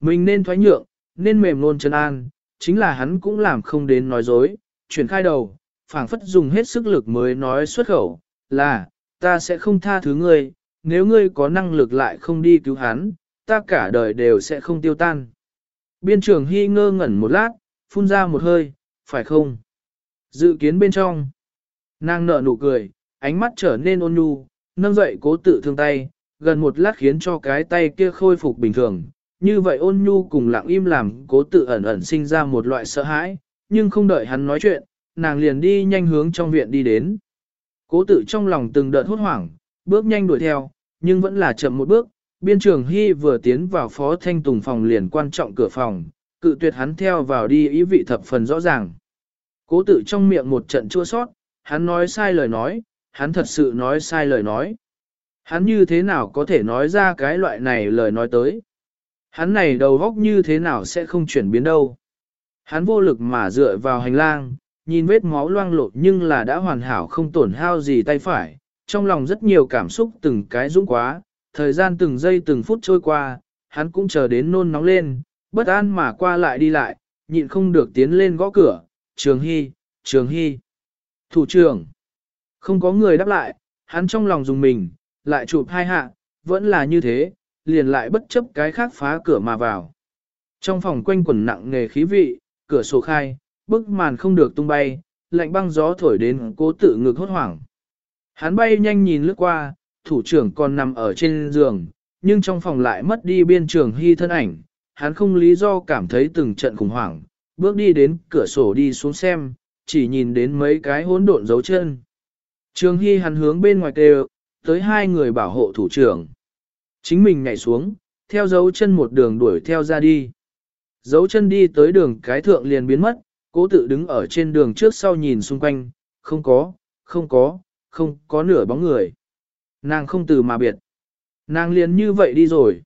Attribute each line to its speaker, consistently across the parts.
Speaker 1: Mình nên thoái nhượng, nên mềm nôn chân an, chính là hắn cũng làm không đến nói dối, chuyển khai đầu, phảng phất dùng hết sức lực mới nói xuất khẩu, là, ta sẽ không tha thứ ngươi, nếu ngươi có năng lực lại không đi cứu hắn, ta cả đời đều sẽ không tiêu tan. Biên trưởng Hy ngơ ngẩn một lát, phun ra một hơi, phải không? Dự kiến bên trong. Nàng nở nụ cười, ánh mắt trở nên ôn nhu, nâng dậy cố tự thương tay, gần một lát khiến cho cái tay kia khôi phục bình thường. Như vậy ôn nhu cùng lặng im làm cố tự ẩn ẩn sinh ra một loại sợ hãi, nhưng không đợi hắn nói chuyện, nàng liền đi nhanh hướng trong viện đi đến. Cố tự trong lòng từng đợt hốt hoảng, bước nhanh đuổi theo, nhưng vẫn là chậm một bước. Biên trường Hy vừa tiến vào phó thanh tùng phòng liền quan trọng cửa phòng, cự tuyệt hắn theo vào đi ý vị thập phần rõ ràng. Cố tự trong miệng một trận chua sót, hắn nói sai lời nói, hắn thật sự nói sai lời nói. Hắn như thế nào có thể nói ra cái loại này lời nói tới. Hắn này đầu góc như thế nào sẽ không chuyển biến đâu. Hắn vô lực mà dựa vào hành lang, nhìn vết máu loang lột nhưng là đã hoàn hảo không tổn hao gì tay phải, trong lòng rất nhiều cảm xúc từng cái dũng quá, thời gian từng giây từng phút trôi qua, hắn cũng chờ đến nôn nóng lên, bất an mà qua lại đi lại, nhịn không được tiến lên gõ cửa, trường hy, trường hy. Thủ trưởng, không có người đáp lại, hắn trong lòng dùng mình, lại chụp hai hạ, vẫn là như thế, liền lại bất chấp cái khác phá cửa mà vào. Trong phòng quanh quần nặng nghề khí vị, cửa sổ khai, bức màn không được tung bay, lạnh băng gió thổi đến cố tự ngực hốt hoảng. Hắn bay nhanh nhìn lướt qua, thủ trưởng còn nằm ở trên giường, nhưng trong phòng lại mất đi biên trường hy thân ảnh, hắn không lý do cảm thấy từng trận khủng hoảng, bước đi đến cửa sổ đi xuống xem, chỉ nhìn đến mấy cái hỗn độn dấu chân. Trường hy hắn hướng bên ngoài kêu, tới hai người bảo hộ thủ trưởng. Chính mình nhảy xuống, theo dấu chân một đường đuổi theo ra đi. Dấu chân đi tới đường cái thượng liền biến mất, cố tự đứng ở trên đường trước sau nhìn xung quanh, không có, không có, không có nửa bóng người. Nàng không từ mà biệt. Nàng liền như vậy đi rồi.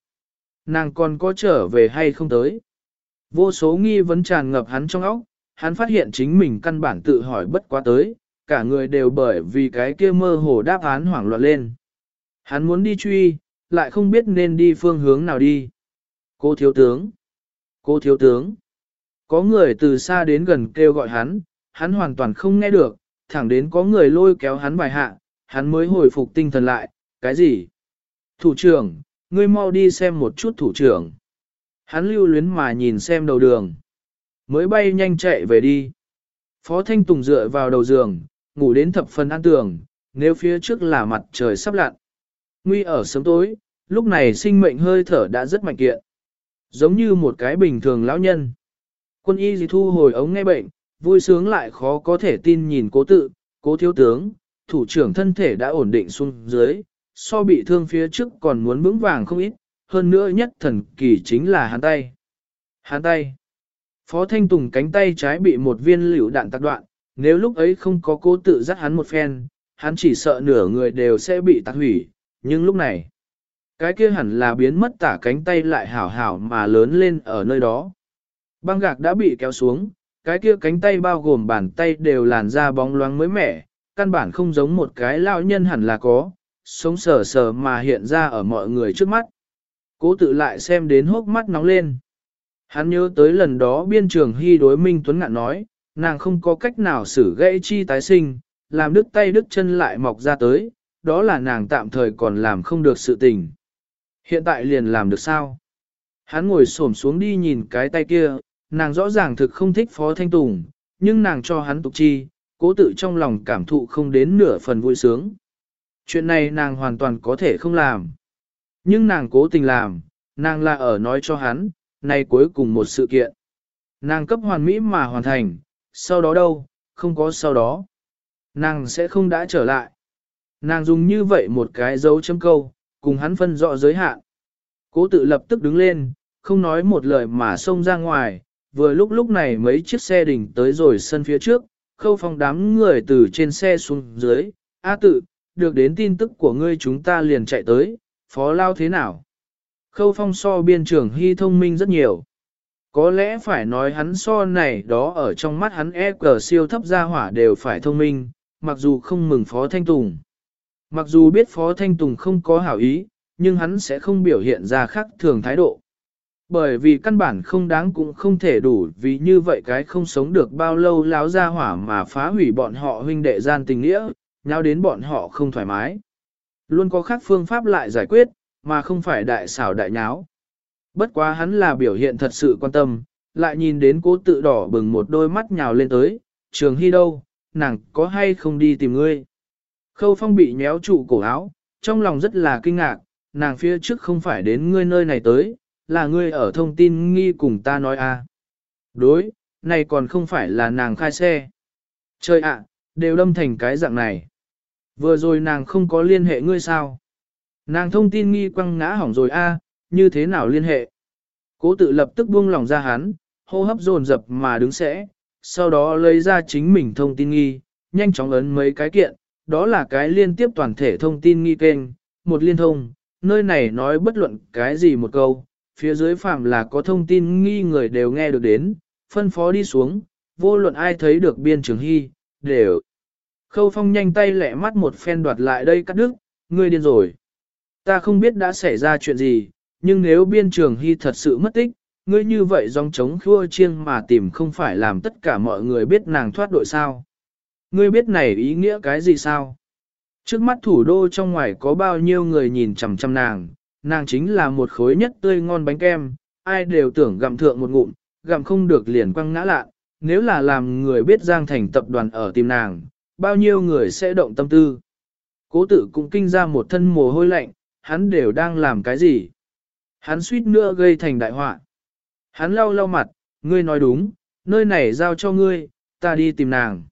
Speaker 1: Nàng còn có trở về hay không tới. Vô số nghi vấn tràn ngập hắn trong óc, hắn phát hiện chính mình căn bản tự hỏi bất quá tới, cả người đều bởi vì cái kia mơ hồ đáp án hoảng loạn lên. Hắn muốn đi truy, lại không biết nên đi phương hướng nào đi. Cô thiếu tướng! Cô thiếu tướng! Có người từ xa đến gần kêu gọi hắn, hắn hoàn toàn không nghe được, thẳng đến có người lôi kéo hắn bài hạ, hắn mới hồi phục tinh thần lại, cái gì? Thủ trưởng, ngươi mau đi xem một chút thủ trưởng. Hắn lưu luyến mà nhìn xem đầu đường. Mới bay nhanh chạy về đi. Phó Thanh Tùng dựa vào đầu giường, ngủ đến thập phần an tường, nếu phía trước là mặt trời sắp lặn. Nguy ở sớm tối, lúc này sinh mệnh hơi thở đã rất mạnh kiện. Giống như một cái bình thường lão nhân. Quân y gì thu hồi ống nghe bệnh, vui sướng lại khó có thể tin nhìn cố tự, cố thiếu tướng, thủ trưởng thân thể đã ổn định xuống dưới, so bị thương phía trước còn muốn vững vàng không ít, hơn nữa nhất thần kỳ chính là hắn tay. Hắn tay. Phó Thanh Tùng cánh tay trái bị một viên liễu đạn tạc đoạn, nếu lúc ấy không có cố tự dắt hắn một phen, hắn chỉ sợ nửa người đều sẽ bị tạc hủy, nhưng lúc này, cái kia hẳn là biến mất tả cánh tay lại hảo hảo mà lớn lên ở nơi đó. Băng gạc đã bị kéo xuống, cái kia cánh tay bao gồm bàn tay đều làn da bóng loáng mới mẻ, căn bản không giống một cái lao nhân hẳn là có, sống sờ sờ mà hiện ra ở mọi người trước mắt. Cố tự lại xem đến hốc mắt nóng lên. Hắn nhớ tới lần đó biên trường hy đối Minh Tuấn Ngạn nói, nàng không có cách nào xử gãy chi tái sinh, làm đứt tay đứt chân lại mọc ra tới, đó là nàng tạm thời còn làm không được sự tình. Hiện tại liền làm được sao? Hắn ngồi xổm xuống đi nhìn cái tay kia, nàng rõ ràng thực không thích Phó Thanh Tùng, nhưng nàng cho hắn tục chi, cố tự trong lòng cảm thụ không đến nửa phần vui sướng. Chuyện này nàng hoàn toàn có thể không làm. Nhưng nàng cố tình làm, nàng là ở nói cho hắn, này cuối cùng một sự kiện. Nàng cấp hoàn mỹ mà hoàn thành, sau đó đâu, không có sau đó. Nàng sẽ không đã trở lại. Nàng dùng như vậy một cái dấu chấm câu, cùng hắn phân rõ giới hạn. Cố tự lập tức đứng lên, không nói một lời mà xông ra ngoài, vừa lúc lúc này mấy chiếc xe đỉnh tới rồi sân phía trước, khâu phong đám người từ trên xe xuống dưới, A tự, được đến tin tức của ngươi chúng ta liền chạy tới, phó lao thế nào? Khâu phong so biên trưởng hy thông minh rất nhiều. Có lẽ phải nói hắn so này đó ở trong mắt hắn e cờ siêu thấp gia hỏa đều phải thông minh, mặc dù không mừng Phó Thanh Tùng. Mặc dù biết Phó Thanh Tùng không có hảo ý, nhưng hắn sẽ không biểu hiện ra khác thường thái độ. Bởi vì căn bản không đáng cũng không thể đủ vì như vậy cái không sống được bao lâu láo ra hỏa mà phá hủy bọn họ huynh đệ gian tình nghĩa, nhau đến bọn họ không thoải mái. Luôn có khác phương pháp lại giải quyết, mà không phải đại xảo đại nháo. Bất quá hắn là biểu hiện thật sự quan tâm, lại nhìn đến cố tự đỏ bừng một đôi mắt nhào lên tới, trường hy đâu, nàng có hay không đi tìm ngươi. Khâu phong bị nhéo trụ cổ áo, trong lòng rất là kinh ngạc, nàng phía trước không phải đến ngươi nơi này tới, là ngươi ở thông tin nghi cùng ta nói a. À. Đối, này còn không phải là nàng khai xe. Trời ạ, đều đâm thành cái dạng này. Vừa rồi nàng không có liên hệ ngươi sao? Nàng thông tin nghi quăng ngã hỏng rồi a, như thế nào liên hệ? Cố tự lập tức buông lòng ra hắn, hô hấp dồn dập mà đứng sẽ, sau đó lấy ra chính mình thông tin nghi, nhanh chóng ấn mấy cái kiện, đó là cái liên tiếp toàn thể thông tin nghi kênh, một liên thông, nơi này nói bất luận cái gì một câu, phía dưới phạm là có thông tin nghi người đều nghe được đến, phân phó đi xuống, vô luận ai thấy được biên trường hy, đều. Khâu phong nhanh tay lẹ mắt một phen đoạt lại đây cắt đứt, ngươi điên rồi. Ta không biết đã xảy ra chuyện gì, nhưng nếu biên trường hy thật sự mất tích, ngươi như vậy dòng chống khua chiêng mà tìm không phải làm tất cả mọi người biết nàng thoát đội sao. Ngươi biết này ý nghĩa cái gì sao? Trước mắt thủ đô trong ngoài có bao nhiêu người nhìn chằm chằm nàng, nàng chính là một khối nhất tươi ngon bánh kem, ai đều tưởng gặm thượng một ngụm, gặm không được liền quăng ngã lạ, nếu là làm người biết Giang Thành tập đoàn ở tìm nàng, bao nhiêu người sẽ động tâm tư. Cố tử cũng kinh ra một thân mồ hôi lạnh, hắn đều đang làm cái gì? Hắn suýt nữa gây thành đại họa. Hắn lau lau mặt, ngươi nói đúng, nơi này giao cho ngươi, ta đi tìm nàng.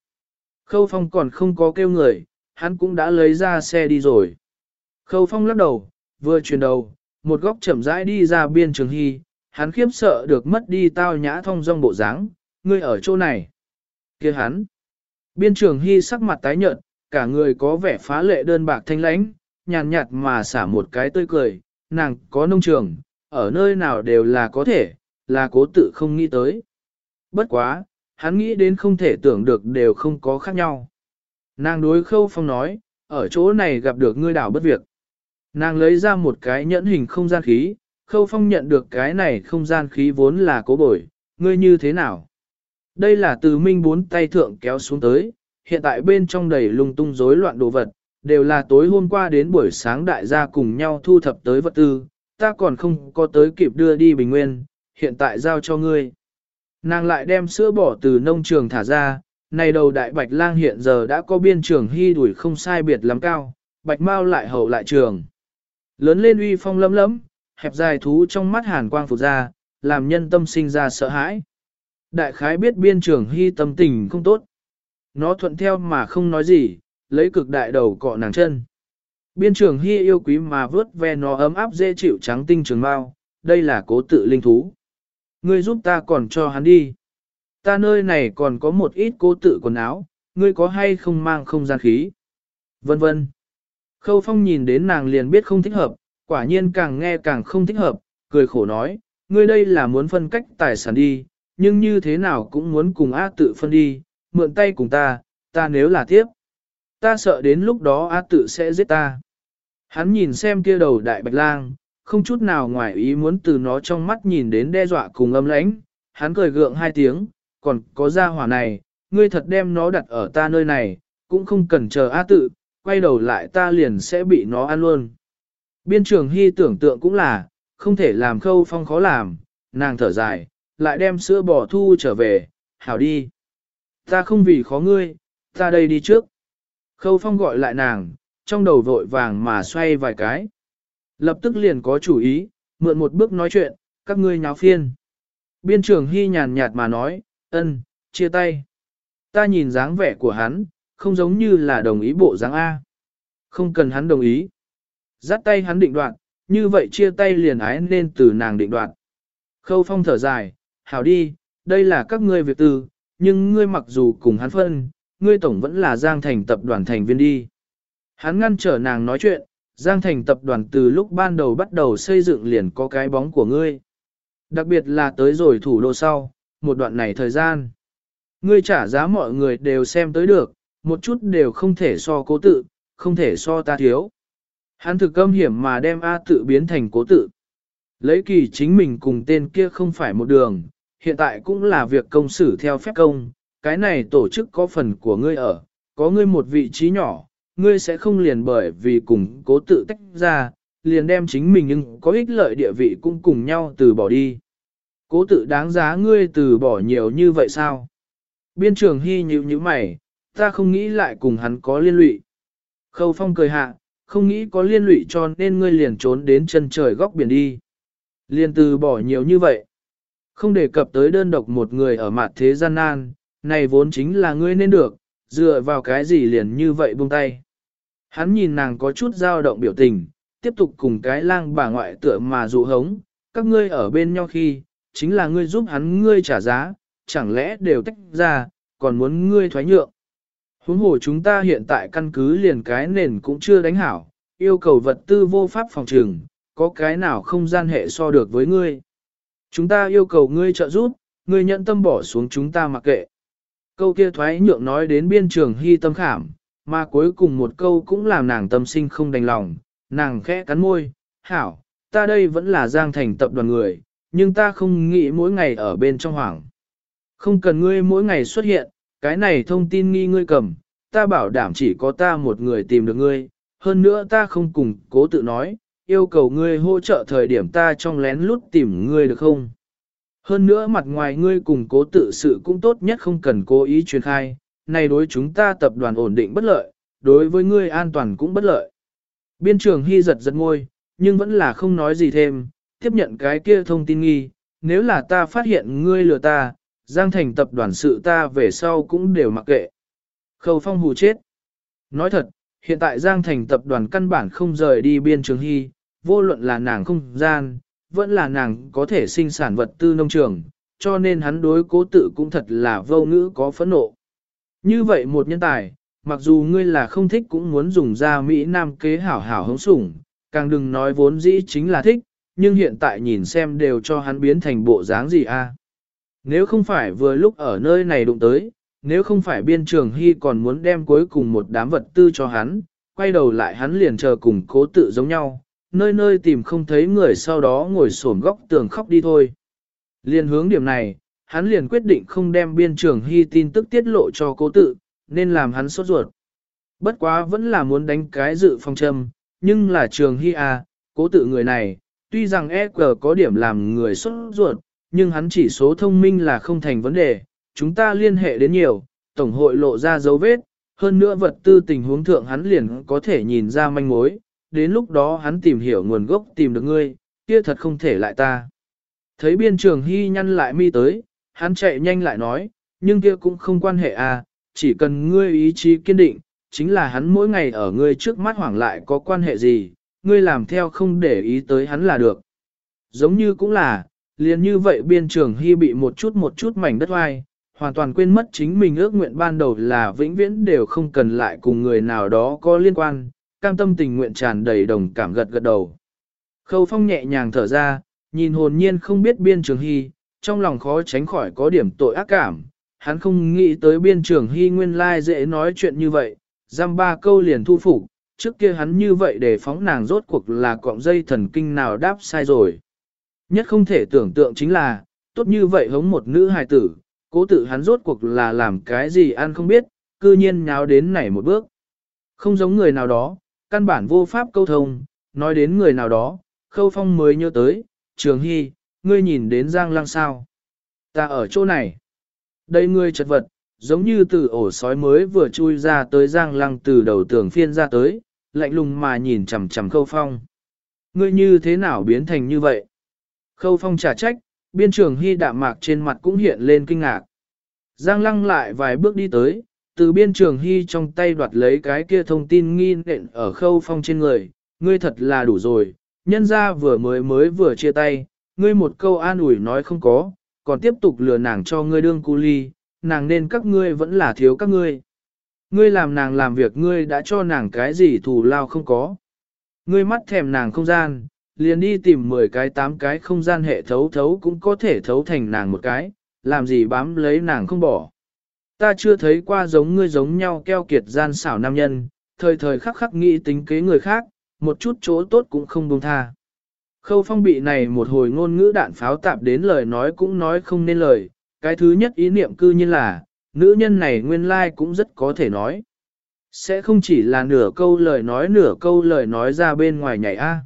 Speaker 1: Khâu Phong còn không có kêu người, hắn cũng đã lấy ra xe đi rồi. Khâu Phong lắc đầu, vừa chuyển đầu, một góc chậm rãi đi ra biên trường hy, hắn khiếp sợ được mất đi tao nhã thông dong bộ dáng, ngươi ở chỗ này. kia hắn. Biên trường hy sắc mặt tái nhợt, cả người có vẻ phá lệ đơn bạc thanh lãnh, nhàn nhạt mà xả một cái tươi cười, nàng có nông trường, ở nơi nào đều là có thể, là cố tự không nghĩ tới. Bất quá, hắn nghĩ đến không thể tưởng được đều không có khác nhau. Nàng đối khâu phong nói, ở chỗ này gặp được ngươi đảo bất việc. Nàng lấy ra một cái nhẫn hình không gian khí, khâu phong nhận được cái này không gian khí vốn là cố bổi, ngươi như thế nào? Đây là từ minh bốn tay thượng kéo xuống tới, hiện tại bên trong đầy lung tung rối loạn đồ vật, đều là tối hôm qua đến buổi sáng đại gia cùng nhau thu thập tới vật tư, ta còn không có tới kịp đưa đi bình nguyên, hiện tại giao cho ngươi. Nàng lại đem sữa bỏ từ nông trường thả ra, này đầu đại bạch lang hiện giờ đã có biên trường hy đuổi không sai biệt lắm cao, bạch mau lại hậu lại trường. Lớn lên uy phong lấm lấm, hẹp dài thú trong mắt hàn quang phụt ra, làm nhân tâm sinh ra sợ hãi. Đại khái biết biên trường hy tâm tình không tốt. Nó thuận theo mà không nói gì, lấy cực đại đầu cọ nàng chân. Biên trường hy yêu quý mà vớt ve nó ấm áp dễ chịu trắng tinh trường mau, đây là cố tự linh thú. Ngươi giúp ta còn cho hắn đi. Ta nơi này còn có một ít cố tự quần áo, ngươi có hay không mang không gian khí. Vân vân. Khâu phong nhìn đến nàng liền biết không thích hợp, quả nhiên càng nghe càng không thích hợp, cười khổ nói, ngươi đây là muốn phân cách tài sản đi, nhưng như thế nào cũng muốn cùng A tự phân đi, mượn tay cùng ta, ta nếu là tiếp. Ta sợ đến lúc đó A tự sẽ giết ta. Hắn nhìn xem kia đầu đại bạch lang, không chút nào ngoài ý muốn từ nó trong mắt nhìn đến đe dọa cùng âm lãnh, hắn cười gượng hai tiếng, còn có gia hỏa này, ngươi thật đem nó đặt ở ta nơi này, cũng không cần chờ A tự, quay đầu lại ta liền sẽ bị nó ăn luôn. Biên trường hy tưởng tượng cũng là, không thể làm khâu phong khó làm, nàng thở dài, lại đem sữa bò thu trở về, hảo đi. Ta không vì khó ngươi, ta đây đi trước. Khâu phong gọi lại nàng, trong đầu vội vàng mà xoay vài cái. Lập tức liền có chủ ý, mượn một bước nói chuyện, các ngươi nháo phiên. Biên trưởng hy nhàn nhạt mà nói, ân, chia tay. Ta nhìn dáng vẻ của hắn, không giống như là đồng ý bộ dáng A. Không cần hắn đồng ý. Dắt tay hắn định đoạn, như vậy chia tay liền ái nên từ nàng định đoạn. Khâu phong thở dài, hảo đi, đây là các ngươi việc tư, nhưng ngươi mặc dù cùng hắn phân, ngươi tổng vẫn là Giang Thành tập đoàn thành viên đi. Hắn ngăn trở nàng nói chuyện, Giang Thành tập đoàn từ lúc ban đầu bắt đầu xây dựng liền có cái bóng của ngươi. Đặc biệt là tới rồi thủ đô sau, một đoạn này thời gian. Ngươi trả giá mọi người đều xem tới được, một chút đều không thể so cố tự, không thể so ta thiếu. Hắn thực âm hiểm mà đem A tự biến thành cố tự. Lấy kỳ chính mình cùng tên kia không phải một đường, hiện tại cũng là việc công xử theo phép công, cái này tổ chức có phần của ngươi ở, có ngươi một vị trí nhỏ, ngươi sẽ không liền bởi vì cùng cố tự tách ra, liền đem chính mình nhưng có ích lợi địa vị cũng cùng nhau từ bỏ đi. Cố tự đáng giá ngươi từ bỏ nhiều như vậy sao? Biên trường hy nhíu như mày, ta không nghĩ lại cùng hắn có liên lụy. Khâu phong cười hạ, không nghĩ có liên lụy cho nên ngươi liền trốn đến chân trời góc biển đi. Liền từ bỏ nhiều như vậy. Không đề cập tới đơn độc một người ở mặt thế gian nan, này vốn chính là ngươi nên được, dựa vào cái gì liền như vậy buông tay. Hắn nhìn nàng có chút dao động biểu tình, tiếp tục cùng cái lang bà ngoại tựa mà dụ hống, các ngươi ở bên nhau khi, chính là ngươi giúp hắn ngươi trả giá, chẳng lẽ đều tách ra, còn muốn ngươi thoái nhượng. Huống hồ chúng ta hiện tại căn cứ liền cái nền cũng chưa đánh hảo, yêu cầu vật tư vô pháp phòng trừng, có cái nào không gian hệ so được với ngươi. Chúng ta yêu cầu ngươi trợ giúp, ngươi nhận tâm bỏ xuống chúng ta mặc kệ. Câu kia thoái nhượng nói đến biên trường hy tâm khảm, mà cuối cùng một câu cũng làm nàng tâm sinh không đành lòng, nàng khẽ cắn môi, hảo, ta đây vẫn là giang thành tập đoàn người, nhưng ta không nghĩ mỗi ngày ở bên trong hoảng. Không cần ngươi mỗi ngày xuất hiện, cái này thông tin nghi ngươi cầm, ta bảo đảm chỉ có ta một người tìm được ngươi, hơn nữa ta không cùng cố tự nói, yêu cầu ngươi hỗ trợ thời điểm ta trong lén lút tìm ngươi được không? Hơn nữa mặt ngoài ngươi cùng cố tự sự cũng tốt nhất không cần cố ý truyền khai, này đối chúng ta tập đoàn ổn định bất lợi, đối với ngươi an toàn cũng bất lợi. Biên trường hy giật giật ngôi, nhưng vẫn là không nói gì thêm, tiếp nhận cái kia thông tin nghi, nếu là ta phát hiện ngươi lừa ta, Giang Thành tập đoàn sự ta về sau cũng đều mặc kệ. Khâu phong hù chết. Nói thật, hiện tại Giang Thành tập đoàn căn bản không rời đi biên trường hy, vô luận là nàng không gian, vẫn là nàng có thể sinh sản vật tư nông trường, cho nên hắn đối cố tự cũng thật là vô ngữ có phẫn nộ. Như vậy một nhân tài, mặc dù ngươi là không thích cũng muốn dùng ra Mỹ Nam kế hảo hảo hống sủng, càng đừng nói vốn dĩ chính là thích, nhưng hiện tại nhìn xem đều cho hắn biến thành bộ dáng gì a. Nếu không phải vừa lúc ở nơi này đụng tới, nếu không phải biên trường hy còn muốn đem cuối cùng một đám vật tư cho hắn, quay đầu lại hắn liền chờ cùng cố tự giống nhau, nơi nơi tìm không thấy người sau đó ngồi xổm góc tường khóc đi thôi. Liên hướng điểm này, hắn liền quyết định không đem biên trường hy tin tức tiết lộ cho cố tự, nên làm hắn sốt ruột. Bất quá vẫn là muốn đánh cái dự phong châm, nhưng là trường hy à, cố tự người này, tuy rằng EQ có điểm làm người sốt ruột, nhưng hắn chỉ số thông minh là không thành vấn đề, chúng ta liên hệ đến nhiều, tổng hội lộ ra dấu vết, hơn nữa vật tư tình huống thượng hắn liền có thể nhìn ra manh mối, đến lúc đó hắn tìm hiểu nguồn gốc tìm được ngươi, kia thật không thể lại ta. Thấy biên trường hy nhăn lại mi tới, hắn chạy nhanh lại nói, nhưng kia cũng không quan hệ à, chỉ cần ngươi ý chí kiên định, chính là hắn mỗi ngày ở ngươi trước mắt hoảng lại có quan hệ gì, ngươi làm theo không để ý tới hắn là được. Giống như cũng là, liền như vậy biên trường hy bị một chút một chút mảnh đất hoai, hoàn toàn quên mất chính mình ước nguyện ban đầu là vĩnh viễn đều không cần lại cùng người nào đó có liên quan, cam tâm tình nguyện tràn đầy đồng cảm gật gật đầu. Khâu phong nhẹ nhàng thở ra, nhìn hồn nhiên không biết biên trường hy, trong lòng khó tránh khỏi có điểm tội ác cảm, hắn không nghĩ tới biên trường hy nguyên lai dễ nói chuyện như vậy, giam ba câu liền thu phục, trước kia hắn như vậy để phóng nàng rốt cuộc là cọng dây thần kinh nào đáp sai rồi. Nhất không thể tưởng tượng chính là, tốt như vậy hống một nữ hài tử, cố tự hắn rốt cuộc là làm cái gì ăn không biết, cư nhiên nháo đến nảy một bước. Không giống người nào đó, căn bản vô pháp câu thông, nói đến người nào đó, khâu phong mới nhớ tới, trường hy, ngươi nhìn đến giang lăng sao. Ta ở chỗ này. Đây ngươi chật vật, giống như từ ổ sói mới vừa chui ra tới giang lăng từ đầu tường phiên ra tới, lạnh lùng mà nhìn chằm chằm khâu phong. Ngươi như thế nào biến thành như vậy? Khâu phong trả trách, biên trường hy đạm mạc trên mặt cũng hiện lên kinh ngạc. Giang lăng lại vài bước đi tới, từ biên trường hy trong tay đoạt lấy cái kia thông tin nghi nện ở khâu phong trên người, ngươi thật là đủ rồi, nhân ra vừa mới mới vừa chia tay, ngươi một câu an ủi nói không có, còn tiếp tục lừa nàng cho ngươi đương cu ly, nàng nên các ngươi vẫn là thiếu các ngươi. Ngươi làm nàng làm việc ngươi đã cho nàng cái gì thù lao không có. Ngươi mắt thèm nàng không gian, liền đi tìm 10 cái 8 cái không gian hệ thấu thấu cũng có thể thấu thành nàng một cái, làm gì bám lấy nàng không bỏ. Ta chưa thấy qua giống ngươi giống nhau keo kiệt gian xảo nam nhân, thời thời khắc khắc nghĩ tính kế người khác, một chút chỗ tốt cũng không buông tha. Khâu phong bị này một hồi ngôn ngữ đạn pháo tạp đến lời nói cũng nói không nên lời, cái thứ nhất ý niệm cư nhiên là, nữ nhân này nguyên lai like cũng rất có thể nói. Sẽ không chỉ là nửa câu lời nói nửa câu lời nói ra bên ngoài nhảy a.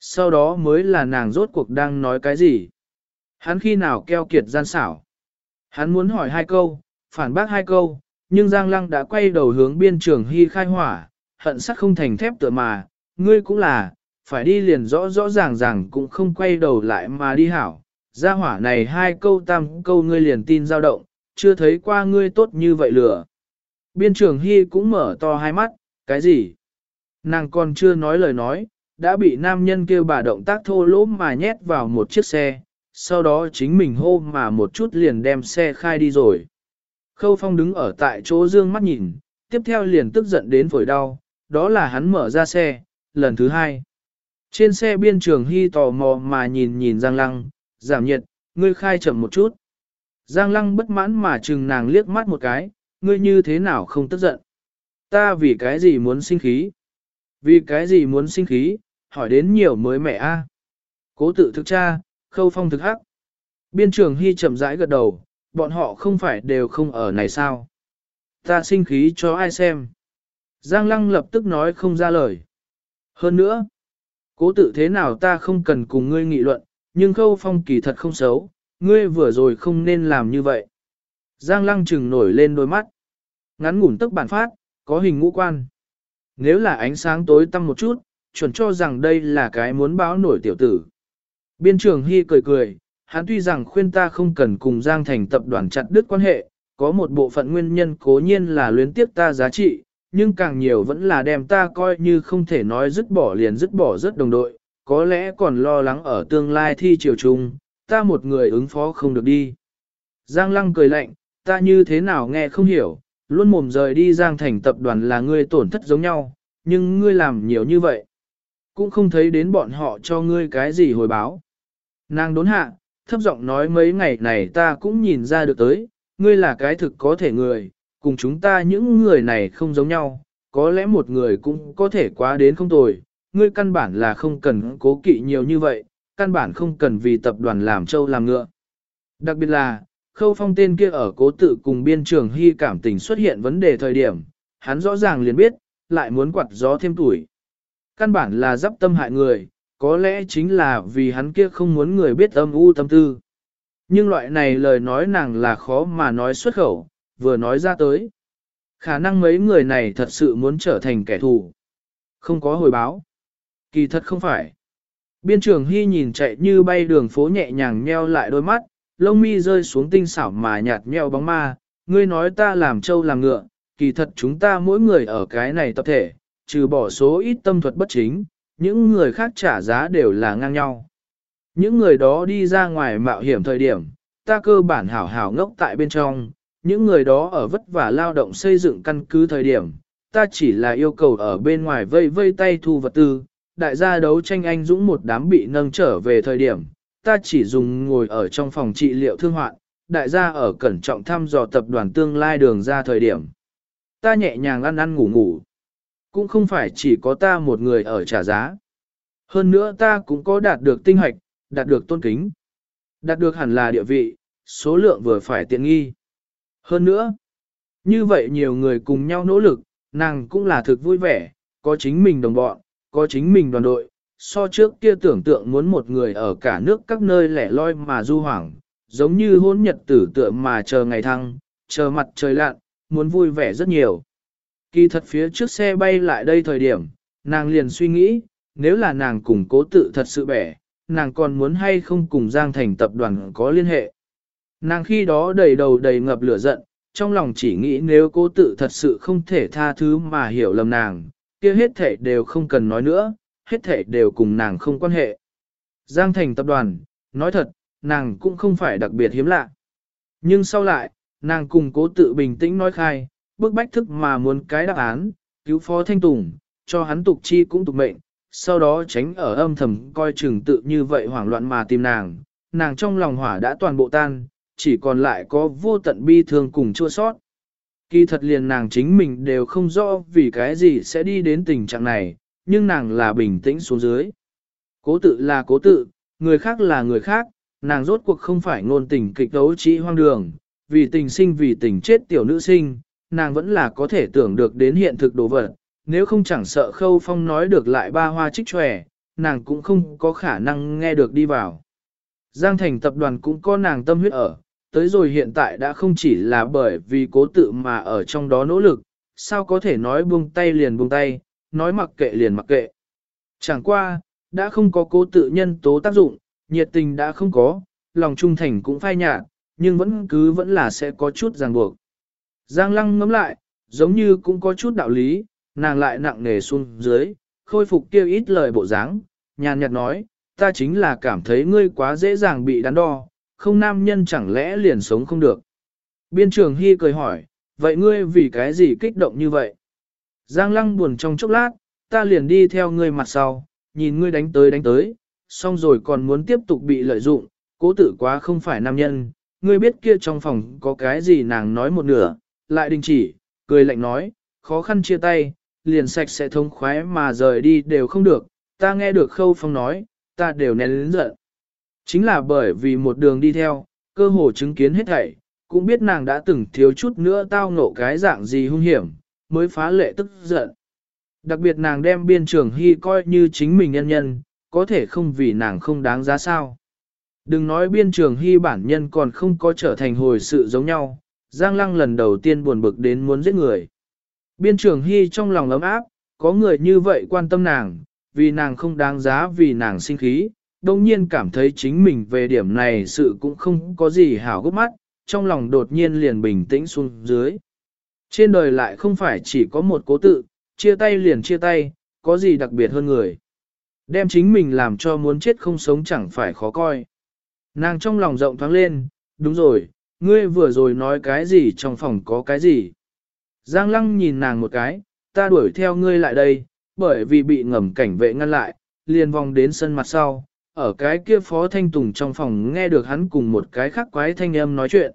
Speaker 1: Sau đó mới là nàng rốt cuộc đang nói cái gì. Hắn khi nào keo kiệt gian xảo. Hắn muốn hỏi hai câu, phản bác hai câu, nhưng Giang Lăng đã quay đầu hướng biên trường hy khai hỏa, hận sắc không thành thép tựa mà, ngươi cũng là, phải đi liền rõ rõ ràng ràng cũng không quay đầu lại mà đi hảo. Gia hỏa này hai câu tam câu ngươi liền tin dao động, chưa thấy qua ngươi tốt như vậy lửa. Biên trưởng Hy cũng mở to hai mắt, cái gì? Nàng còn chưa nói lời nói, đã bị nam nhân kêu bà động tác thô lỗ mà nhét vào một chiếc xe, sau đó chính mình hô mà một chút liền đem xe khai đi rồi. Khâu Phong đứng ở tại chỗ dương mắt nhìn, tiếp theo liền tức giận đến phổi đau, đó là hắn mở ra xe, lần thứ hai. Trên xe biên trường Hy tò mò mà nhìn nhìn Giang Lăng, giảm nhiệt, ngươi khai chậm một chút. Giang Lăng bất mãn mà chừng nàng liếc mắt một cái, ngươi như thế nào không tức giận? Ta vì cái gì muốn sinh khí? Vì cái gì muốn sinh khí, hỏi đến nhiều mới mẹ a. Cố tự thực cha, khâu phong thực hắc. Biên trường Hy chậm rãi gật đầu, bọn họ không phải đều không ở này sao? Ta sinh khí cho ai xem? Giang Lăng lập tức nói không ra lời. Hơn nữa, cố tự thế nào ta không cần cùng ngươi nghị luận, nhưng khâu phong kỳ thật không xấu, ngươi vừa rồi không nên làm như vậy. Giang Lăng trừng nổi lên đôi mắt. Ngắn ngủn tức bản phát, có hình ngũ quan. Nếu là ánh sáng tối tăm một chút, chuẩn cho rằng đây là cái muốn báo nổi tiểu tử. Biên trường Hy cười cười, hắn tuy rằng khuyên ta không cần cùng Giang Thành tập đoàn chặt đứt quan hệ, có một bộ phận nguyên nhân cố nhiên là luyến tiếp ta giá trị, nhưng càng nhiều vẫn là đem ta coi như không thể nói dứt bỏ liền dứt bỏ rất đồng đội, có lẽ còn lo lắng ở tương lai thi triều chung, ta một người ứng phó không được đi. Giang Lăng cười lạnh, ta như thế nào nghe không hiểu, luôn mồm rời đi Giang Thành tập đoàn là ngươi tổn thất giống nhau, nhưng ngươi làm nhiều như vậy. Cũng không thấy đến bọn họ cho ngươi cái gì hồi báo. Nàng đốn hạ, thấp giọng nói mấy ngày này ta cũng nhìn ra được tới, ngươi là cái thực có thể người, cùng chúng ta những người này không giống nhau, có lẽ một người cũng có thể quá đến không tồi, ngươi căn bản là không cần cố kỵ nhiều như vậy, căn bản không cần vì tập đoàn làm trâu làm ngựa. Đặc biệt là, khâu phong tên kia ở cố tự cùng biên trường hy cảm tình xuất hiện vấn đề thời điểm, hắn rõ ràng liền biết, lại muốn quạt gió thêm tuổi. Căn bản là dắp tâm hại người, có lẽ chính là vì hắn kia không muốn người biết âm u tâm tư. Nhưng loại này lời nói nàng là khó mà nói xuất khẩu, vừa nói ra tới. Khả năng mấy người này thật sự muốn trở thành kẻ thù. Không có hồi báo. Kỳ thật không phải. Biên trường Hy nhìn chạy như bay đường phố nhẹ nhàng nheo lại đôi mắt, lông mi rơi xuống tinh xảo mà nhạt nheo bóng ma. Ngươi nói ta làm trâu làm ngựa, kỳ thật chúng ta mỗi người ở cái này tập thể, trừ bỏ số ít tâm thuật bất chính, những người khác trả giá đều là ngang nhau. Những người đó đi ra ngoài mạo hiểm thời điểm, ta cơ bản hảo hảo ngốc tại bên trong, những người đó ở vất vả lao động xây dựng căn cứ thời điểm, ta chỉ là yêu cầu ở bên ngoài vây vây tay thu vật tư, đại gia đấu tranh anh dũng một đám bị nâng trở về thời điểm, ta chỉ dùng ngồi ở trong phòng trị liệu thương hoạn, đại gia ở cẩn trọng thăm dò tập đoàn tương lai đường ra thời điểm. Ta nhẹ nhàng ăn ăn ngủ ngủ, cũng không phải chỉ có ta một người ở trả giá. Hơn nữa ta cũng có đạt được tinh hoạch, đạt được tôn kính, đạt được hẳn là địa vị, số lượng vừa phải tiện nghi. Hơn nữa, như vậy nhiều người cùng nhau nỗ lực, nàng cũng là thực vui vẻ, có chính mình đồng bọn, có chính mình đoàn đội, so trước kia tưởng tượng muốn một người ở cả nước các nơi lẻ loi mà du hoảng, giống như hôn nhật tử tựa mà chờ ngày thăng, chờ mặt trời lặn, muốn vui vẻ rất nhiều. Kỳ thật phía trước xe bay lại đây thời điểm, nàng liền suy nghĩ, nếu là nàng cùng cố tự thật sự bẻ, nàng còn muốn hay không cùng Giang Thành tập đoàn có liên hệ. Nàng khi đó đầy đầu đầy ngập lửa giận, trong lòng chỉ nghĩ nếu cố tự thật sự không thể tha thứ mà hiểu lầm nàng, kia hết thể đều không cần nói nữa, hết thể đều cùng nàng không quan hệ. Giang Thành tập đoàn, nói thật, nàng cũng không phải đặc biệt hiếm lạ. Nhưng sau lại, nàng cùng cố tự bình tĩnh nói khai, bức bách thức mà muốn cái đáp án, cứu phó thanh tùng, cho hắn tục chi cũng tục mệnh, sau đó tránh ở âm thầm coi chừng tự như vậy hoảng loạn mà tìm nàng, nàng trong lòng hỏa đã toàn bộ tan, chỉ còn lại có vô tận bi thương cùng chua sót. Kỳ thật liền nàng chính mình đều không rõ vì cái gì sẽ đi đến tình trạng này, nhưng nàng là bình tĩnh xuống dưới. Cố tự là cố tự, người khác là người khác, nàng rốt cuộc không phải ngôn tình kịch đấu trí hoang đường, vì tình sinh vì tình chết tiểu nữ sinh, nàng vẫn là có thể tưởng được đến hiện thực đồ vật, nếu không chẳng sợ khâu phong nói được lại ba hoa trích tròe, nàng cũng không có khả năng nghe được đi vào. Giang thành tập đoàn cũng có nàng tâm huyết ở, tới rồi hiện tại đã không chỉ là bởi vì cố tự mà ở trong đó nỗ lực, sao có thể nói buông tay liền buông tay, nói mặc kệ liền mặc kệ. Chẳng qua, đã không có cố tự nhân tố tác dụng, nhiệt tình đã không có, lòng trung thành cũng phai nhạt, nhưng vẫn cứ vẫn là sẽ có chút ràng buộc. Giang lăng ngắm lại, giống như cũng có chút đạo lý, nàng lại nặng nề xuống dưới, khôi phục kêu ít lời bộ dáng, nhàn nhạt nói, ta chính là cảm thấy ngươi quá dễ dàng bị đắn đo, không nam nhân chẳng lẽ liền sống không được. Biên trường Hy cười hỏi, vậy ngươi vì cái gì kích động như vậy? Giang lăng buồn trong chốc lát, ta liền đi theo ngươi mặt sau, nhìn ngươi đánh tới đánh tới, xong rồi còn muốn tiếp tục bị lợi dụng, cố tử quá không phải nam nhân, ngươi biết kia trong phòng có cái gì nàng nói một nửa, lại đình chỉ, cười lạnh nói, khó khăn chia tay, liền sạch sẽ thông khoái mà rời đi đều không được, ta nghe được khâu phong nói, ta đều nén lớn giận. Chính là bởi vì một đường đi theo, cơ hồ chứng kiến hết thảy, cũng biết nàng đã từng thiếu chút nữa tao ngộ cái dạng gì hung hiểm, mới phá lệ tức giận. Đặc biệt nàng đem biên trường hy coi như chính mình nhân nhân, có thể không vì nàng không đáng giá sao. Đừng nói biên trường hy bản nhân còn không có trở thành hồi sự giống nhau, Giang Lăng lần đầu tiên buồn bực đến muốn giết người. Biên trường hy trong lòng ấm áp, có người như vậy quan tâm nàng, vì nàng không đáng giá vì nàng sinh khí, đồng nhiên cảm thấy chính mình về điểm này sự cũng không có gì hảo gốc mắt, trong lòng đột nhiên liền bình tĩnh xuống dưới. Trên đời lại không phải chỉ có một cố tự, chia tay liền chia tay, có gì đặc biệt hơn người. Đem chính mình làm cho muốn chết không sống chẳng phải khó coi. Nàng trong lòng rộng thoáng lên, đúng rồi, ngươi vừa rồi nói cái gì trong phòng có cái gì. Giang lăng nhìn nàng một cái, ta đuổi theo ngươi lại đây, bởi vì bị ngầm cảnh vệ ngăn lại, liền vòng đến sân mặt sau, ở cái kia phó thanh tùng trong phòng nghe được hắn cùng một cái khác quái thanh âm nói chuyện.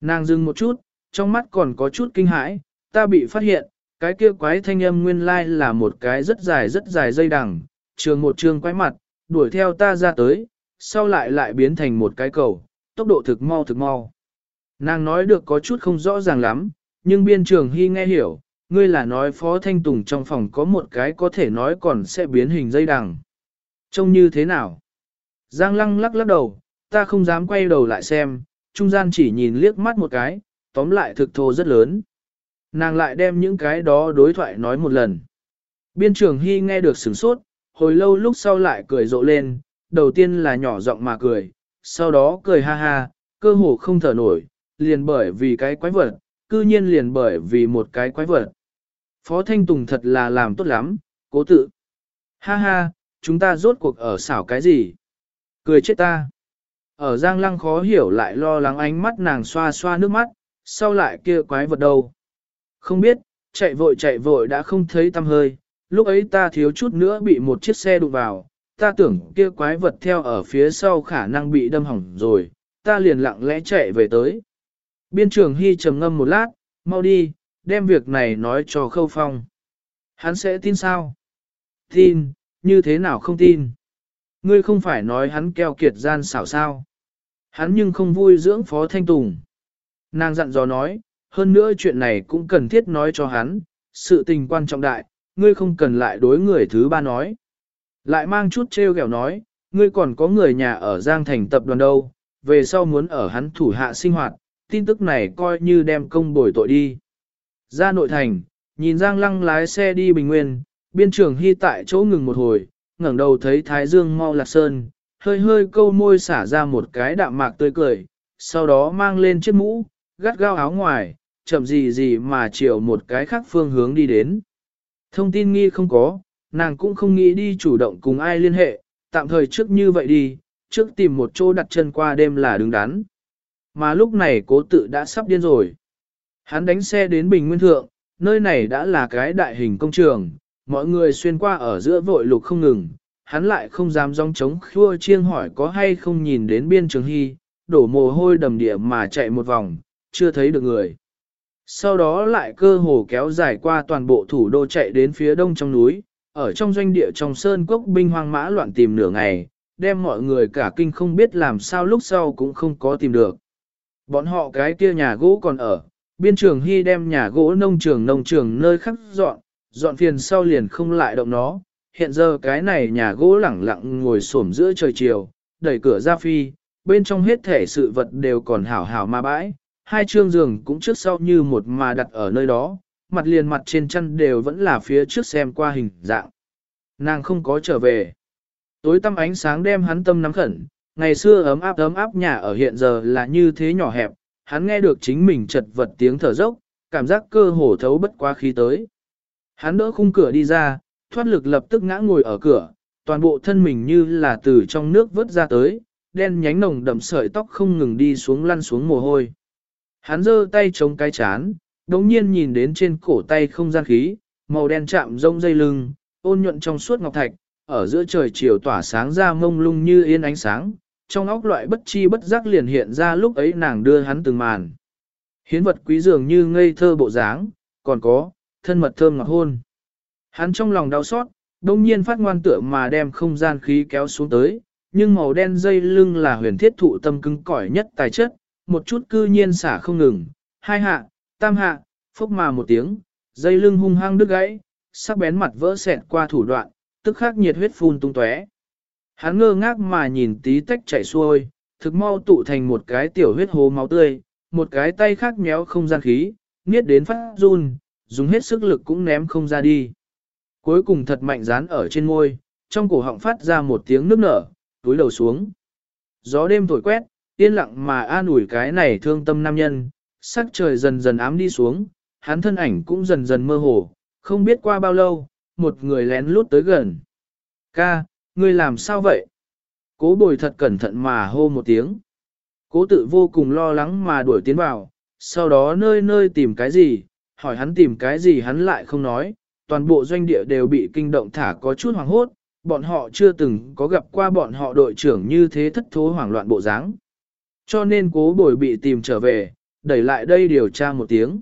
Speaker 1: Nàng dừng một chút, trong mắt còn có chút kinh hãi, ta bị phát hiện, cái kia quái thanh âm nguyên lai là một cái rất dài rất dài dây đằng, trường một trường quái mặt, đuổi theo ta ra tới, sau lại lại biến thành một cái cầu, tốc độ thực mau thực mau. Nàng nói được có chút không rõ ràng lắm, nhưng biên trường hy nghe hiểu, ngươi là nói phó thanh tùng trong phòng có một cái có thể nói còn sẽ biến hình dây đằng. Trông như thế nào? Giang lăng lắc lắc đầu, ta không dám quay đầu lại xem, trung gian chỉ nhìn liếc mắt một cái, tóm lại thực thô rất lớn. Nàng lại đem những cái đó đối thoại nói một lần. Biên trưởng Hy nghe được sửng sốt, hồi lâu lúc sau lại cười rộ lên, đầu tiên là nhỏ giọng mà cười, sau đó cười ha ha, cơ hồ không thở nổi, liền bởi vì cái quái vật, cư nhiên liền bởi vì một cái quái vật. Phó Thanh Tùng thật là làm tốt lắm, cố tự. Ha ha, chúng ta rốt cuộc ở xảo cái gì? Cười chết ta. Ở Giang Lăng khó hiểu lại lo lắng ánh mắt nàng xoa xoa nước mắt, sau lại kia quái vật đâu. Không biết, chạy vội chạy vội đã không thấy tâm hơi, lúc ấy ta thiếu chút nữa bị một chiếc xe đụng vào, ta tưởng kia quái vật theo ở phía sau khả năng bị đâm hỏng rồi, ta liền lặng lẽ chạy về tới. Biên trưởng Hy trầm ngâm một lát, mau đi, đem việc này nói cho Khâu Phong. Hắn sẽ tin sao? Tin, như thế nào không tin? Ngươi không phải nói hắn keo kiệt gian xảo sao? Hắn nhưng không vui dưỡng Phó Thanh Tùng. Nàng dặn dò nói, hơn nữa chuyện này cũng cần thiết nói cho hắn, sự tình quan trọng đại, ngươi không cần lại đối người thứ ba nói. Lại mang chút treo ghẹo nói, ngươi còn có người nhà ở Giang Thành tập đoàn đâu, về sau muốn ở hắn thủ hạ sinh hoạt, tin tức này coi như đem công bồi tội đi. Ra nội thành, nhìn Giang Lăng lái xe đi Bình Nguyên, biên trưởng hy tại chỗ ngừng một hồi, ngẩng đầu thấy Thái Dương mau lạc sơn, hơi hơi câu môi xả ra một cái đạm mạc tươi cười, sau đó mang lên chiếc mũ, gắt gao áo ngoài, chậm gì gì mà chiều một cái khác phương hướng đi đến. Thông tin nghi không có, nàng cũng không nghĩ đi chủ động cùng ai liên hệ, tạm thời trước như vậy đi, trước tìm một chỗ đặt chân qua đêm là đứng đắn. Mà lúc này cố tự đã sắp điên rồi. Hắn đánh xe đến Bình Nguyên Thượng, nơi này đã là cái đại hình công trường, mọi người xuyên qua ở giữa vội lục không ngừng, hắn lại không dám rong trống khua chiêng hỏi có hay không nhìn đến biên trường hy, đổ mồ hôi đầm địa mà chạy một vòng, chưa thấy được người. Sau đó lại cơ hồ kéo dài qua toàn bộ thủ đô chạy đến phía đông trong núi, ở trong doanh địa trong sơn cốc binh hoang mã loạn tìm nửa ngày, đem mọi người cả kinh không biết làm sao lúc sau cũng không có tìm được. Bọn họ cái kia nhà gỗ còn ở, biên trường hy đem nhà gỗ nông trường nông trường nơi khắc dọn, dọn phiền sau liền không lại động nó. Hiện giờ cái này nhà gỗ lẳng lặng ngồi xổm giữa trời chiều, đẩy cửa ra phi, bên trong hết thể sự vật đều còn hảo hảo mà bãi, hai chương giường cũng trước sau như một mà đặt ở nơi đó, mặt liền mặt trên chân đều vẫn là phía trước xem qua hình dạng. Nàng không có trở về. Tối tăm ánh sáng đem hắn tâm nắm khẩn, ngày xưa ấm áp ấm áp nhà ở hiện giờ là như thế nhỏ hẹp, hắn nghe được chính mình chật vật tiếng thở dốc, cảm giác cơ hồ thấu bất quá khí tới. Hắn đỡ khung cửa đi ra, thoát lực lập tức ngã ngồi ở cửa, toàn bộ thân mình như là từ trong nước vớt ra tới, đen nhánh nồng đậm sợi tóc không ngừng đi xuống lăn xuống mồ hôi. Hắn giơ tay chống cái chán, đống nhiên nhìn đến trên cổ tay không gian khí, màu đen chạm rông dây lưng, ôn nhuận trong suốt ngọc thạch, ở giữa trời chiều tỏa sáng ra mông lung như yên ánh sáng, trong óc loại bất chi bất giác liền hiện ra lúc ấy nàng đưa hắn từng màn. Hiến vật quý dường như ngây thơ bộ dáng, còn có, thân mật thơm ngọt hôn. Hắn trong lòng đau xót, đông nhiên phát ngoan tựa mà đem không gian khí kéo xuống tới, nhưng màu đen dây lưng là huyền thiết thụ tâm cứng cỏi nhất tài chất, một chút cư nhiên xả không ngừng, hai hạ, tam hạ, phốc mà một tiếng, dây lưng hung hăng đứt gãy, sắc bén mặt vỡ xẹt qua thủ đoạn, tức khắc nhiệt huyết phun tung tóe. Hắn ngơ ngác mà nhìn tí tách chảy xuôi, thực mau tụ thành một cái tiểu huyết hố máu tươi, một cái tay khác méo không gian khí, niết đến phát run, dùng hết sức lực cũng ném không ra đi. Cuối cùng thật mạnh dán ở trên môi, trong cổ họng phát ra một tiếng nước nở, túi đầu xuống. Gió đêm thổi quét, yên lặng mà an ủi cái này thương tâm nam nhân, sắc trời dần dần ám đi xuống, hắn thân ảnh cũng dần dần mơ hồ, không biết qua bao lâu, một người lén lút tới gần. Ca, ngươi làm sao vậy? Cố bồi thật cẩn thận mà hô một tiếng. Cố tự vô cùng lo lắng mà đuổi tiến vào, sau đó nơi nơi tìm cái gì, hỏi hắn tìm cái gì hắn lại không nói, toàn bộ doanh địa đều bị kinh động thả có chút hoảng hốt, bọn họ chưa từng có gặp qua bọn họ đội trưởng như thế thất thố hoảng loạn bộ dáng. Cho nên cố bồi bị tìm trở về, đẩy lại đây điều tra một tiếng.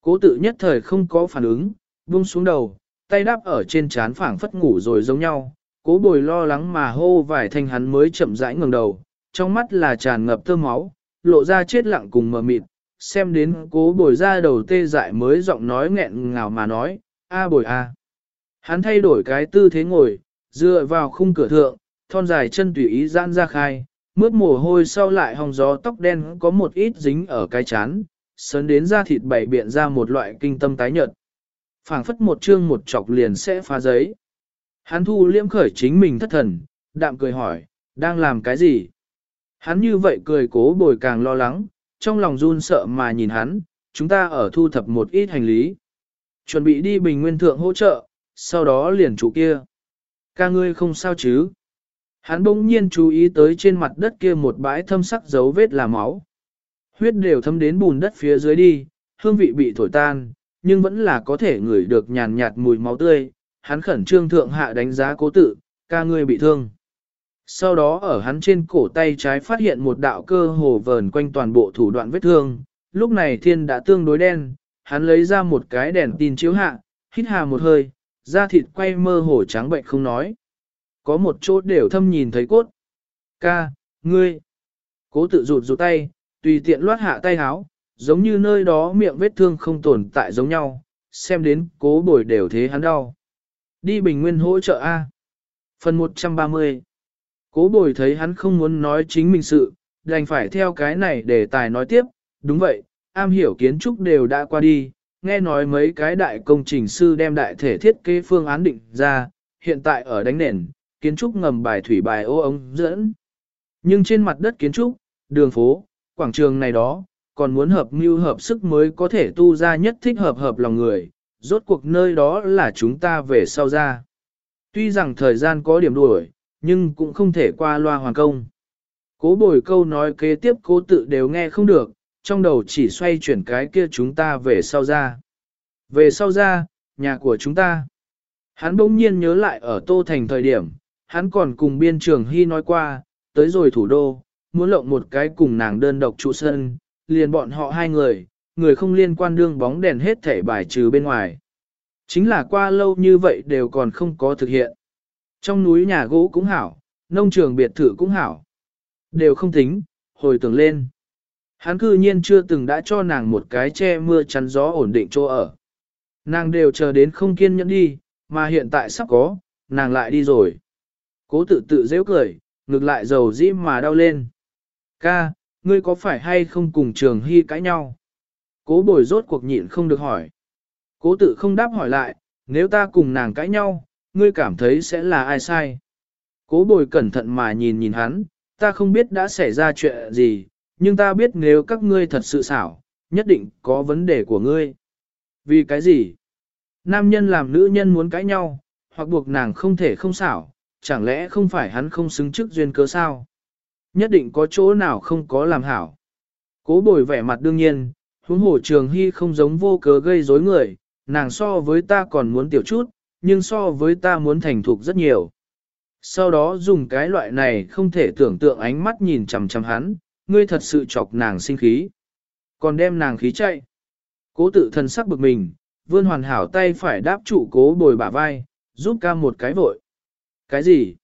Speaker 1: Cố tự nhất thời không có phản ứng, buông xuống đầu, tay đáp ở trên chán phảng phất ngủ rồi giống nhau. Cố bồi lo lắng mà hô vài thanh hắn mới chậm rãi ngẩng đầu, trong mắt là tràn ngập tơ máu, lộ ra chết lặng cùng mờ mịt, xem đến cố bồi ra đầu tê dại mới giọng nói nghẹn ngào mà nói, a bồi a. Hắn thay đổi cái tư thế ngồi, dựa vào khung cửa thượng, thon dài chân tùy ý giãn ra khai, mướt mồ hôi sau lại hòng gió tóc đen có một ít dính ở cái chán, sớn đến da thịt bảy biện ra một loại kinh tâm tái nhợt. phảng phất một chương một chọc liền sẽ phá giấy. Hắn thu liễm khởi chính mình thất thần, đạm cười hỏi, đang làm cái gì? Hắn như vậy cười cố bồi càng lo lắng, trong lòng run sợ mà nhìn hắn, chúng ta ở thu thập một ít hành lý. Chuẩn bị đi bình nguyên thượng hỗ trợ, sau đó liền chủ kia. Ca ngươi không sao chứ? Hắn bỗng nhiên chú ý tới trên mặt đất kia một bãi thâm sắc dấu vết là máu. Huyết đều thấm đến bùn đất phía dưới đi, hương vị bị thổi tan, nhưng vẫn là có thể ngửi được nhàn nhạt mùi máu tươi. Hắn khẩn trương thượng hạ đánh giá cố tự, ca ngươi bị thương. Sau đó ở hắn trên cổ tay trái phát hiện một đạo cơ hồ vờn quanh toàn bộ thủ đoạn vết thương. Lúc này thiên đã tương đối đen, hắn lấy ra một cái đèn tin chiếu hạ, hít hà một hơi, da thịt quay mơ hồ trắng bệnh không nói. Có một chỗ đều thâm nhìn thấy cốt. Ca, ngươi. Cố tự rụt rụt tay, tùy tiện loát hạ tay háo, giống như nơi đó miệng vết thương không tồn tại giống nhau, xem đến cố bồi đều thế hắn đau. Đi bình nguyên hỗ trợ A. Phần 130 Cố bồi thấy hắn không muốn nói chính mình sự, đành phải theo cái này để tài nói tiếp, đúng vậy, am hiểu kiến trúc đều đã qua đi, nghe nói mấy cái đại công trình sư đem đại thể thiết kế phương án định ra, hiện tại ở đánh nền, kiến trúc ngầm bài thủy bài ô ống dẫn. Nhưng trên mặt đất kiến trúc, đường phố, quảng trường này đó, còn muốn hợp mưu hợp sức mới có thể tu ra nhất thích hợp hợp lòng người, rốt cuộc nơi đó là chúng ta về sau ra. Tuy rằng thời gian có điểm đuổi, nhưng cũng không thể qua loa hoàn công. Cố bồi câu nói kế tiếp cố tự đều nghe không được, trong đầu chỉ xoay chuyển cái kia chúng ta về sau ra. Về sau ra, nhà của chúng ta. Hắn bỗng nhiên nhớ lại ở Tô Thành thời điểm, hắn còn cùng biên trường Hy nói qua, tới rồi thủ đô, muốn lộng một cái cùng nàng đơn độc trụ sân, liền bọn họ hai người, người không liên quan đương bóng đèn hết thể bài trừ bên ngoài. Chính là qua lâu như vậy đều còn không có thực hiện. Trong núi nhà gỗ cũng hảo, nông trường biệt thự cũng hảo. Đều không tính, hồi tưởng lên. Hắn cư nhiên chưa từng đã cho nàng một cái che mưa chắn gió ổn định chỗ ở. Nàng đều chờ đến không kiên nhẫn đi, mà hiện tại sắp có, nàng lại đi rồi. Cố tự tự dễ cười, ngược lại dầu dĩ mà đau lên. Ca, ngươi có phải hay không cùng trường hy cãi nhau? Cố bồi rốt cuộc nhịn không được hỏi. Cố tự không đáp hỏi lại, nếu ta cùng nàng cãi nhau, ngươi cảm thấy sẽ là ai sai? Cố bồi cẩn thận mà nhìn nhìn hắn, ta không biết đã xảy ra chuyện gì, nhưng ta biết nếu các ngươi thật sự xảo, nhất định có vấn đề của ngươi. Vì cái gì? Nam nhân làm nữ nhân muốn cãi nhau, hoặc buộc nàng không thể không xảo, chẳng lẽ không phải hắn không xứng chức duyên cớ sao? Nhất định có chỗ nào không có làm hảo. Cố bồi vẻ mặt đương nhiên, huống hồ trường hy không giống vô cớ gây rối người, nàng so với ta còn muốn tiểu chút, nhưng so với ta muốn thành thục rất nhiều. Sau đó dùng cái loại này không thể tưởng tượng ánh mắt nhìn chằm chằm hắn, ngươi thật sự chọc nàng sinh khí. Còn đem nàng khí chạy. Cố tự thân sắc bực mình, vươn hoàn hảo tay phải đáp trụ cố bồi bả vai, giúp ca một cái vội. Cái gì?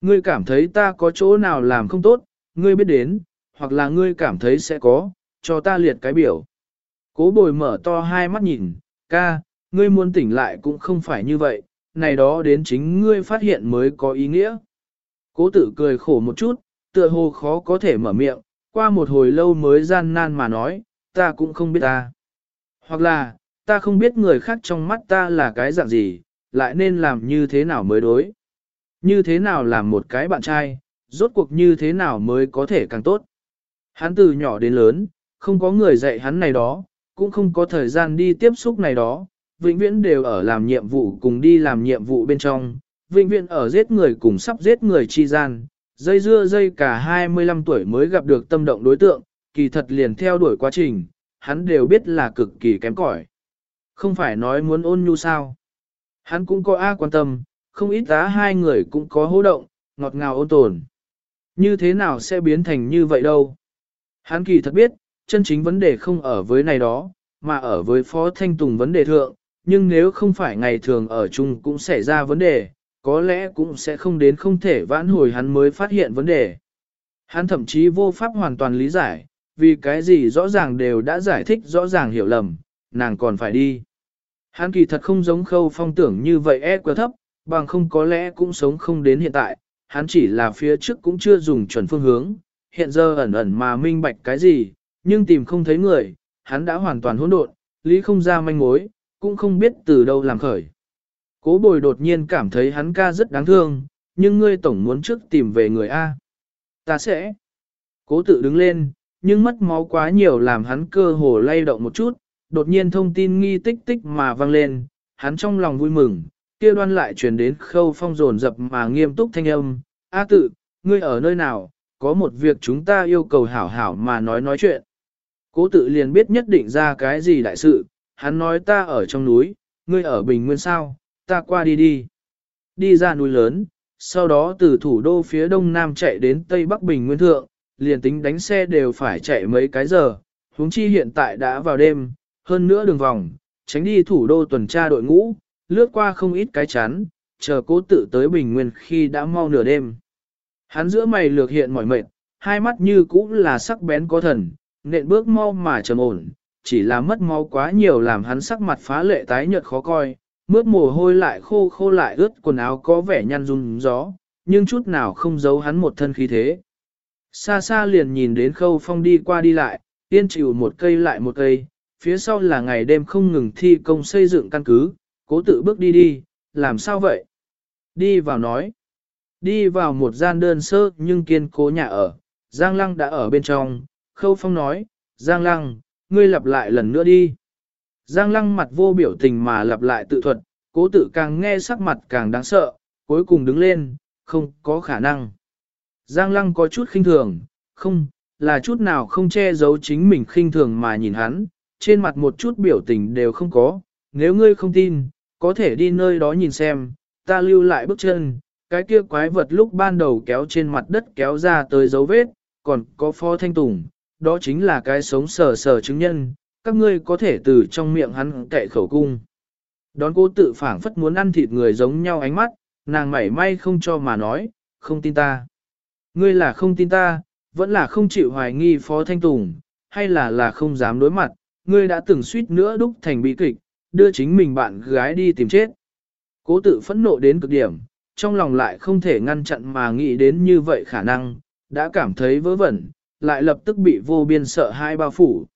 Speaker 1: Ngươi cảm thấy ta có chỗ nào làm không tốt, ngươi biết đến, hoặc là ngươi cảm thấy sẽ có, cho ta liệt cái biểu. Cố bồi mở to hai mắt nhìn, ca, ngươi muốn tỉnh lại cũng không phải như vậy, này đó đến chính ngươi phát hiện mới có ý nghĩa. Cố tử cười khổ một chút, tựa hồ khó có thể mở miệng, qua một hồi lâu mới gian nan mà nói, ta cũng không biết ta. Hoặc là, ta không biết người khác trong mắt ta là cái dạng gì, lại nên làm như thế nào mới đối. Như thế nào làm một cái bạn trai, rốt cuộc như thế nào mới có thể càng tốt. Hắn từ nhỏ đến lớn, không có người dạy hắn này đó, cũng không có thời gian đi tiếp xúc này đó, vĩnh viễn đều ở làm nhiệm vụ cùng đi làm nhiệm vụ bên trong, vĩnh viễn ở giết người cùng sắp giết người chi gian, dây dưa dây cả 25 tuổi mới gặp được tâm động đối tượng, kỳ thật liền theo đuổi quá trình, hắn đều biết là cực kỳ kém cỏi. Không phải nói muốn ôn nhu sao. Hắn cũng có A quan tâm, không ít giá hai người cũng có hô động, ngọt ngào ôn tồn. Như thế nào sẽ biến thành như vậy đâu? Hắn kỳ thật biết, chân chính vấn đề không ở với này đó, mà ở với Phó Thanh Tùng vấn đề thượng, nhưng nếu không phải ngày thường ở chung cũng xảy ra vấn đề, có lẽ cũng sẽ không đến không thể vãn hồi hắn mới phát hiện vấn đề. Hắn thậm chí vô pháp hoàn toàn lý giải, vì cái gì rõ ràng đều đã giải thích rõ ràng hiểu lầm, nàng còn phải đi. Hắn kỳ thật không giống khâu phong tưởng như vậy e quá thấp, bằng không có lẽ cũng sống không đến hiện tại, hắn chỉ là phía trước cũng chưa dùng chuẩn phương hướng, hiện giờ ẩn ẩn mà minh bạch cái gì, nhưng tìm không thấy người, hắn đã hoàn toàn hỗn độn, lý không ra manh mối, cũng không biết từ đâu làm khởi. Cố bồi đột nhiên cảm thấy hắn ca rất đáng thương, nhưng ngươi tổng muốn trước tìm về người A. Ta sẽ. Cố tự đứng lên, nhưng mất máu quá nhiều làm hắn cơ hồ lay động một chút, đột nhiên thông tin nghi tích tích mà vang lên, hắn trong lòng vui mừng, kia đoan lại truyền đến khâu phong rồn dập mà nghiêm túc thanh âm, A tự, ngươi ở nơi nào, có một việc chúng ta yêu cầu hảo hảo mà nói nói chuyện. Cố tự liền biết nhất định ra cái gì đại sự, hắn nói ta ở trong núi, ngươi ở Bình Nguyên sao, ta qua đi đi. Đi ra núi lớn, sau đó từ thủ đô phía đông nam chạy đến tây bắc Bình Nguyên Thượng, liền tính đánh xe đều phải chạy mấy cái giờ, huống chi hiện tại đã vào đêm, hơn nữa đường vòng, tránh đi thủ đô tuần tra đội ngũ, lướt qua không ít cái chán, chờ cố tự tới Bình Nguyên khi đã mau nửa đêm. Hắn giữa mày lược hiện mỏi mệt, hai mắt như cũ là sắc bén có thần, nện bước mau mà trầm ổn, chỉ là mất máu quá nhiều làm hắn sắc mặt phá lệ tái nhợt khó coi, mướt mồ hôi lại khô khô lại ướt quần áo có vẻ nhăn run gió, nhưng chút nào không giấu hắn một thân khí thế. Xa xa liền nhìn đến khâu phong đi qua đi lại, tiên chịu một cây lại một cây, phía sau là ngày đêm không ngừng thi công xây dựng căn cứ, cố tự bước đi đi, làm sao vậy? Đi vào nói. Đi vào một gian đơn sơ nhưng kiên cố nhà ở, Giang Lăng đã ở bên trong, Khâu Phong nói, Giang Lăng, ngươi lặp lại lần nữa đi. Giang Lăng mặt vô biểu tình mà lặp lại tự thuật, cố tự càng nghe sắc mặt càng đáng sợ, cuối cùng đứng lên, không có khả năng. Giang Lăng có chút khinh thường, không, là chút nào không che giấu chính mình khinh thường mà nhìn hắn, trên mặt một chút biểu tình đều không có, nếu ngươi không tin, có thể đi nơi đó nhìn xem, ta lưu lại bước chân, cái kia quái vật lúc ban đầu kéo trên mặt đất kéo ra tới dấu vết, còn có phó thanh tùng, đó chính là cái sống sờ sờ chứng nhân, các ngươi có thể từ trong miệng hắn cậy khẩu cung. Đón cô tự phảng phất muốn ăn thịt người giống nhau ánh mắt, nàng mảy may không cho mà nói, không tin ta. Ngươi là không tin ta, vẫn là không chịu hoài nghi Phó Thanh Tùng, hay là là không dám đối mặt, ngươi đã từng suýt nữa đúc thành bị kịch, đưa chính mình bạn gái đi tìm chết. Cố tự phẫn nộ đến cực điểm, trong lòng lại không thể ngăn chặn mà nghĩ đến như vậy khả năng, đã cảm thấy vớ vẩn, lại lập tức bị vô biên sợ hai bao phủ.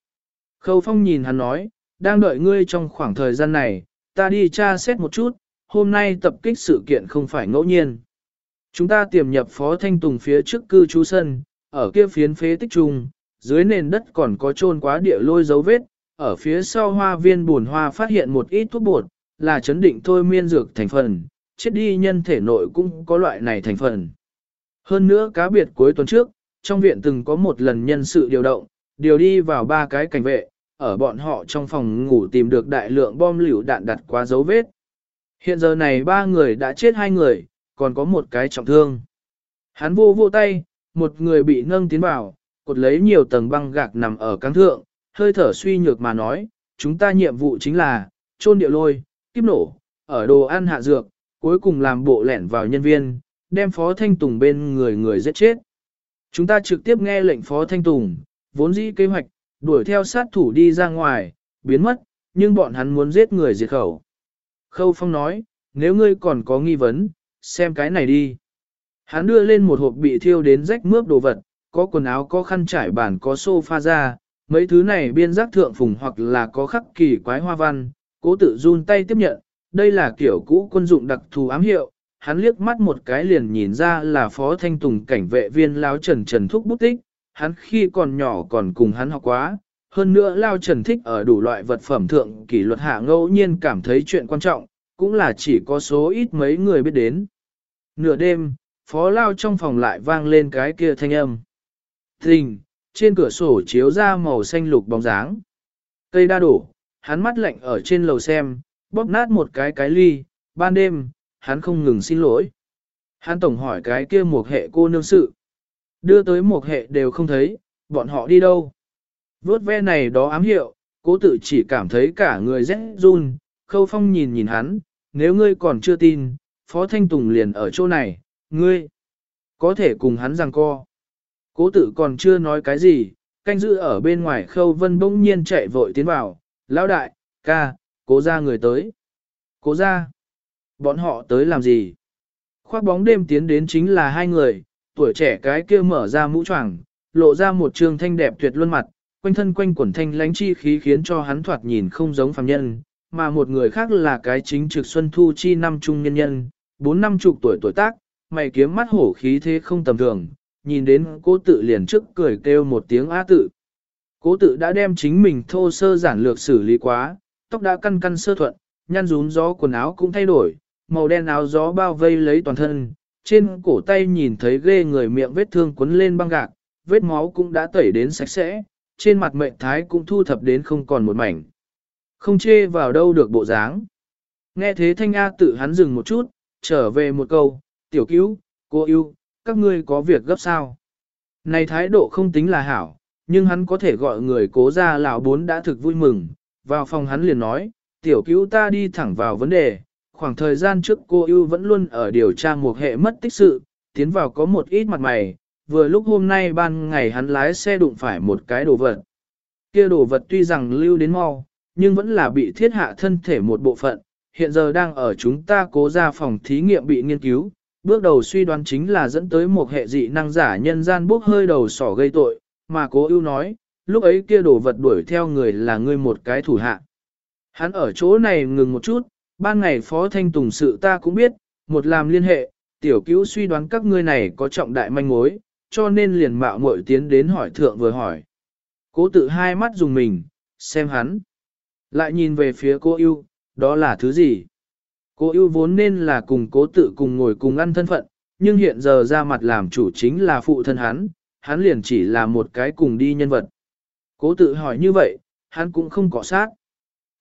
Speaker 1: Khâu Phong nhìn hắn nói, đang đợi ngươi trong khoảng thời gian này, ta đi tra xét một chút, hôm nay tập kích sự kiện không phải ngẫu nhiên. Chúng ta tiềm nhập Phó Thanh Tùng phía trước cư trú sân, ở kia phiến phế tích trung, dưới nền đất còn có trôn quá địa lôi dấu vết, ở phía sau hoa viên buồn hoa phát hiện một ít thuốc bột, là chấn định thôi miên dược thành phần, chết đi nhân thể nội cũng có loại này thành phần. Hơn nữa cá biệt cuối tuần trước, trong viện từng có một lần nhân sự điều động, điều đi vào ba cái cảnh vệ, ở bọn họ trong phòng ngủ tìm được đại lượng bom lựu đạn đặt qua dấu vết. Hiện giờ này ba người đã chết hai người, còn có một cái trọng thương. Hắn vô vô tay, một người bị nâng tiến vào, cột lấy nhiều tầng băng gạc nằm ở căng thượng, hơi thở suy nhược mà nói, chúng ta nhiệm vụ chính là, trôn địa lôi, kiếp nổ, ở đồ ăn hạ dược, cuối cùng làm bộ lẻn vào nhân viên, đem Phó Thanh Tùng bên người người giết chết. Chúng ta trực tiếp nghe lệnh Phó Thanh Tùng, vốn dĩ kế hoạch, đuổi theo sát thủ đi ra ngoài, biến mất, nhưng bọn hắn muốn giết người diệt khẩu. Khâu Phong nói, nếu ngươi còn có nghi vấn, xem cái này đi. Hắn đưa lên một hộp bị thiêu đến rách mướp đồ vật, có quần áo có khăn trải bàn có sofa ra, mấy thứ này biên giác thượng phùng hoặc là có khắc kỳ quái hoa văn, cố tự run tay tiếp nhận, đây là kiểu cũ quân dụng đặc thù ám hiệu, hắn liếc mắt một cái liền nhìn ra là phó thanh tùng cảnh vệ viên lao trần trần thúc bút tích, hắn khi còn nhỏ còn cùng hắn học quá, hơn nữa lao trần thích ở đủ loại vật phẩm thượng kỷ luật hạ ngẫu nhiên cảm thấy chuyện quan trọng, cũng là chỉ có số ít mấy người biết đến. Nửa đêm, phó lao trong phòng lại vang lên cái kia thanh âm. Thình, trên cửa sổ chiếu ra màu xanh lục bóng dáng. Cây đa đổ, hắn mắt lạnh ở trên lầu xem, bóp nát một cái cái ly, ban đêm, hắn không ngừng xin lỗi. Hắn tổng hỏi cái kia một hệ cô nương sự. Đưa tới một hệ đều không thấy, bọn họ đi đâu. Vốt ve này đó ám hiệu, cố tự chỉ cảm thấy cả người rét run, khâu phong nhìn nhìn hắn, nếu ngươi còn chưa tin, Phó Thanh Tùng liền ở chỗ này, ngươi có thể cùng hắn rằng co. Cố tự còn chưa nói cái gì, canh giữ ở bên ngoài khâu vân bỗng nhiên chạy vội tiến vào, lão đại, ca, cố ra người tới. Cố ra, bọn họ tới làm gì? Khoác bóng đêm tiến đến chính là hai người, tuổi trẻ cái kia mở ra mũ choàng, lộ ra một trường thanh đẹp tuyệt luân mặt, quanh thân quanh quẩn thanh lánh chi khí khiến cho hắn thoạt nhìn không giống phàm nhân, mà một người khác là cái chính trực xuân thu chi năm trung nhân nhân, bốn năm chục tuổi tuổi tác, mày kiếm mắt hổ khí thế không tầm thường, nhìn đến cố tự liền trước cười kêu một tiếng á tự. Cố tự đã đem chính mình thô sơ giản lược xử lý quá, tóc đã căn căn sơ thuận, nhăn rún gió quần áo cũng thay đổi, màu đen áo gió bao vây lấy toàn thân, trên cổ tay nhìn thấy ghê người miệng vết thương quấn lên băng gạc, vết máu cũng đã tẩy đến sạch sẽ, trên mặt mệnh thái cũng thu thập đến không còn một mảnh. Không chê vào đâu được bộ dáng. Nghe thế thanh A tự hắn dừng một chút, trở về một câu, tiểu cứu, cô yêu, các ngươi có việc gấp sao. Này thái độ không tính là hảo, nhưng hắn có thể gọi người cố ra lão bốn đã thực vui mừng, vào phòng hắn liền nói, tiểu cứu ta đi thẳng vào vấn đề, khoảng thời gian trước cô ưu vẫn luôn ở điều tra một hệ mất tích sự, tiến vào có một ít mặt mày, vừa lúc hôm nay ban ngày hắn lái xe đụng phải một cái đồ vật. Kia đồ vật tuy rằng lưu đến mau, nhưng vẫn là bị thiết hạ thân thể một bộ phận, hiện giờ đang ở chúng ta cố ra phòng thí nghiệm bị nghiên cứu, bước đầu suy đoán chính là dẫn tới một hệ dị năng giả nhân gian bốc hơi đầu sỏ gây tội, mà cố ưu nói, lúc ấy kia đồ vật đuổi theo người là ngươi một cái thủ hạ. Hắn ở chỗ này ngừng một chút, ban ngày phó thanh tùng sự ta cũng biết, một làm liên hệ, tiểu cứu suy đoán các ngươi này có trọng đại manh mối, cho nên liền mạo muội tiến đến hỏi thượng vừa hỏi. Cố tự hai mắt dùng mình, xem hắn. Lại nhìn về phía cô yêu, đó là thứ gì? Cô yêu vốn nên là cùng cố tự cùng ngồi cùng ăn thân phận, nhưng hiện giờ ra mặt làm chủ chính là phụ thân hắn, hắn liền chỉ là một cái cùng đi nhân vật. Cố tự hỏi như vậy, hắn cũng không cọ sát.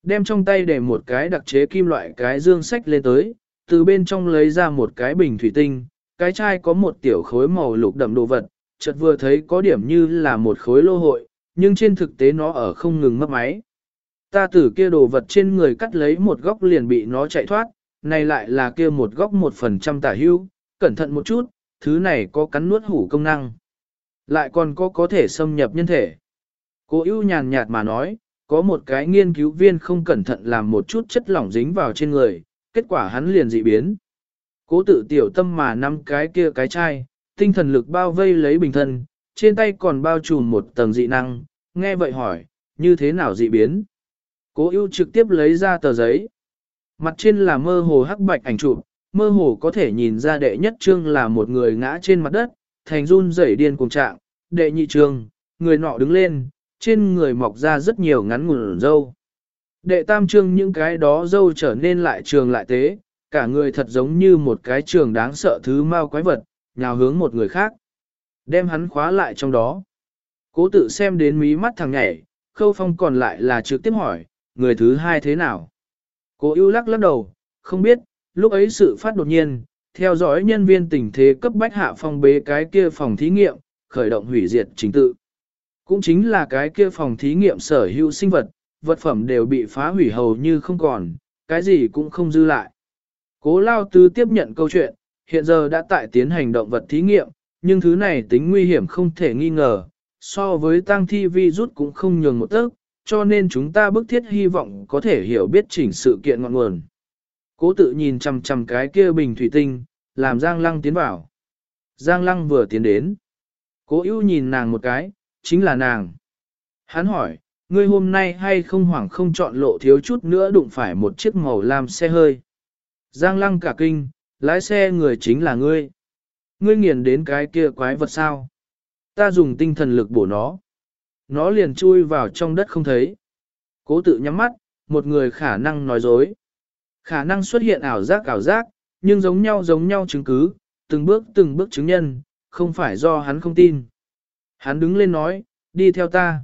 Speaker 1: Đem trong tay để một cái đặc chế kim loại cái dương sách lên tới, từ bên trong lấy ra một cái bình thủy tinh, cái chai có một tiểu khối màu lục đậm đồ vật, chợt vừa thấy có điểm như là một khối lô hội, nhưng trên thực tế nó ở không ngừng mất máy. Ta từ kia đồ vật trên người cắt lấy một góc liền bị nó chạy thoát, này lại là kia một góc một phần trăm tả hưu, cẩn thận một chút, thứ này có cắn nuốt hủ công năng. Lại còn có có thể xâm nhập nhân thể. Cô ưu nhàn nhạt mà nói, có một cái nghiên cứu viên không cẩn thận làm một chút chất lỏng dính vào trên người, kết quả hắn liền dị biến. Cố tự tiểu tâm mà năm cái kia cái chai, tinh thần lực bao vây lấy bình thân, trên tay còn bao trùm một tầng dị năng, nghe vậy hỏi, như thế nào dị biến? Cố ưu trực tiếp lấy ra tờ giấy. Mặt trên là mơ hồ hắc bạch ảnh chụp, mơ hồ có thể nhìn ra đệ nhất trương là một người ngã trên mặt đất, thành run rẩy điên cùng trạng, đệ nhị trương, người nọ đứng lên, trên người mọc ra rất nhiều ngắn ngủn dâu. Đệ tam trương những cái đó dâu trở nên lại trường lại tế, cả người thật giống như một cái trường đáng sợ thứ mau quái vật, nhào hướng một người khác. Đem hắn khóa lại trong đó. Cố tự xem đến mí mắt thằng nhảy, khâu phong còn lại là trực tiếp hỏi, người thứ hai thế nào? Cố ưu lắc lắc đầu, không biết, lúc ấy sự phát đột nhiên, theo dõi nhân viên tình thế cấp bách hạ phong bế cái kia phòng thí nghiệm, khởi động hủy diệt chính tự. Cũng chính là cái kia phòng thí nghiệm sở hữu sinh vật, vật phẩm đều bị phá hủy hầu như không còn, cái gì cũng không dư lại. Cố Lao Tư tiếp nhận câu chuyện, hiện giờ đã tại tiến hành động vật thí nghiệm, nhưng thứ này tính nguy hiểm không thể nghi ngờ, so với tăng thi vi rút cũng không nhường một tấc, cho nên chúng ta bức thiết hy vọng có thể hiểu biết chỉnh sự kiện ngọn nguồn. Cố tự nhìn chằm chằm cái kia bình thủy tinh, làm Giang Lăng tiến vào. Giang Lăng vừa tiến đến. Cố ưu nhìn nàng một cái, chính là nàng. Hắn hỏi, ngươi hôm nay hay không hoảng không chọn lộ thiếu chút nữa đụng phải một chiếc màu lam xe hơi. Giang Lăng cả kinh, lái xe người chính là ngươi. Ngươi nghiền đến cái kia quái vật sao? Ta dùng tinh thần lực bổ nó. Nó liền chui vào trong đất không thấy. Cố tự nhắm mắt, một người khả năng nói dối. Khả năng xuất hiện ảo giác ảo giác, nhưng giống nhau giống nhau chứng cứ, từng bước từng bước chứng nhân, không phải do hắn không tin. Hắn đứng lên nói, đi theo ta.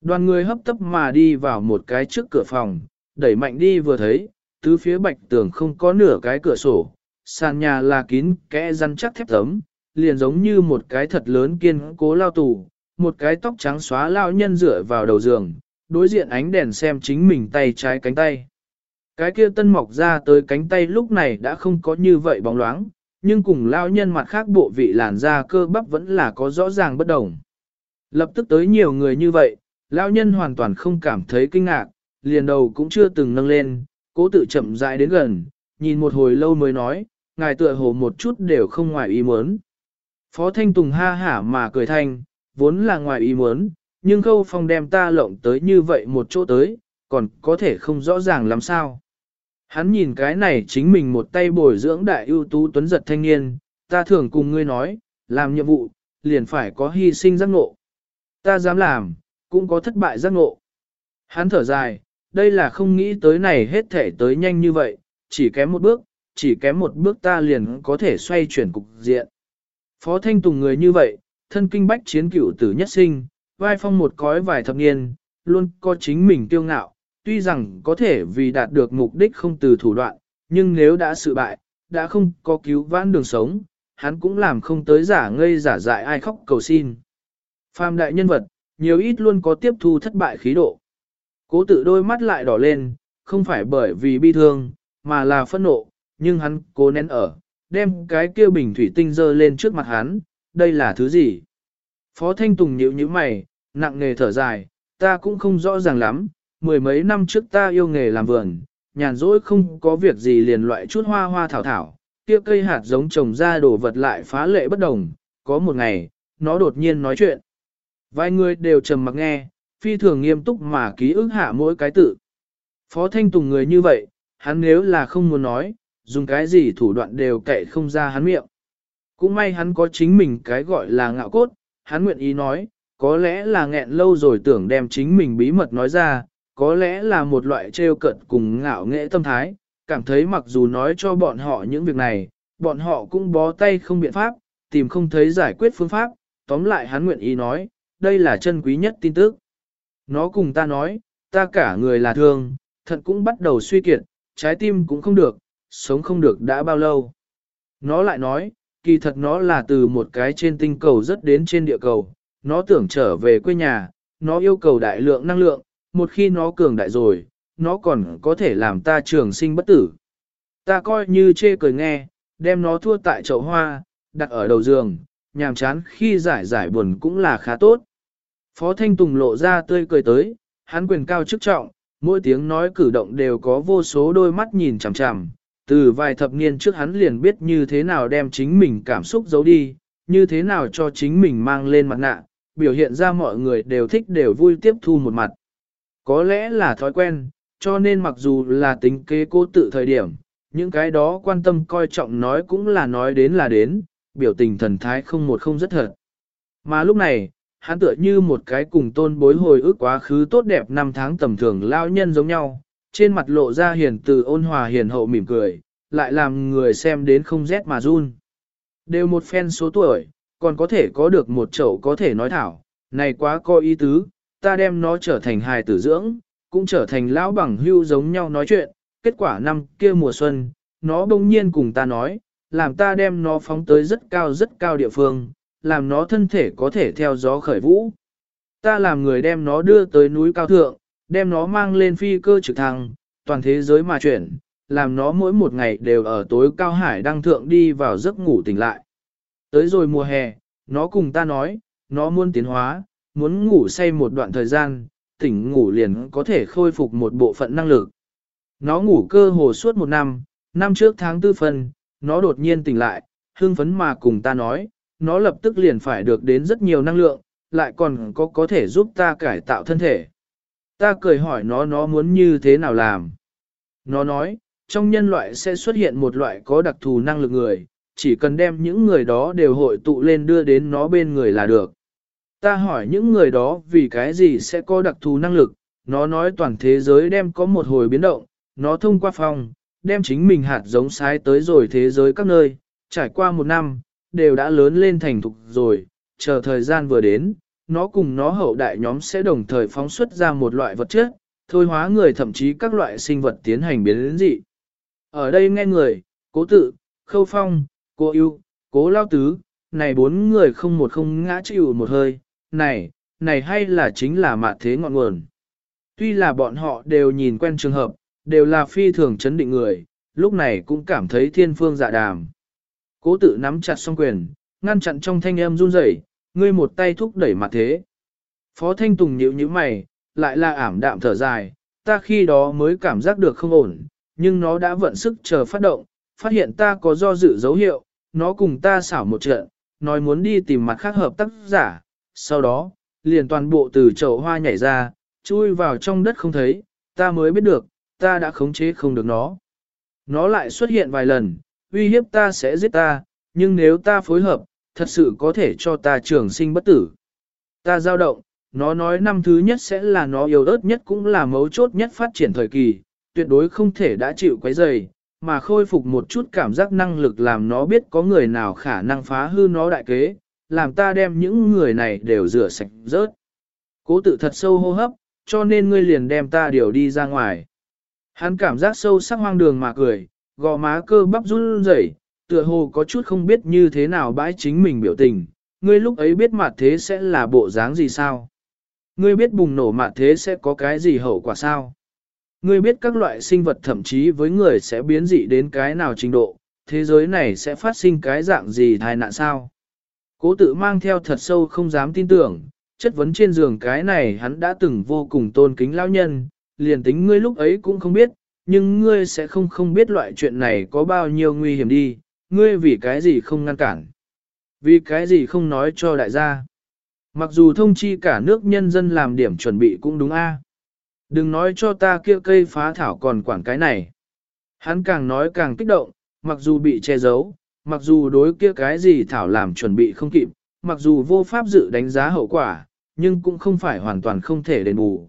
Speaker 1: Đoàn người hấp tấp mà đi vào một cái trước cửa phòng, đẩy mạnh đi vừa thấy, tứ phía bạch tường không có nửa cái cửa sổ, sàn nhà là kín kẽ rắn chắc thép tấm, liền giống như một cái thật lớn kiên cố lao tù, một cái tóc trắng xóa lao nhân dựa vào đầu giường, đối diện ánh đèn xem chính mình tay trái cánh tay. Cái kia tân mọc ra tới cánh tay lúc này đã không có như vậy bóng loáng, nhưng cùng lao nhân mặt khác bộ vị làn da cơ bắp vẫn là có rõ ràng bất đồng. Lập tức tới nhiều người như vậy, lao nhân hoàn toàn không cảm thấy kinh ngạc, liền đầu cũng chưa từng nâng lên, cố tự chậm rãi đến gần, nhìn một hồi lâu mới nói, ngài tựa hồ một chút đều không ngoài ý muốn. Phó Thanh Tùng ha hả mà cười thanh, vốn là ngoài ý muốn, nhưng khâu phong đem ta lộng tới như vậy một chỗ tới, còn có thể không rõ ràng làm sao. Hắn nhìn cái này chính mình một tay bồi dưỡng đại ưu tú tuấn giật thanh niên, ta thường cùng ngươi nói, làm nhiệm vụ, liền phải có hy sinh giác ngộ. Ta dám làm, cũng có thất bại giác ngộ. Hắn thở dài, đây là không nghĩ tới này hết thể tới nhanh như vậy, chỉ kém một bước, chỉ kém một bước ta liền có thể xoay chuyển cục diện. Phó Thanh Tùng người như vậy, thân kinh bách chiến cựu tử nhất sinh, vai phong một cõi vài thập niên, luôn có chính mình tiêu ngạo, tuy rằng có thể vì đạt được mục đích không từ thủ đoạn, nhưng nếu đã sự bại, đã không có cứu vãn đường sống, hắn cũng làm không tới giả ngây giả dại ai khóc cầu xin. Phàm đại nhân vật, nhiều ít luôn có tiếp thu thất bại khí độ. Cố tự đôi mắt lại đỏ lên, không phải bởi vì bi thương, mà là phẫn nộ, nhưng hắn cố nén ở, đem cái kia bình thủy tinh dơ lên trước mặt hắn, đây là thứ gì? Phó Thanh Tùng nhíu nhíu mày, nặng nề thở dài, ta cũng không rõ ràng lắm, mười mấy năm trước ta yêu nghề làm vườn, nhàn rỗi không có việc gì liền loại chút hoa hoa thảo thảo, kia cây hạt giống trồng ra đồ vật lại phá lệ bất đồng, có một ngày, nó đột nhiên nói chuyện. Vài người đều trầm mặc nghe, phi thường nghiêm túc mà ký ức hạ mỗi cái tự. Phó Thanh Tùng người như vậy, hắn nếu là không muốn nói, dùng cái gì thủ đoạn đều kệ không ra hắn miệng. Cũng may hắn có chính mình cái gọi là ngạo cốt, hắn nguyện ý nói, có lẽ là nghẹn lâu rồi tưởng đem chính mình bí mật nói ra, có lẽ là một loại trêu cận cùng ngạo nghệ tâm thái, cảm thấy mặc dù nói cho bọn họ những việc này, bọn họ cũng bó tay không biện pháp, tìm không thấy giải quyết phương pháp, tóm lại hắn nguyện ý nói, đây là chân quý nhất tin tức. Nó cùng ta nói, ta cả người là thương, thận cũng bắt đầu suy kiệt, trái tim cũng không được, sống không được đã bao lâu. Nó lại nói, kỳ thật nó là từ một cái trên tinh cầu rất đến trên địa cầu, nó tưởng trở về quê nhà, nó yêu cầu đại lượng năng lượng, một khi nó cường đại rồi, nó còn có thể làm ta trường sinh bất tử. Ta coi như chê cười nghe, đem nó thua tại chậu hoa, đặt ở đầu giường, nhàm chán khi giải giải buồn cũng là khá tốt. Phó Thanh Tùng lộ ra tươi cười tới, hắn quyền cao chức trọng, mỗi tiếng nói cử động đều có vô số đôi mắt nhìn chằm chằm. Từ vài thập niên trước hắn liền biết như thế nào đem chính mình cảm xúc giấu đi, như thế nào cho chính mình mang lên mặt nạ, biểu hiện ra mọi người đều thích đều vui tiếp thu một mặt. Có lẽ là thói quen, cho nên mặc dù là tính kế cố tự thời điểm, những cái đó quan tâm coi trọng nói cũng là nói đến là đến, biểu tình thần thái không một không rất thật. Mà lúc này, hắn tựa như một cái cùng tôn bối hồi ức quá khứ tốt đẹp năm tháng tầm thường lao nhân giống nhau, trên mặt lộ ra hiền từ ôn hòa hiền hậu mỉm cười, lại làm người xem đến không rét mà run. Đều một phen số tuổi, còn có thể có được một chậu có thể nói thảo, này quá có ý tứ, ta đem nó trở thành hài tử dưỡng, cũng trở thành lão bằng hưu giống nhau nói chuyện, kết quả năm kia mùa xuân, nó bỗng nhiên cùng ta nói, làm ta đem nó phóng tới rất cao rất cao địa phương, làm nó thân thể có thể theo gió khởi vũ. Ta làm người đem nó đưa tới núi cao thượng, đem nó mang lên phi cơ trực thăng, toàn thế giới mà chuyển, làm nó mỗi một ngày đều ở tối cao hải đăng thượng đi vào giấc ngủ tỉnh lại. Tới rồi mùa hè, nó cùng ta nói, nó muốn tiến hóa, muốn ngủ say một đoạn thời gian, tỉnh ngủ liền có thể khôi phục một bộ phận năng lực. Nó ngủ cơ hồ suốt một năm, năm trước tháng tư phân, nó đột nhiên tỉnh lại, Hương phấn mà cùng ta nói, nó lập tức liền phải được đến rất nhiều năng lượng, lại còn có có thể giúp ta cải tạo thân thể. Ta cười hỏi nó nó muốn như thế nào làm. Nó nói, trong nhân loại sẽ xuất hiện một loại có đặc thù năng lực người, chỉ cần đem những người đó đều hội tụ lên đưa đến nó bên người là được. Ta hỏi những người đó vì cái gì sẽ có đặc thù năng lực, nó nói toàn thế giới đem có một hồi biến động, nó thông qua phòng, đem chính mình hạt giống sai tới rồi thế giới các nơi, trải qua một năm, đều đã lớn lên thành thục rồi, chờ thời gian vừa đến, nó cùng nó hậu đại nhóm sẽ đồng thời phóng xuất ra một loại vật chất, thôi hóa người thậm chí các loại sinh vật tiến hành biến đến dị. Ở đây nghe người, cố tự, khâu phong, cô yêu, cố lao tứ, này bốn người không một không ngã chịu một hơi, này, này hay là chính là mạt thế ngọn nguồn. Tuy là bọn họ đều nhìn quen trường hợp, đều là phi thường chấn định người, lúc này cũng cảm thấy thiên phương dạ đàm. Cố tự nắm chặt song quyền, ngăn chặn trong thanh âm run rẩy, ngươi một tay thúc đẩy mặt thế. Phó Thanh Tùng nhíu nhíu mày, lại là ảm đạm thở dài, ta khi đó mới cảm giác được không ổn, nhưng nó đã vận sức chờ phát động, phát hiện ta có do dự dấu hiệu, nó cùng ta xảo một trận, nói muốn đi tìm mặt khác hợp tác giả, sau đó, liền toàn bộ từ chậu hoa nhảy ra, chui vào trong đất không thấy, ta mới biết được, ta đã khống chế không được nó. Nó lại xuất hiện vài lần, uy hiếp ta sẽ giết ta, nhưng nếu ta phối hợp, thật sự có thể cho ta trường sinh bất tử. Ta giao động, nó nói năm thứ nhất sẽ là nó yếu ớt nhất cũng là mấu chốt nhất phát triển thời kỳ, tuyệt đối không thể đã chịu quấy dày, mà khôi phục một chút cảm giác năng lực làm nó biết có người nào khả năng phá hư nó đại kế, làm ta đem những người này đều rửa sạch rớt. Cố tự thật sâu hô hấp, cho nên ngươi liền đem ta điều đi ra ngoài. Hắn cảm giác sâu sắc hoang đường mà cười, gò má cơ bắp run rẩy, tựa hồ có chút không biết như thế nào bãi chính mình biểu tình. Ngươi lúc ấy biết mặt thế sẽ là bộ dáng gì sao? Ngươi biết bùng nổ mặt thế sẽ có cái gì hậu quả sao? Ngươi biết các loại sinh vật thậm chí với người sẽ biến dị đến cái nào trình độ, thế giới này sẽ phát sinh cái dạng gì tai nạn sao? Cố tự mang theo thật sâu không dám tin tưởng, chất vấn trên giường cái này hắn đã từng vô cùng tôn kính lão nhân, liền tính ngươi lúc ấy cũng không biết, nhưng ngươi sẽ không không biết loại chuyện này có bao nhiêu nguy hiểm đi, ngươi vì cái gì không ngăn cản. Vì cái gì không nói cho đại gia. Mặc dù thông chi cả nước nhân dân làm điểm chuẩn bị cũng đúng a. Đừng nói cho ta kia cây phá thảo còn quản cái này. Hắn càng nói càng kích động, mặc dù bị che giấu, mặc dù đối kia cái gì thảo làm chuẩn bị không kịp, mặc dù vô pháp dự đánh giá hậu quả, nhưng cũng không phải hoàn toàn không thể đền bù.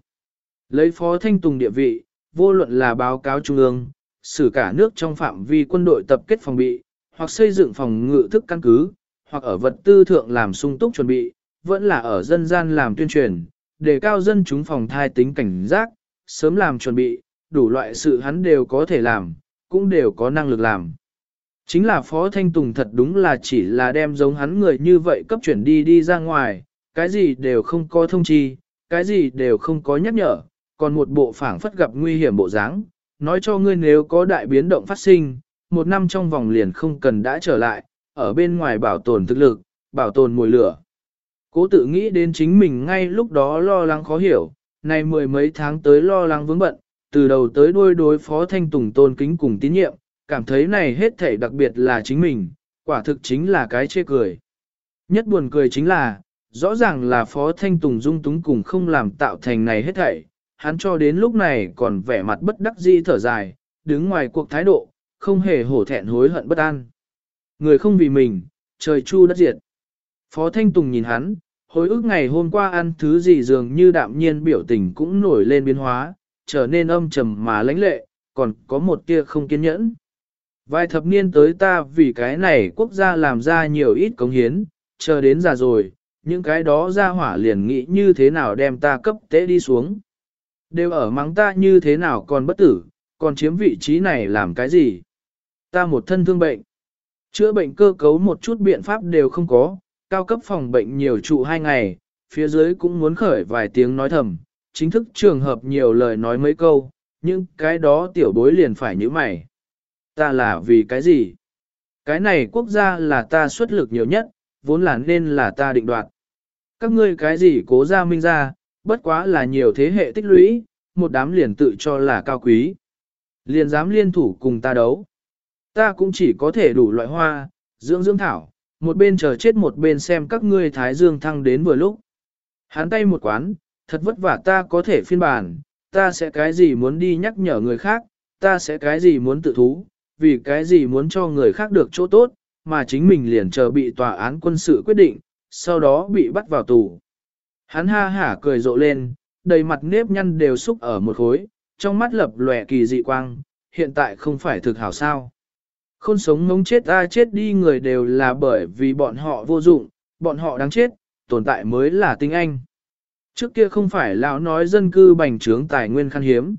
Speaker 1: Lấy phó thanh tùng địa vị, vô luận là báo cáo trung ương, xử cả nước trong phạm vi quân đội tập kết phòng bị, hoặc xây dựng phòng ngự thức căn cứ, hoặc ở vật tư thượng làm sung túc chuẩn bị, vẫn là ở dân gian làm tuyên truyền, để cao dân chúng phòng thai tính cảnh giác, sớm làm chuẩn bị, đủ loại sự hắn đều có thể làm, cũng đều có năng lực làm. Chính là Phó Thanh Tùng thật đúng là chỉ là đem giống hắn người như vậy cấp chuyển đi đi ra ngoài, cái gì đều không có thông chi, cái gì đều không có nhắc nhở, còn một bộ phảng phất gặp nguy hiểm bộ dáng, nói cho ngươi nếu có đại biến động phát sinh, một năm trong vòng liền không cần đã trở lại, ở bên ngoài bảo tồn thực lực, bảo tồn mùi lửa. Cố tự nghĩ đến chính mình ngay lúc đó lo lắng khó hiểu, này mười mấy tháng tới lo lắng vướng bận, từ đầu tới đuôi đối phó thanh tùng tôn kính cùng tín nhiệm, cảm thấy này hết thảy đặc biệt là chính mình, quả thực chính là cái chê cười. Nhất buồn cười chính là, rõ ràng là phó thanh tùng dung túng cùng không làm tạo thành này hết thảy, hắn cho đến lúc này còn vẻ mặt bất đắc dĩ thở dài, đứng ngoài cuộc thái độ, không hề hổ thẹn hối hận bất an. Người không vì mình, trời chu đất diệt. Phó Thanh Tùng nhìn hắn, hồi ức ngày hôm qua ăn thứ gì dường như đạm nhiên biểu tình cũng nổi lên biến hóa, trở nên âm trầm mà lãnh lệ, còn có một tia không kiên nhẫn. Vài thập niên tới ta vì cái này quốc gia làm ra nhiều ít cống hiến, chờ đến già rồi, những cái đó ra hỏa liền nghĩ như thế nào đem ta cấp tế đi xuống. Đều ở mắng ta như thế nào còn bất tử, còn chiếm vị trí này làm cái gì? Ta một thân thương bệnh. Chữa bệnh cơ cấu một chút biện pháp đều không có, cao cấp phòng bệnh nhiều trụ hai ngày, phía dưới cũng muốn khởi vài tiếng nói thầm, chính thức trường hợp nhiều lời nói mấy câu, nhưng cái đó tiểu bối liền phải như mày. Ta là vì cái gì? Cái này quốc gia là ta xuất lực nhiều nhất, vốn là nên là ta định đoạt. Các ngươi cái gì cố ra minh ra, bất quá là nhiều thế hệ tích lũy, một đám liền tự cho là cao quý. Liền dám liên thủ cùng ta đấu. Ta cũng chỉ có thể đủ loại hoa, dưỡng dưỡng thảo, một bên chờ chết một bên xem các ngươi thái dương thăng đến vừa lúc. hán tay một quán, thật vất vả ta có thể phiên bản, ta sẽ cái gì muốn đi nhắc nhở người khác, ta sẽ cái gì muốn tự thú, vì cái gì muốn cho người khác được chỗ tốt, mà chính mình liền chờ bị tòa án quân sự quyết định, sau đó bị bắt vào tù. Hắn ha hả cười rộ lên, đầy mặt nếp nhăn đều xúc ở một khối, trong mắt lập lòe kỳ dị quang, hiện tại không phải thực hảo sao. Không sống ngống chết ai chết đi người đều là bởi vì bọn họ vô dụng, bọn họ đáng chết, tồn tại mới là tinh anh. Trước kia không phải lão nói dân cư bành trướng tài nguyên khan hiếm.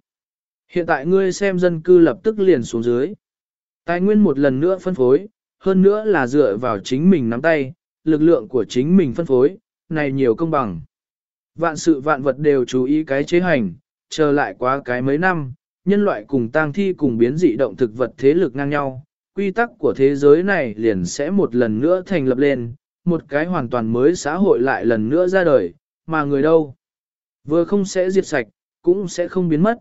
Speaker 1: Hiện tại ngươi xem dân cư lập tức liền xuống dưới. Tài nguyên một lần nữa phân phối, hơn nữa là dựa vào chính mình nắm tay, lực lượng của chính mình phân phối, này nhiều công bằng. Vạn sự vạn vật đều chú ý cái chế hành, chờ lại quá cái mấy năm, nhân loại cùng tang thi cùng biến dị động thực vật thế lực ngang nhau, quy tắc của thế giới này liền sẽ một lần nữa thành lập lên, một cái hoàn toàn mới xã hội lại lần nữa ra đời, mà người đâu? Vừa không sẽ diệt sạch, cũng sẽ không biến mất.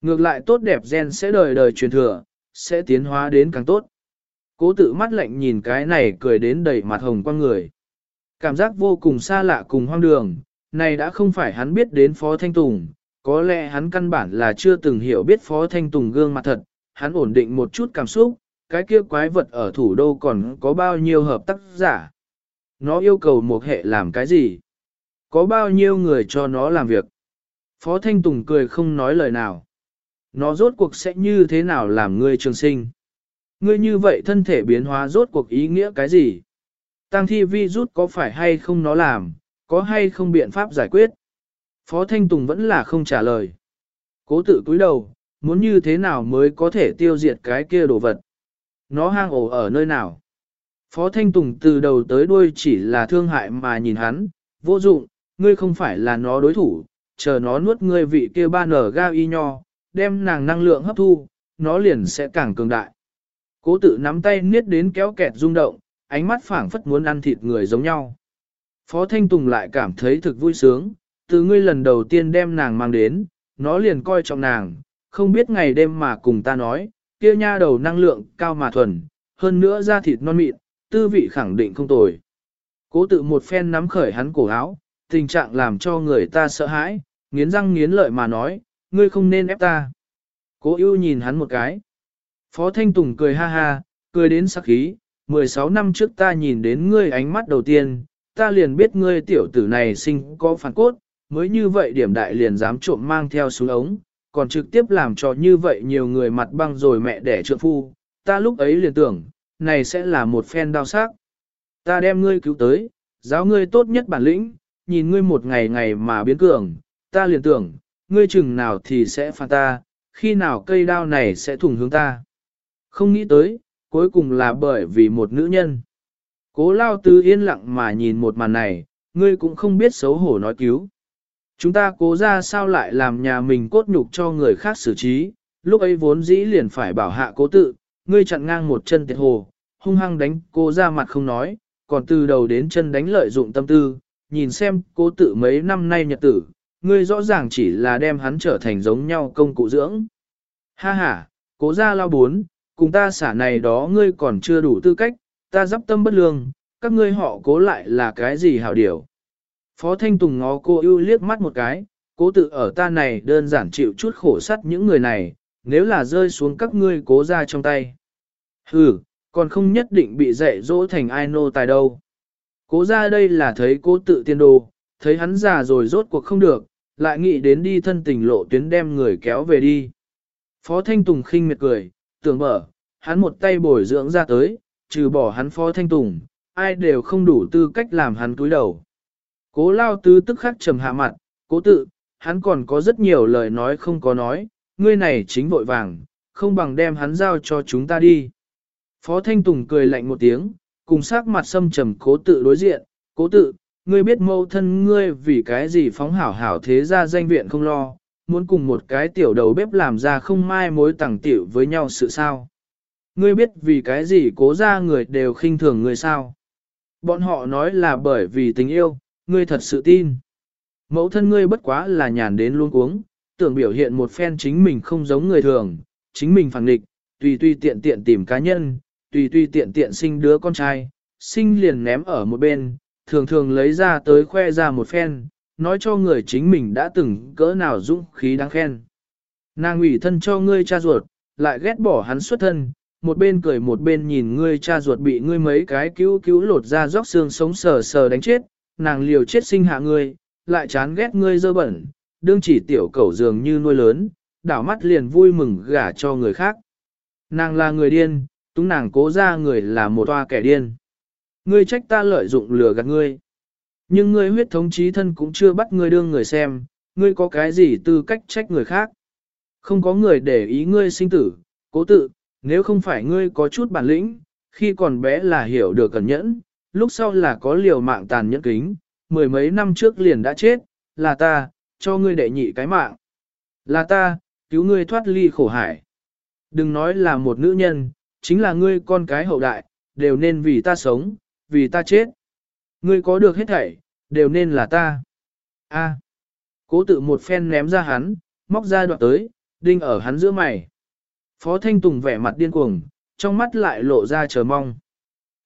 Speaker 1: Ngược lại tốt đẹp gen sẽ đời đời truyền thừa, sẽ tiến hóa đến càng tốt. Cố tự mắt lạnh nhìn cái này cười đến đầy mặt hồng quang người. Cảm giác vô cùng xa lạ cùng hoang đường, này đã không phải hắn biết đến Phó Thanh Tùng, có lẽ hắn căn bản là chưa từng hiểu biết Phó Thanh Tùng gương mặt thật, hắn ổn định một chút cảm xúc, cái kia quái vật ở thủ đô còn có bao nhiêu hợp tác giả. Nó yêu cầu một hệ làm cái gì? Có bao nhiêu người cho nó làm việc? Phó Thanh Tùng cười không nói lời nào. Nó rốt cuộc sẽ như thế nào làm ngươi trường sinh? Ngươi như vậy thân thể biến hóa rốt cuộc ý nghĩa cái gì? Tăng thi vi rút có phải hay không nó làm, có hay không biện pháp giải quyết? Phó Thanh Tùng vẫn là không trả lời. Cố tự cúi đầu, muốn như thế nào mới có thể tiêu diệt cái kia đồ vật? Nó hang ổ ở nơi nào? Phó Thanh Tùng từ đầu tới đuôi chỉ là thương hại mà nhìn hắn, vô dụng, ngươi không phải là nó đối thủ, chờ nó nuốt ngươi vị kia ba nở ga y nho, đem nàng năng lượng hấp thu, nó liền sẽ càng cường đại. Cố tự nắm tay niết đến kéo kẹt rung động, ánh mắt phảng phất muốn ăn thịt người giống nhau. Phó Thanh Tùng lại cảm thấy thực vui sướng, từ ngươi lần đầu tiên đem nàng mang đến, nó liền coi trọng nàng, không biết ngày đêm mà cùng ta nói, kia nha đầu năng lượng cao mà thuần, hơn nữa da thịt non mịn, tư vị khẳng định không tồi. Cố tự một phen nắm khởi hắn cổ áo, tình trạng làm cho người ta sợ hãi, nghiến răng nghiến lợi mà nói, ngươi không nên ép ta. Cố ưu nhìn hắn một cái. Phó Thanh Tùng cười ha ha, cười đến sắc khí, 16 năm trước ta nhìn đến ngươi ánh mắt đầu tiên, ta liền biết ngươi tiểu tử này sinh có phản cốt, mới như vậy điểm đại liền dám trộm mang theo xuống ống, còn trực tiếp làm cho như vậy nhiều người mặt băng rồi mẹ đẻ trượng phu, ta lúc ấy liền tưởng, này sẽ là một phen đau xác. Ta đem ngươi cứu tới, giáo ngươi tốt nhất bản lĩnh, nhìn ngươi một ngày ngày mà biến cường, ta liền tưởng, ngươi chừng nào thì sẽ phạt ta, khi nào cây đao này sẽ thủng hướng ta. Không nghĩ tới, cuối cùng là bởi vì một nữ nhân. Cố lao tư yên lặng mà nhìn một màn này, ngươi cũng không biết xấu hổ nói cứu. Chúng ta cố ra sao lại làm nhà mình cốt nhục cho người khác xử trí, lúc ấy vốn dĩ liền phải bảo hạ cố tự, ngươi chặn ngang một chân tiệt hồ, hung hăng đánh cô ra mặt không nói, còn từ đầu đến chân đánh lợi dụng tâm tư, nhìn xem cố tự mấy năm nay nhật tử, ngươi rõ ràng chỉ là đem hắn trở thành giống nhau công cụ dưỡng. Ha ha, cố ra lao bốn, cùng ta xả này đó ngươi còn chưa đủ tư cách, ta dắp tâm bất lương, các ngươi họ cố lại là cái gì hảo điều. Phó Thanh Tùng ngó cô ưu liếc mắt một cái, cố tự ở ta này đơn giản chịu chút khổ sắt những người này, nếu là rơi xuống các ngươi cố ra trong tay. Hừ, còn không nhất định bị dạy dỗ thành ai nô tài đâu. Cố ra đây là thấy cố tự tiên đồ, thấy hắn già rồi rốt cuộc không được, lại nghĩ đến đi thân tình lộ tuyến đem người kéo về đi. Phó Thanh Tùng khinh miệt cười, tưởng mở, hắn một tay bồi dưỡng ra tới, trừ bỏ hắn Phó Thanh Tùng, ai đều không đủ tư cách làm hắn túi đầu. Cố lao tứ tức khắc trầm hạ mặt, cố tự, hắn còn có rất nhiều lời nói không có nói, ngươi này chính vội vàng, không bằng đem hắn giao cho chúng ta đi. Phó Thanh Tùng cười lạnh một tiếng, cùng sắc mặt xâm trầm cố tự đối diện, cố tự, ngươi biết mâu thân ngươi vì cái gì phóng hảo hảo thế ra danh viện không lo, muốn cùng một cái tiểu đầu bếp làm ra không mai mối tẳng tiểu với nhau sự sao. Ngươi biết vì cái gì cố ra người đều khinh thường ngươi sao. Bọn họ nói là bởi vì tình yêu, ngươi thật sự tin. Mẫu thân ngươi bất quá là nhàn đến luôn uống, tưởng biểu hiện một phen chính mình không giống người thường, chính mình phản địch, tùy tùy tiện tiện tìm cá nhân, tùy tùy tiện tiện sinh đứa con trai, sinh liền ném ở một bên, thường thường lấy ra tới khoe ra một phen, nói cho người chính mình đã từng cỡ nào dũng khí đáng khen. Nàng ủy thân cho ngươi cha ruột, lại ghét bỏ hắn xuất thân, một bên cười một bên nhìn ngươi cha ruột bị ngươi mấy cái cứu cứu lột ra róc xương sống sờ sờ đánh chết, nàng liều chết sinh hạ ngươi, lại chán ghét ngươi dơ bẩn, đương chỉ tiểu cẩu dường như nuôi lớn, đảo mắt liền vui mừng gả cho người khác. Nàng là người điên, túng nàng cố ra người là một toa kẻ điên. Ngươi trách ta lợi dụng lừa gạt ngươi. Nhưng ngươi huyết thống chí thân cũng chưa bắt ngươi đương người xem, ngươi có cái gì tư cách trách người khác. Không có người để ý ngươi sinh tử, cố tự, nếu không phải ngươi có chút bản lĩnh, khi còn bé là hiểu được cẩn nhẫn, lúc sau là có liều mạng tàn nhẫn kính, mười mấy năm trước liền đã chết, là ta, cho ngươi đệ nhị cái mạng. Là ta, cứu ngươi thoát ly khổ hải. Đừng nói là một nữ nhân, chính là ngươi con cái hậu đại, đều nên vì ta sống, vì ta chết. Ngươi có được hết thảy, đều nên là ta. A. Cố tự một phen ném ra hắn, móc ra đoạn tới, đinh ở hắn giữa mày. Phó Thanh Tùng vẻ mặt điên cuồng, trong mắt lại lộ ra chờ mong.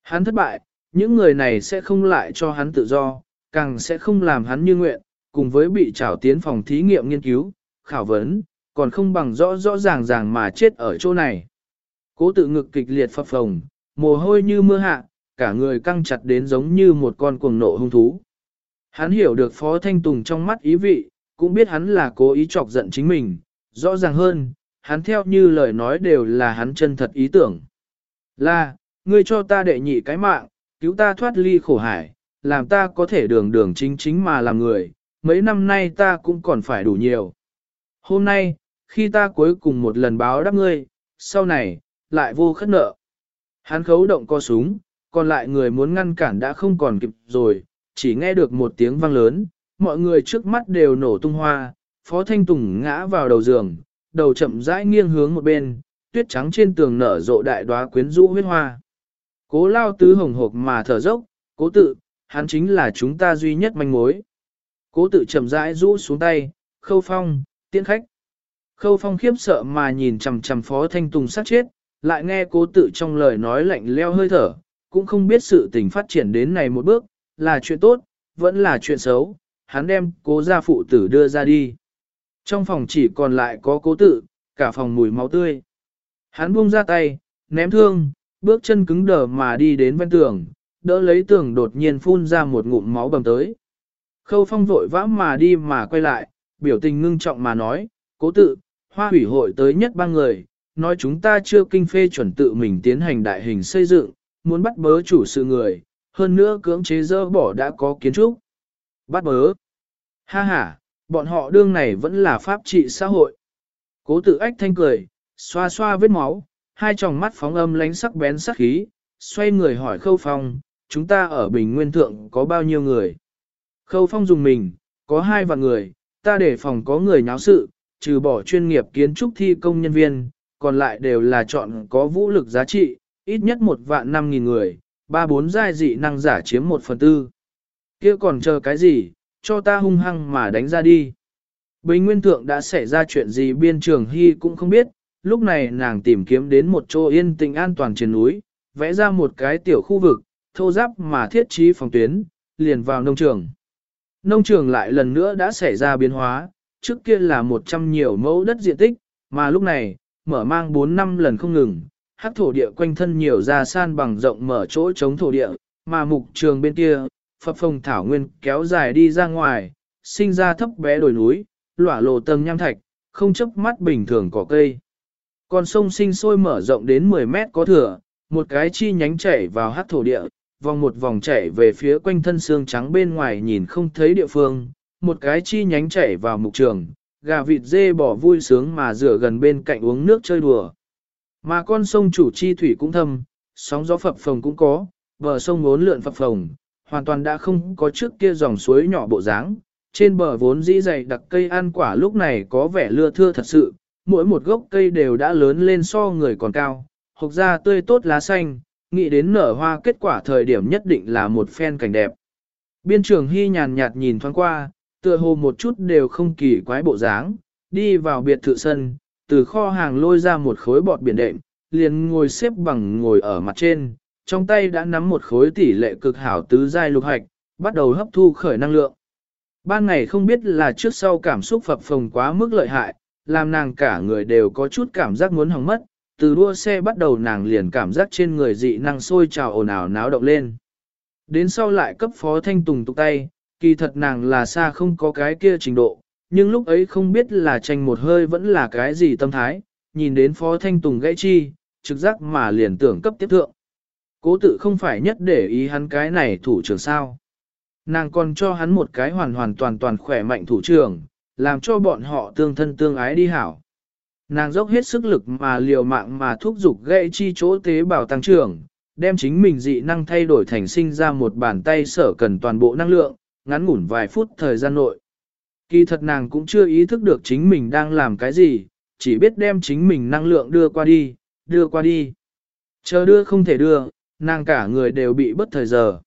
Speaker 1: Hắn thất bại, những người này sẽ không lại cho hắn tự do, càng sẽ không làm hắn như nguyện, cùng với bị trảo tiến phòng thí nghiệm nghiên cứu, khảo vấn, còn không bằng rõ rõ ràng ràng mà chết ở chỗ này. Cố tự ngực kịch liệt phập phồng, mồ hôi như mưa hạ, cả người căng chặt đến giống như một con cuồng nộ hung thú. Hắn hiểu được Phó Thanh Tùng trong mắt ý vị, cũng biết hắn là cố ý chọc giận chính mình, rõ ràng hơn, hắn theo như lời nói đều là hắn chân thật ý tưởng. Là, ngươi cho ta đệ nhị cái mạng, cứu ta thoát ly khổ hải, làm ta có thể đường đường chính chính mà làm người, mấy năm nay ta cũng còn phải đủ nhiều. Hôm nay, khi ta cuối cùng một lần báo đáp ngươi, sau này, lại vô khất nợ. Hắn khấu động co súng, còn lại người muốn ngăn cản đã không còn kịp rồi, chỉ nghe được một tiếng vang lớn, mọi người trước mắt đều nổ tung hoa, Phó Thanh Tùng ngã vào đầu giường, đầu chậm rãi nghiêng hướng một bên, tuyết trắng trên tường nở rộ đại đóa quyến rũ huyết hoa. Cố lao tứ hồng hộc mà thở dốc, cố tự, hắn chính là chúng ta duy nhất manh mối. Cố tự chậm rãi rũ xuống tay, khâu phong, tiễn khách. Khâu phong khiếp sợ mà nhìn chằm chằm phó thanh tùng sát chết, lại nghe cố tự trong lời nói lạnh leo hơi thở, cũng không biết sự tình phát triển đến này một bước, là chuyện tốt, vẫn là chuyện xấu, hắn đem cố gia phụ tử đưa ra đi. Trong phòng chỉ còn lại có cố tự, cả phòng mùi máu tươi. Hắn buông ra tay, ném thương, bước chân cứng đờ mà đi đến ven tường, đỡ lấy tường đột nhiên phun ra một ngụm máu bầm tới. Khâu phong vội vã mà đi mà quay lại, biểu tình ngưng trọng mà nói, cố tự, hoa hủy hội tới nhất ba người, nói chúng ta chưa kinh phê chuẩn tự mình tiến hành đại hình xây dựng, muốn bắt bớ chủ sự người, hơn nữa cưỡng chế dơ bỏ đã có kiến trúc. Bắt bớ. Ha ha, bọn họ đương này vẫn là pháp trị xã hội. Cố tự ách thanh cười, xoa xoa vết máu, hai tròng mắt phóng âm lánh sắc bén sắc khí, xoay người hỏi khâu phong, chúng ta ở Bình Nguyên Thượng có bao nhiêu người? Khâu phong dùng mình, có hai vạn người, ta để phòng có người nháo sự, trừ bỏ chuyên nghiệp kiến trúc thi công nhân viên, còn lại đều là chọn có vũ lực giá trị, ít nhất một vạn năm nghìn người, ba bốn giai dị năng giả chiếm một phần tư. kia còn chờ cái gì, cho ta hung hăng mà đánh ra đi. Bình Nguyên Thượng đã xảy ra chuyện gì biên trường hy cũng không biết, lúc này nàng tìm kiếm đến một chỗ yên tĩnh an toàn trên núi, vẽ ra một cái tiểu khu vực, thô giáp mà thiết trí phòng tuyến, liền vào nông trường. Nông trường lại lần nữa đã xảy ra biến hóa, trước kia là 100 nhiều mẫu đất diện tích, mà lúc này, mở mang 4 năm lần không ngừng, hắc thổ địa quanh thân nhiều ra san bằng rộng mở chỗ chống thổ địa, mà mục trường bên kia, phập phồng thảo nguyên kéo dài đi ra ngoài, sinh ra thấp bé đồi núi, lỏa lộ tầng nham thạch, không chấp mắt bình thường cỏ cây. Con sông sinh sôi mở rộng đến 10 mét có thừa, một cái chi nhánh chảy vào hắc thổ địa, vòng một vòng chảy về phía quanh thân xương trắng bên ngoài nhìn không thấy địa phương, một cái chi nhánh chảy vào mục trường, gà vịt dê bỏ vui sướng mà rửa gần bên cạnh uống nước chơi đùa. Mà con sông chủ chi thủy cũng thâm, sóng gió phập phồng cũng có, bờ sông vốn lượn phập phồng, hoàn toàn đã không có trước kia dòng suối nhỏ bộ dáng. Trên bờ vốn dĩ dày đặc cây ăn quả lúc này có vẻ lưa thưa thật sự, mỗi một gốc cây đều đã lớn lên so người còn cao, hộc ra tươi tốt lá xanh, nghĩ đến nở hoa kết quả thời điểm nhất định là một phen cảnh đẹp. Biên trường Hy nhàn nhạt nhìn thoáng qua, tựa hồ một chút đều không kỳ quái bộ dáng, đi vào biệt thự sân, từ kho hàng lôi ra một khối bọt biển đệm, liền ngồi xếp bằng ngồi ở mặt trên, trong tay đã nắm một khối tỷ lệ cực hảo tứ giai lục hạch, bắt đầu hấp thu khởi năng lượng. Ban ngày không biết là trước sau cảm xúc phập phồng quá mức lợi hại, làm nàng cả người đều có chút cảm giác muốn hỏng mất, từ đua xe bắt đầu nàng liền cảm giác trên người dị năng sôi trào ồn ào náo động lên. Đến sau lại cấp phó thanh tùng tục tay, kỳ thật nàng là xa không có cái kia trình độ, nhưng lúc ấy không biết là tranh một hơi vẫn là cái gì tâm thái, nhìn đến phó thanh tùng gãy chi, trực giác mà liền tưởng cấp tiếp thượng. Cố tự không phải nhất để ý hắn cái này thủ trưởng sao. Nàng còn cho hắn một cái hoàn hoàn toàn toàn khỏe mạnh thủ trưởng, làm cho bọn họ tương thân tương ái đi hảo. Nàng dốc hết sức lực mà liều mạng mà thúc giục gãy chi chỗ tế bào tăng trưởng, đem chính mình dị năng thay đổi thành sinh ra một bàn tay sở cần toàn bộ năng lượng, ngắn ngủn vài phút thời gian nội. Kỳ thật nàng cũng chưa ý thức được chính mình đang làm cái gì, chỉ biết đem chính mình năng lượng đưa qua đi, đưa qua đi. Chờ đưa không thể đưa, nàng cả người đều bị bất thời giờ.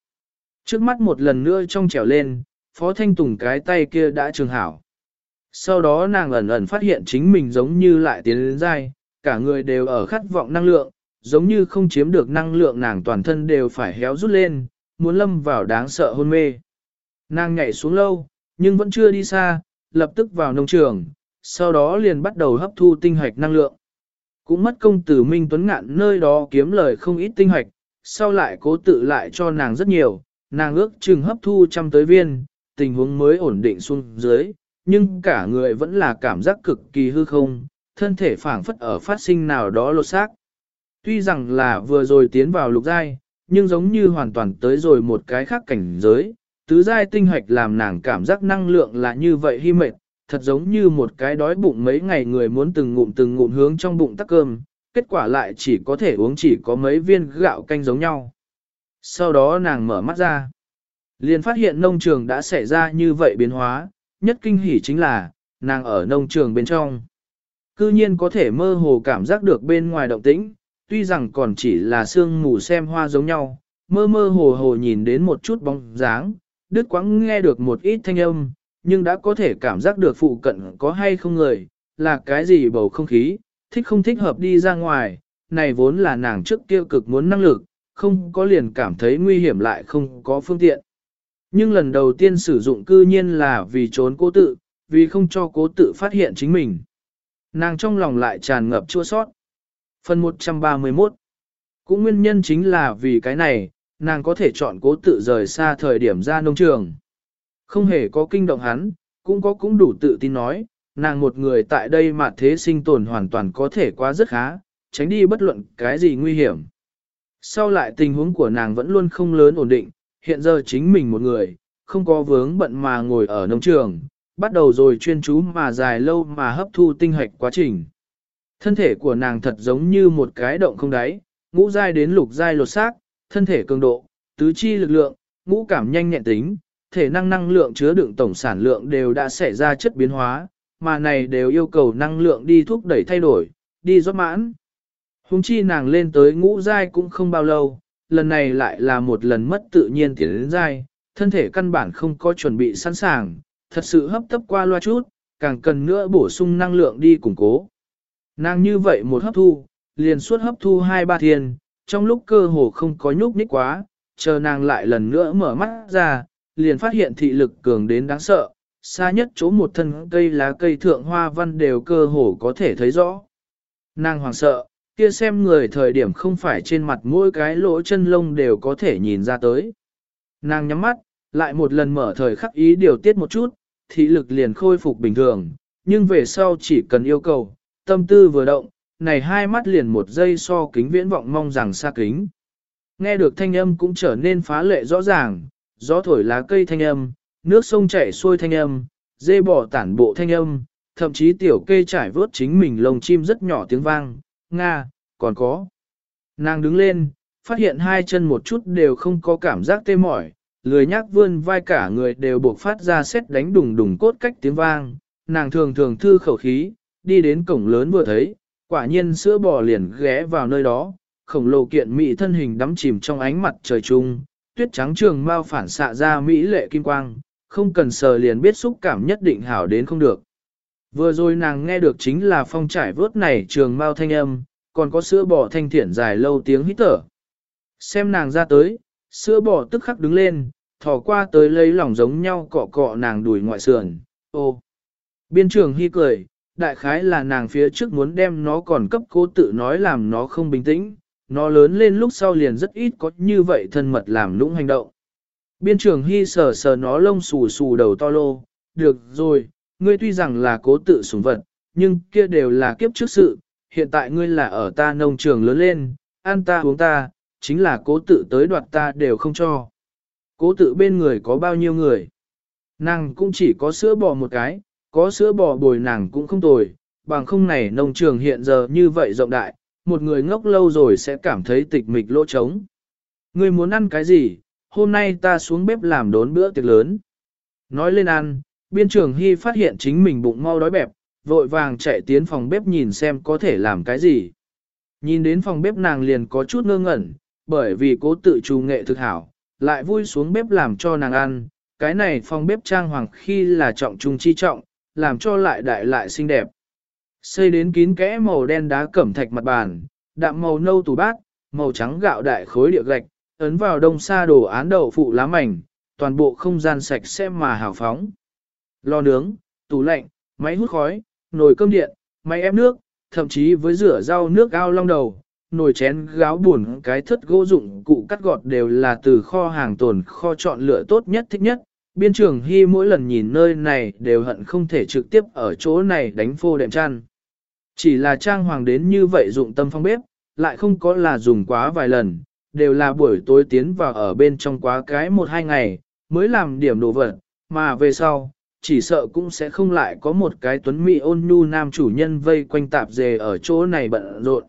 Speaker 1: Trước mắt một lần nữa trong trèo lên, Phó Thanh Tùng cái tay kia đã trường hảo. Sau đó nàng ẩn ẩn phát hiện chính mình giống như lại tiến lên dai, cả người đều ở khát vọng năng lượng, giống như không chiếm được năng lượng nàng toàn thân đều phải héo rút lên, muốn lâm vào đáng sợ hôn mê. Nàng nhảy xuống lâu, nhưng vẫn chưa đi xa, lập tức vào nông trường, sau đó liền bắt đầu hấp thu tinh hoạch năng lượng. Cũng mất công tử Minh Tuấn Ngạn nơi đó kiếm lời không ít tinh hoạch, sau lại cố tự lại cho nàng rất nhiều, nàng ước chừng hấp thu trăm tới viên, tình huống mới ổn định xuống dưới, nhưng cả người vẫn là cảm giác cực kỳ hư không, thân thể phảng phất ở phát sinh nào đó lột xác. Tuy rằng là vừa rồi tiến vào lục giai, nhưng giống như hoàn toàn tới rồi một cái khác cảnh giới, tứ giai tinh hoạch làm nàng cảm giác năng lượng là như vậy hy mệt, thật giống như một cái đói bụng mấy ngày người muốn từng ngụm từng ngụm hướng trong bụng tắc cơm, kết quả lại chỉ có thể uống chỉ có mấy viên gạo canh giống nhau. Sau đó nàng mở mắt ra, liền phát hiện nông trường đã xảy ra như vậy biến hóa, nhất kinh hỉ chính là, nàng ở nông trường bên trong. Cư nhiên có thể mơ hồ cảm giác được bên ngoài động tĩnh, tuy rằng còn chỉ là sương mù xem hoa giống nhau, mơ mơ hồ hồ nhìn đến một chút bóng dáng, đứt quãng nghe được một ít thanh âm, nhưng đã có thể cảm giác được phụ cận có hay không người, là cái gì bầu không khí, thích không thích hợp đi ra ngoài, này vốn là nàng trước kia cực muốn năng lực, không có liền cảm thấy nguy hiểm lại không có phương tiện. Nhưng lần đầu tiên sử dụng cư nhiên là vì trốn cố tự, vì không cho cố tự phát hiện chính mình. Nàng trong lòng lại tràn ngập chua sót. Phần 131 Cũng nguyên nhân chính là vì cái này, nàng có thể chọn cố tự rời xa thời điểm ra nông trường. Không hề có kinh động hắn, cũng có cũng đủ tự tin nói, nàng một người tại đây mà thế sinh tồn hoàn toàn có thể quá rất khá, tránh đi bất luận cái gì nguy hiểm. Sau lại tình huống của nàng vẫn luôn không lớn ổn định, hiện giờ chính mình một người, không có vướng bận mà ngồi ở nông trường, bắt đầu rồi chuyên chú mà dài lâu mà hấp thu tinh hoạch quá trình. Thân thể của nàng thật giống như một cái động không đáy, ngũ giai đến lục giai lột xác, thân thể cường độ, tứ chi lực lượng, ngũ cảm nhanh nhẹn tính, thể năng năng lượng chứa đựng tổng sản lượng đều đã xảy ra chất biến hóa, mà này đều yêu cầu năng lượng đi thúc đẩy thay đổi, đi rót mãn. Hùng chi nàng lên tới ngũ giai cũng không bao lâu, lần này lại là một lần mất tự nhiên tiến đến giai, thân thể căn bản không có chuẩn bị sẵn sàng, thật sự hấp tấp qua loa chút, càng cần nữa bổ sung năng lượng đi củng cố. Nàng như vậy một hấp thu, liền suốt hấp thu hai ba thiên, trong lúc cơ hồ không có nhúc nhích quá, chờ nàng lại lần nữa mở mắt ra, liền phát hiện thị lực cường đến đáng sợ, xa nhất chỗ một thân cây lá cây thượng hoa văn đều cơ hồ có thể thấy rõ. Nàng hoàng sợ, kia xem người thời điểm không phải trên mặt mỗi cái lỗ chân lông đều có thể nhìn ra tới. Nàng nhắm mắt, lại một lần mở thời khắc ý điều tiết một chút, thị lực liền khôi phục bình thường, nhưng về sau chỉ cần yêu cầu, tâm tư vừa động, này hai mắt liền một giây so kính viễn vọng mong rằng xa kính. Nghe được thanh âm cũng trở nên phá lệ rõ ràng, gió thổi lá cây thanh âm, nước sông chảy xuôi thanh âm, dê bò tản bộ thanh âm, thậm chí tiểu kê trải vớt chính mình lồng chim rất nhỏ tiếng vang, nga, còn có. Nàng đứng lên, phát hiện hai chân một chút đều không có cảm giác tê mỏi, lười nhác vươn vai cả người đều buộc phát ra xét đánh đùng đùng cốt cách tiếng vang, nàng thường thường thư khẩu khí, đi đến cổng lớn vừa thấy, quả nhiên sữa bò liền ghé vào nơi đó, khổng lồ kiện mỹ thân hình đắm chìm trong ánh mặt trời trung, tuyết trắng trường mau phản xạ ra mỹ lệ kim quang, không cần sờ liền biết xúc cảm nhất định hảo đến không được. Vừa rồi nàng nghe được chính là phong trải vớt này trường mau thanh âm, còn có sữa bò thanh thiển dài lâu tiếng hít thở. Xem nàng ra tới, sữa bò tức khắc đứng lên, thò qua tới lấy lòng giống nhau cọ cọ nàng đuổi ngoại sườn. Ô! Biên trường hy cười, đại khái là nàng phía trước muốn đem nó còn cấp cố tự nói làm nó không bình tĩnh, nó lớn lên lúc sau liền rất ít có như vậy thân mật làm lũng hành động. Biên trường hy sờ sờ nó lông xù xù đầu to lô, được rồi, ngươi tuy rằng là cố tự sủng vật, nhưng kia đều là kiếp trước sự, hiện tại ngươi là ở ta nông trường lớn lên, ăn ta uống ta, chính là cố tự tới đoạt ta đều không cho. Cố tự bên người có bao nhiêu người? Nàng cũng chỉ có sữa bò một cái, có sữa bò bồi nàng cũng không tồi, bằng không này nông trường hiện giờ như vậy rộng đại, một người ngốc lâu rồi sẽ cảm thấy tịch mịch lỗ trống. Ngươi muốn ăn cái gì, hôm nay ta xuống bếp làm đốn bữa tiệc lớn. Nói lên ăn, biên trường hy phát hiện chính mình bụng mau đói bẹp, vội vàng chạy tiến phòng bếp nhìn xem có thể làm cái gì. Nhìn đến phòng bếp nàng liền có chút ngơ ngẩn, bởi vì cố tự trù nghệ thực hảo, lại vui xuống bếp làm cho nàng ăn, cái này phòng bếp trang hoàng khi là trọng trung chi trọng, làm cho lại đại lại xinh đẹp. Xây đến kín kẽ màu đen đá cẩm thạch mặt bàn, đạm màu nâu tủ bát, màu trắng gạo đại khối địa gạch, ấn vào đông xa đồ án đậu phụ lá mảnh, toàn bộ không gian sạch sẽ mà hào phóng. Lò nướng, tủ lạnh, máy hút khói, nồi cơm điện, máy ép nước, thậm chí với rửa rau nước ao long đầu, nồi chén gáo buồn cái thất gỗ dụng cụ cắt gọt đều là từ kho hàng tồn kho chọn lựa tốt nhất thích nhất. Biên trưởng Hy mỗi lần nhìn nơi này đều hận không thể trực tiếp ở chỗ này đánh phô đệm chăn. Chỉ là trang hoàng đến như vậy dụng tâm phong bếp, lại không có là dùng quá vài lần, đều là buổi tối tiến vào ở bên trong quá cái một hai ngày, mới làm điểm đồ vật, mà về sau, chỉ sợ cũng sẽ không lại có một cái tuấn mỹ ôn nhu nam chủ nhân vây quanh tạp dề ở chỗ này bận rộn.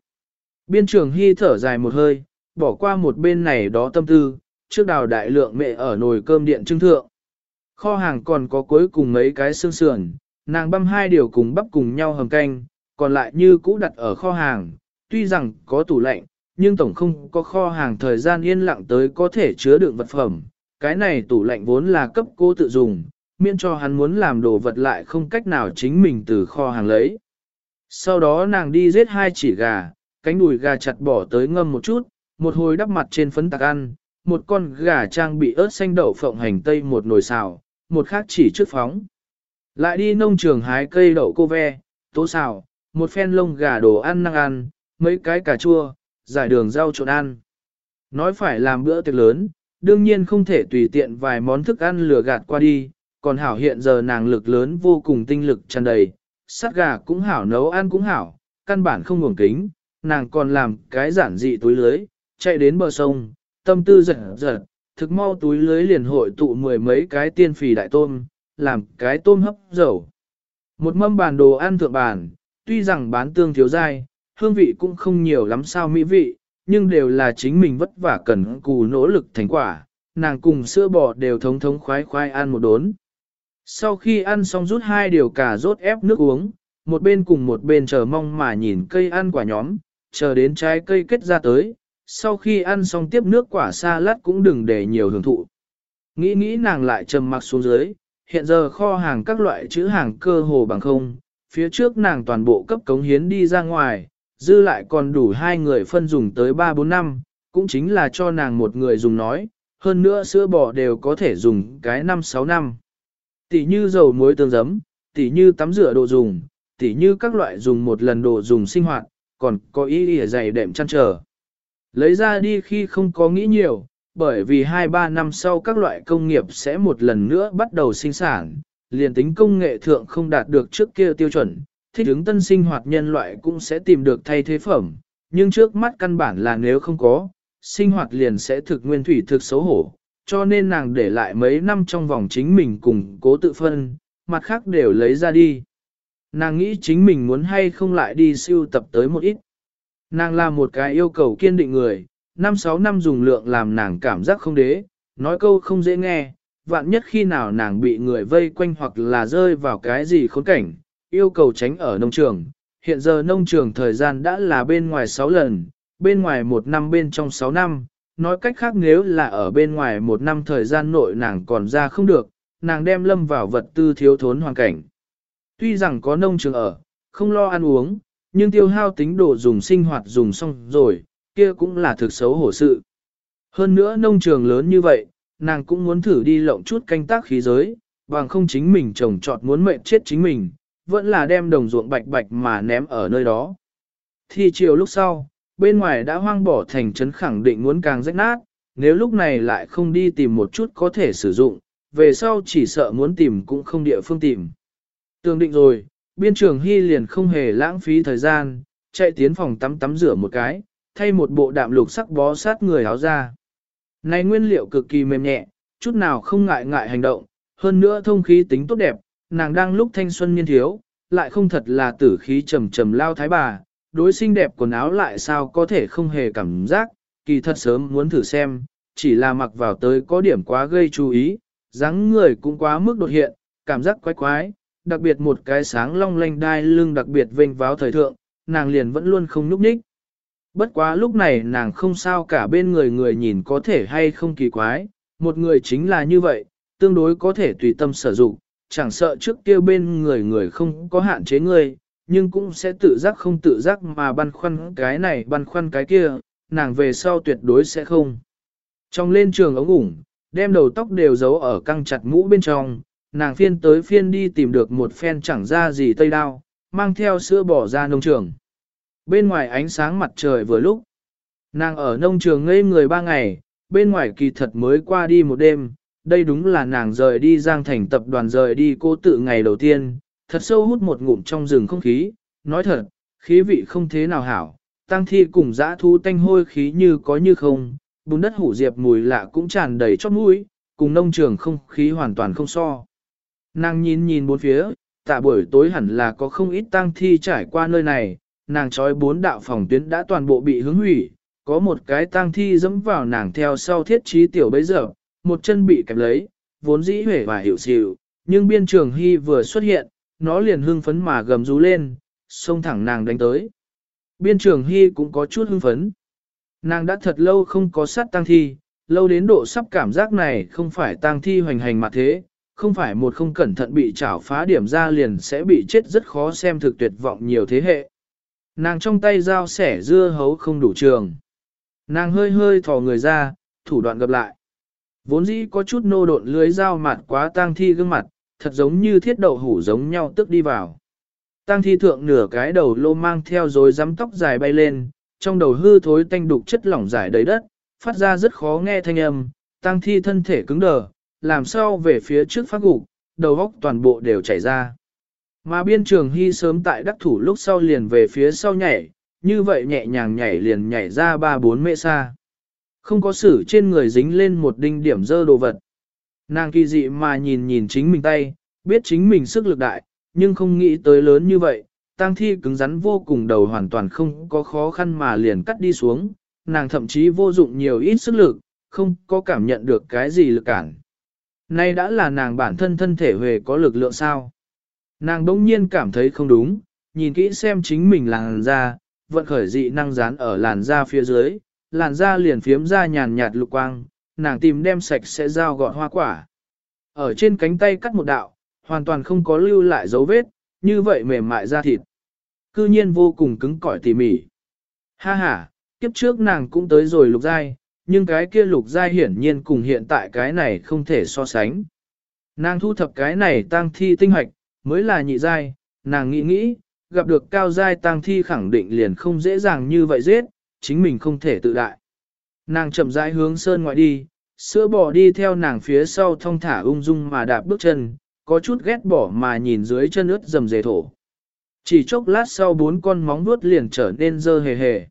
Speaker 1: Biên trường hy thở dài một hơi, bỏ qua một bên này đó tâm tư, trước đào đại lượng mẹ ở nồi cơm điện trưng thượng. Kho hàng còn có cuối cùng mấy cái xương sườn, nàng băm hai điều cùng bắp cùng nhau hầm canh, còn lại như cũ đặt ở kho hàng, tuy rằng có tủ lạnh, nhưng tổng không có kho hàng thời gian yên lặng tới có thể chứa đựng vật phẩm. Cái này tủ lạnh vốn là cấp cô tự dùng, miễn cho hắn muốn làm đồ vật lại không cách nào chính mình từ kho hàng lấy. Sau đó nàng đi giết hai chỉ gà, cánh đùi gà chặt bỏ tới ngâm một chút, một hồi đắp mặt trên phấn tạc ăn, một con gà trang bị ớt xanh đậu phộng hành tây một nồi xào, một khác chỉ trước phóng. Lại đi nông trường hái cây đậu cô ve, tố xào, một phen lông gà đồ ăn năng ăn, mấy cái cà chua, giải đường rau trộn ăn. Nói phải làm bữa tiệc lớn, đương nhiên không thể tùy tiện vài món thức ăn lừa gạt qua đi, còn hảo hiện giờ nàng lực lớn vô cùng tinh lực tràn đầy, sát gà cũng hảo nấu ăn cũng hảo, căn bản không ngủng kính, nàng còn làm cái giản dị túi lưới, chạy đến bờ sông, tâm tư giật giật, thực mau túi lưới liền hội tụ mười mấy cái tiên phì đại tôm, làm cái tôm hấp dầu. Một mâm bàn đồ ăn thượng bàn, tuy rằng bán tương thiếu dai, hương vị cũng không nhiều lắm sao mỹ vị, nhưng đều là chính mình vất vả cần cù nỗ lực thành quả, nàng cùng sữa bò đều thống thống khoái khoái ăn một đốn. Sau khi ăn xong rút hai điều cà rốt ép nước uống, một bên cùng một bên chờ mong mà nhìn cây ăn quả nhóm, chờ đến trái cây kết ra tới, sau khi ăn xong tiếp nước quả sa lát cũng đừng để nhiều hưởng thụ. Nghĩ nghĩ nàng lại trầm mặc xuống dưới, hiện giờ kho hàng các loại chữ hàng cơ hồ bằng không, phía trước nàng toàn bộ cấp cống hiến đi ra ngoài, dư lại còn đủ hai người phân dùng tới 3-4 năm, cũng chính là cho nàng một người dùng nói, hơn nữa sữa bò đều có thể dùng cái 5-6 năm. Tỷ như dầu muối tương giấm, tỷ như tắm rửa đồ dùng, tỷ như các loại dùng một lần đồ dùng sinh hoạt, còn có ý ỉa dày đệm chăn trở. Lấy ra đi khi không có nghĩ nhiều, bởi vì 2-3 năm sau các loại công nghiệp sẽ một lần nữa bắt đầu sinh sản, liền tính công nghệ thượng không đạt được trước kia tiêu chuẩn, thích ứng tân sinh hoạt nhân loại cũng sẽ tìm được thay thế phẩm, nhưng trước mắt căn bản là nếu không có, sinh hoạt liền sẽ thực nguyên thủy thực xấu hổ, cho nên nàng để lại mấy năm trong vòng chính mình cùng cố tự phân, mặt khác đều lấy ra đi. Nàng nghĩ chính mình muốn hay không lại đi siêu tập tới một ít. Nàng là một cái yêu cầu kiên định người, năm sáu năm dùng lượng làm nàng cảm giác không đế, nói câu không dễ nghe, vạn nhất khi nào nàng bị người vây quanh hoặc là rơi vào cái gì khốn cảnh, yêu cầu tránh ở nông trường. Hiện giờ nông trường thời gian đã là bên ngoài 6 lần, bên ngoài một năm bên trong 6 năm, nói cách khác nếu là ở bên ngoài một năm thời gian nội nàng còn ra không được, nàng đem lâm vào vật tư thiếu thốn hoàn cảnh. Tuy rằng có nông trường ở, không lo ăn uống, nhưng tiêu hao tính đồ dùng sinh hoạt dùng xong rồi, kia cũng là thực xấu hổ sự. Hơn nữa nông trường lớn như vậy, nàng cũng muốn thử đi lộng chút canh tác khí giới, bằng không chính mình trồng trọt muốn mệt chết chính mình, vẫn là đem đồng ruộng bạch bạch mà ném ở nơi đó. Thì chiều lúc sau, bên ngoài đã hoang bỏ thành trấn khẳng định muốn càng rách nát, nếu lúc này lại không đi tìm một chút có thể sử dụng, về sau chỉ sợ muốn tìm cũng không địa phương tìm. Tường định rồi, biên trường Hy liền không hề lãng phí thời gian, chạy tiến phòng tắm tắm rửa một cái, thay một bộ đạm lục sắc bó sát người áo ra. Này nguyên liệu cực kỳ mềm nhẹ, chút nào không ngại ngại hành động, hơn nữa thông khí tính tốt đẹp, nàng đang lúc thanh xuân niên thiếu, lại không thật là tử khí trầm trầm lao thái bà, đối xinh đẹp quần áo lại sao có thể không hề cảm giác, kỳ thật sớm muốn thử xem, chỉ là mặc vào tới có điểm quá gây chú ý, dáng người cũng quá mức đột hiện, cảm giác quái quái, đặc biệt một cái sáng long lanh đai lưng đặc biệt vênh váo thời thượng, nàng liền vẫn luôn không núp ních. Bất quá lúc này nàng không sao cả bên người người nhìn có thể hay không kỳ quái, một người chính là như vậy, tương đối có thể tùy tâm sử dụng, chẳng sợ trước kia bên người người không có hạn chế người, nhưng cũng sẽ tự giác không tự giác mà băn khoăn cái này băn khoăn cái kia, nàng về sau tuyệt đối sẽ không. Trong lên trường ống ủng, đem đầu tóc đều giấu ở căng chặt mũ bên trong, nàng phiên tới phiên đi tìm được một phen chẳng ra gì tây đao, mang theo sữa bỏ ra nông trường. Bên ngoài ánh sáng mặt trời vừa lúc, nàng ở nông trường ngây người ba ngày, bên ngoài kỳ thật mới qua đi một đêm, đây đúng là nàng rời đi giang thành tập đoàn rời đi cô tự ngày đầu tiên, thật sâu hút một ngụm trong rừng không khí, nói thật, khí vị không thế nào hảo, tăng thi cùng dã thu tanh hôi khí như có như không, bùn đất hủ diệp mùi lạ cũng tràn đầy chót mũi, cùng nông trường không khí hoàn toàn không so. Nàng nhìn nhìn bốn phía, tạ buổi tối hẳn là có không ít tang thi trải qua nơi này, nàng trói bốn đạo phòng tuyến đã toàn bộ bị hướng hủy, có một cái tang thi dẫm vào nàng theo sau thiết trí tiểu bấy giờ, một chân bị kẹp lấy, vốn dĩ huệ và hiểu xịu, nhưng biên trường hy vừa xuất hiện, nó liền hưng phấn mà gầm rú lên, xông thẳng nàng đánh tới. Biên trường hy cũng có chút hưng phấn. Nàng đã thật lâu không có sát tang thi, lâu đến độ sắp cảm giác này không phải tang thi hoành hành mà thế, không phải một không cẩn thận bị chảo phá điểm ra liền sẽ bị chết rất khó xem thực tuyệt vọng nhiều thế hệ. Nàng trong tay dao sẻ dưa hấu không đủ trường. Nàng hơi hơi thò người ra, thủ đoạn gặp lại. Vốn dĩ có chút nô độn lưới dao mặt quá tang thi gương mặt, thật giống như thiết đậu hủ giống nhau tức đi vào. Tang thi thượng nửa cái đầu lô mang theo rồi rắm tóc dài bay lên, trong đầu hư thối tanh đục chất lỏng dài đầy đất, phát ra rất khó nghe thanh âm, tang thi thân thể cứng đờ, làm sao về phía trước phát gục, đầu góc toàn bộ đều chảy ra. Mà biên trường hy sớm tại đắc thủ lúc sau liền về phía sau nhảy, như vậy nhẹ nhàng nhảy liền nhảy ra ba bốn mệ xa. Không có sử trên người dính lên một đinh điểm dơ đồ vật. Nàng kỳ dị mà nhìn nhìn chính mình tay, biết chính mình sức lực đại, nhưng không nghĩ tới lớn như vậy. Tang thi cứng rắn vô cùng đầu hoàn toàn không có khó khăn mà liền cắt đi xuống, nàng thậm chí vô dụng nhiều ít sức lực, không có cảm nhận được cái gì lực cản. Nay đã là nàng bản thân thân thể về có lực lượng sao. Nàng bỗng nhiên cảm thấy không đúng, nhìn kỹ xem chính mình làn da, vận khởi dị năng dán ở làn da phía dưới, làn da liền phiếm ra nhàn nhạt lục quang, nàng tìm đem sạch sẽ dao gọt hoa quả. Ở trên cánh tay cắt một đạo, hoàn toàn không có lưu lại dấu vết, như vậy mềm mại da thịt. Cư nhiên vô cùng cứng cỏi tỉ mỉ. Ha ha, kiếp trước nàng cũng tới rồi lục giai, nhưng cái kia lục giai hiển nhiên cùng hiện tại cái này không thể so sánh. Nàng thu thập cái này tăng thi tinh hoạch, mới là nhị giai, nàng nghĩ nghĩ, gặp được cao giai tăng thi khẳng định liền không dễ dàng như vậy giết, chính mình không thể tự đại. Nàng chậm rãi hướng sơn ngoại đi, sữa bò đi theo nàng phía sau thong thả ung dung mà đạp bước chân, có chút ghét bỏ mà nhìn dưới chân ướt dầm dề thổ. Chỉ chốc lát sau bốn con móng vuốt liền trở nên dơ hề hề.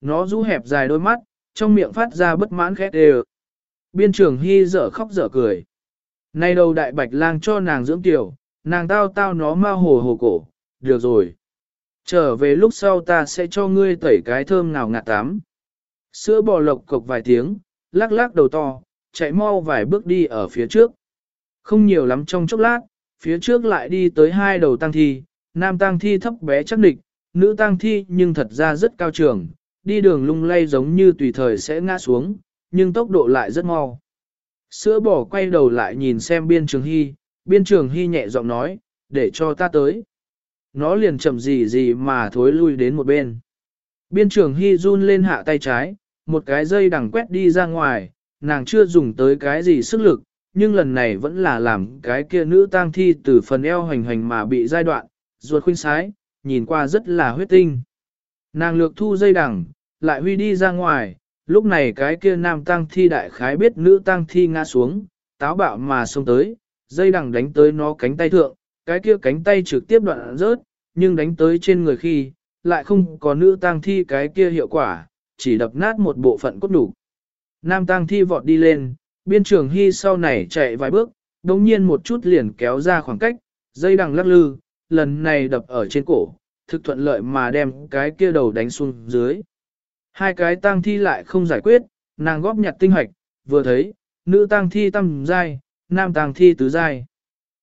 Speaker 1: Nó rũ hẹp dài đôi mắt, trong miệng phát ra bất mãn khét đều. Biên trưởng hy dở khóc dở cười. Nay đầu đại bạch lang cho nàng dưỡng tiểu, nàng tao tao nó ma hồ hồ cổ, được rồi. Trở về lúc sau ta sẽ cho ngươi tẩy cái thơm nào ngạt tắm. Sữa bò lộc cộc vài tiếng, lắc lắc đầu to, chạy mau vài bước đi ở phía trước. Không nhiều lắm trong chốc lát, phía trước lại đi tới hai đầu tăng thi, nam tăng thi thấp bé chắc địch, nữ tăng thi nhưng thật ra rất cao trường, đi đường lung lay giống như tùy thời sẽ ngã xuống, nhưng tốc độ lại rất mau. Sữa bò quay đầu lại nhìn xem biên trường hy, biên trường hy nhẹ giọng nói, để cho ta tới. Nó liền chậm gì gì mà thối lui đến một bên. Biên trường hy run lên hạ tay trái, một cái dây đằng quét đi ra ngoài, nàng chưa dùng tới cái gì sức lực, nhưng lần này vẫn là làm cái kia nữ tang thi từ phần eo hoành hoành mà bị giai đoạn, ruột khuynh sái, nhìn qua rất là huyết tinh. Nàng lược thu dây đằng, lại huy đi ra ngoài, lúc này cái kia nam tăng thi đại khái biết nữ tăng thi ngã xuống, táo bạo mà xông tới, dây đằng đánh tới nó cánh tay thượng, cái kia cánh tay trực tiếp đoạn rớt, nhưng đánh tới trên người khi, lại không có nữ tăng thi cái kia hiệu quả, chỉ đập nát một bộ phận cốt đủ. Nam tăng thi vọt đi lên, biên trường hy sau này chạy vài bước, đồng nhiên một chút liền kéo ra khoảng cách, dây đằng lắc lư, lần này đập ở trên cổ, thực thuận lợi mà đem cái kia đầu đánh xuống dưới. Hai cái tang thi lại không giải quyết, nàng góp nhặt tinh hoạch, vừa thấy, nữ tang thi tam giai, nam tang thi tứ giai.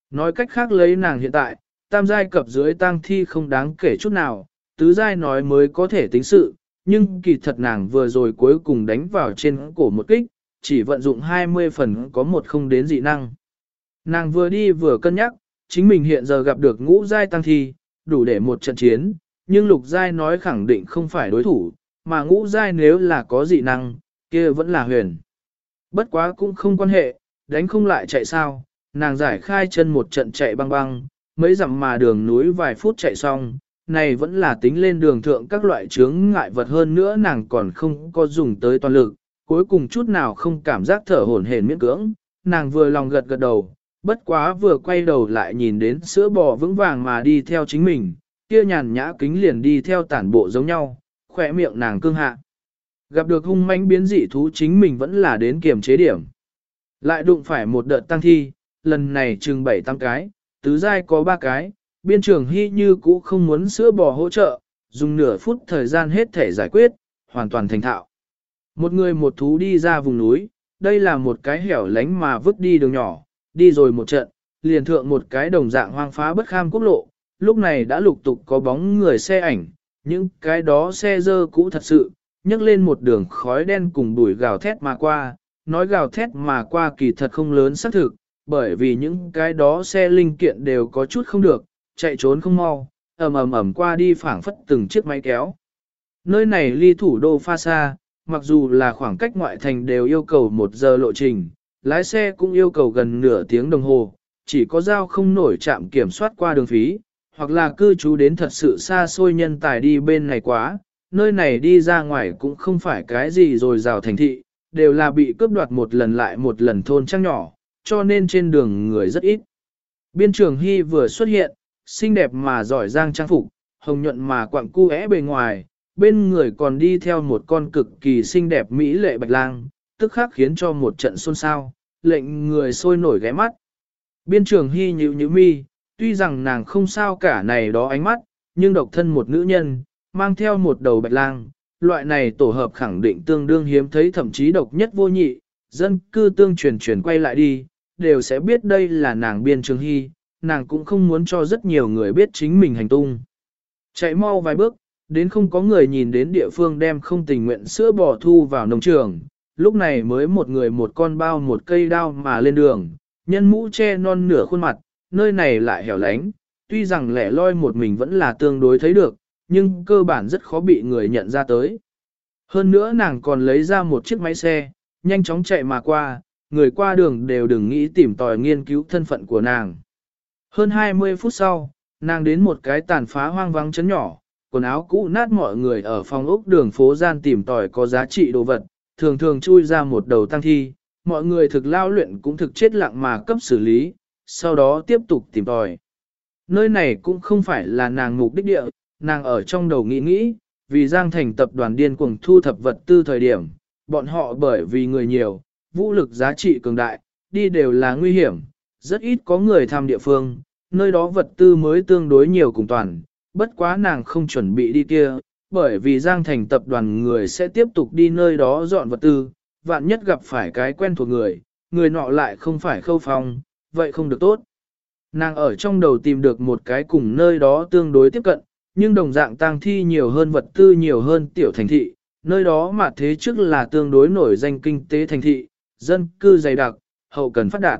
Speaker 1: Nói cách khác lấy nàng hiện tại, tam giai cập dưới tang thi không đáng kể chút nào, tứ giai nói mới có thể tính sự, nhưng kỳ thật nàng vừa rồi cuối cùng đánh vào trên cổ một kích, chỉ vận dụng 20 phần có một không đến dị năng. Nàng vừa đi vừa cân nhắc, chính mình hiện giờ gặp được ngũ giai tăng thi, đủ để một trận chiến, nhưng lục giai nói khẳng định không phải đối thủ, mà ngũ giai nếu là có dị năng, kia vẫn là huyền. Bất quá cũng không quan hệ, đánh không lại chạy sao, nàng giải khai chân một trận chạy băng băng, mấy dặm mà đường núi vài phút chạy xong, này vẫn là tính lên đường thượng các loại chướng ngại vật hơn nữa nàng còn không có dùng tới toàn lực, cuối cùng chút nào không cảm giác thở hổn hển miễn cưỡng, nàng vừa lòng gật gật đầu, bất quá vừa quay đầu lại nhìn đến sữa bò vững vàng mà đi theo chính mình, kia nhàn nhã kính liền đi theo tản bộ giống nhau, khỏe miệng nàng cương hạ. Gặp được hung manh biến dị thú chính mình vẫn là đến kiềm chế điểm. Lại đụng phải một đợt tăng thi, lần này chừng bảy tăng cái, tứ giai có ba cái, biên trường hy như cũ không muốn sữa bò hỗ trợ, dùng nửa phút thời gian hết thể giải quyết, hoàn toàn thành thạo. Một người một thú đi ra vùng núi, đây là một cái hẻo lánh mà vứt đi đường nhỏ, đi rồi một trận, liền thượng một cái đồng dạng hoang phá bất kham quốc lộ, lúc này đã lục tục có bóng người xe ảnh, những cái đó xe dơ cũ thật sự, nhấc lên một đường khói đen cùng đuổi gào thét mà qua, nói gào thét mà qua kỳ thật không lớn xác thực, bởi vì những cái đó xe linh kiện đều có chút không được, chạy trốn không mau, ầm ầm ầm qua đi phảng phất từng chiếc máy kéo. Nơi này ly thủ đô pha xa, mặc dù là khoảng cách ngoại thành đều yêu cầu một giờ lộ trình, lái xe cũng yêu cầu gần nửa tiếng đồng hồ, chỉ có giao không nổi trạm kiểm soát qua đường phí, hoặc là cư trú đến thật sự xa xôi nhân tài đi bên này quá, nơi này đi ra ngoài cũng không phải cái gì rồi rào thành thị, đều là bị cướp đoạt một lần lại một lần thôn trang nhỏ, cho nên trên đường người rất ít. Biên trường Hy vừa xuất hiện, xinh đẹp mà giỏi giang trang phục, hồng nhuận mà quặng cu é bề ngoài, bên người còn đi theo một con cực kỳ xinh đẹp mỹ lệ bạch lang, tức khắc khiến cho một trận xôn xao, lệnh người sôi nổi ghé mắt. Biên trường hy nhịu nhịu mi, tuy rằng nàng không sao cả này đó ánh mắt, nhưng độc thân một nữ nhân, mang theo một đầu bạch lang, loại này tổ hợp khẳng định tương đương hiếm thấy thậm chí độc nhất vô nhị, dân cư tương truyền truyền quay lại đi, đều sẽ biết đây là nàng biên trường hy, nàng cũng không muốn cho rất nhiều người biết chính mình hành tung. Chạy mau vài bước, đến không có người nhìn đến địa phương đem không tình nguyện sữa bò thu vào nông trường, lúc này mới một người một con bao một cây đao mà lên đường, nhân mũ che non nửa khuôn mặt, nơi này lại hẻo lánh, tuy rằng lẻ loi một mình vẫn là tương đối thấy được, nhưng cơ bản rất khó bị người nhận ra tới. Hơn nữa nàng còn lấy ra một chiếc máy xe, nhanh chóng chạy mà qua, người qua đường đều đừng nghĩ tìm tòi nghiên cứu thân phận của nàng. Hơn 20 phút sau, nàng đến một cái tàn phá hoang vắng chấn nhỏ, quần áo cũ nát mọi người ở phòng ốc đường phố gian tìm tòi có giá trị đồ vật, thường thường chui ra một đầu tăng thi, mọi người thực lao luyện cũng thực chết lặng mà cấp xử lý, sau đó tiếp tục tìm tòi. Nơi này cũng không phải là nàng mục đích địa, nàng ở trong đầu nghĩ nghĩ, vì Giang Thành tập đoàn điên cuồng thu thập vật tư thời điểm, bọn họ bởi vì người nhiều, vũ lực giá trị cường đại, đi đều là nguy hiểm, rất ít có người tham địa phương, nơi đó vật tư mới tương đối nhiều cùng toàn, bất quá nàng không chuẩn bị đi kia, bởi vì Giang Thành tập đoàn người sẽ tiếp tục đi nơi đó dọn vật tư, vạn nhất gặp phải cái quen thuộc người, người nọ lại không phải khâu phong, vậy không được tốt. Nàng ở trong đầu tìm được một cái cùng nơi đó tương đối tiếp cận, nhưng đồng dạng tang thi nhiều hơn vật tư nhiều hơn tiểu thành thị, nơi đó mà thế trước là tương đối nổi danh kinh tế thành thị, dân cư dày đặc, hậu cần phát đạt.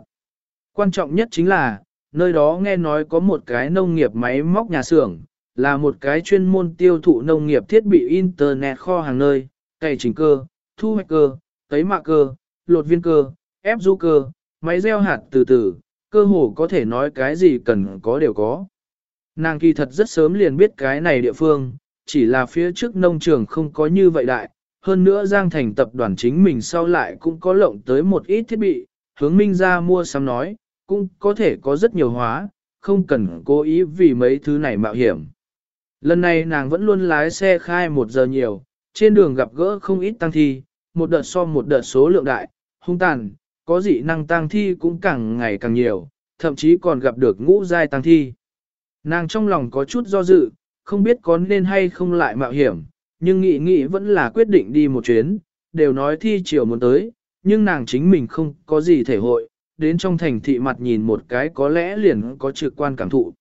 Speaker 1: Quan trọng nhất chính là, nơi đó nghe nói có một cái nông nghiệp máy móc nhà xưởng, là một cái chuyên môn tiêu thụ nông nghiệp thiết bị Internet kho hàng nơi, cày chỉnh cơ, thu hoạch cơ, tấy mạ cơ, lột viên cơ, ép du cơ, máy gieo hạt từ từ, cơ hồ có thể nói cái gì cần có đều có. Nàng kỳ thật rất sớm liền biết cái này địa phương, chỉ là phía trước nông trường không có như vậy đại, hơn nữa Giang Thành tập đoàn chính mình sau lại cũng có lộng tới một ít thiết bị, hướng minh ra mua sắm nói, cũng có thể có rất nhiều hóa, không cần cố ý vì mấy thứ này mạo hiểm. Lần này nàng vẫn luôn lái xe khai một giờ nhiều, trên đường gặp gỡ không ít tăng thi, một đợt so một đợt số lượng đại, hung tàn, có dị năng tăng thi cũng càng ngày càng nhiều, thậm chí còn gặp được ngũ giai tăng thi. Nàng trong lòng có chút do dự, không biết có nên hay không lại mạo hiểm, nhưng nghĩ nghĩ vẫn là quyết định đi một chuyến, đều nói thi chiều muốn tới, nhưng nàng chính mình không có gì thể hội, đến trong thành thị mặt nhìn một cái có lẽ liền có trực quan cảm thụ.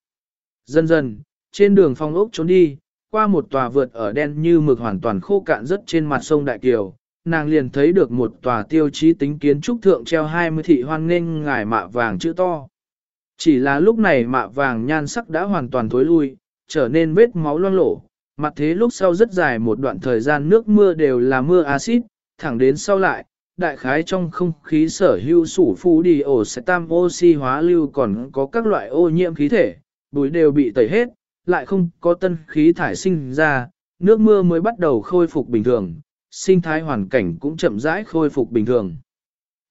Speaker 1: Dần dần, trên đường phong ốc trốn đi, qua một tòa vượt ở đen như mực hoàn toàn khô cạn rất trên mặt sông Đại Kiều, nàng liền thấy được một tòa tiêu chí tính kiến trúc thượng treo 20 thị hoan nghênh ngải mạ vàng chữ to. Chỉ là lúc này mạ vàng nhan sắc đã hoàn toàn thối lui, trở nên vết máu loang lổ, mặt thế lúc sau rất dài một đoạn thời gian nước mưa đều là mưa axit, thẳng đến sau lại, đại khái trong không khí sở hữu sủ phú đi ổ sẽ tam oxy hóa lưu còn có các loại ô nhiễm khí thể, bụi đều bị tẩy hết, lại không có tân khí thải sinh ra, nước mưa mới bắt đầu khôi phục bình thường, sinh thái hoàn cảnh cũng chậm rãi khôi phục bình thường.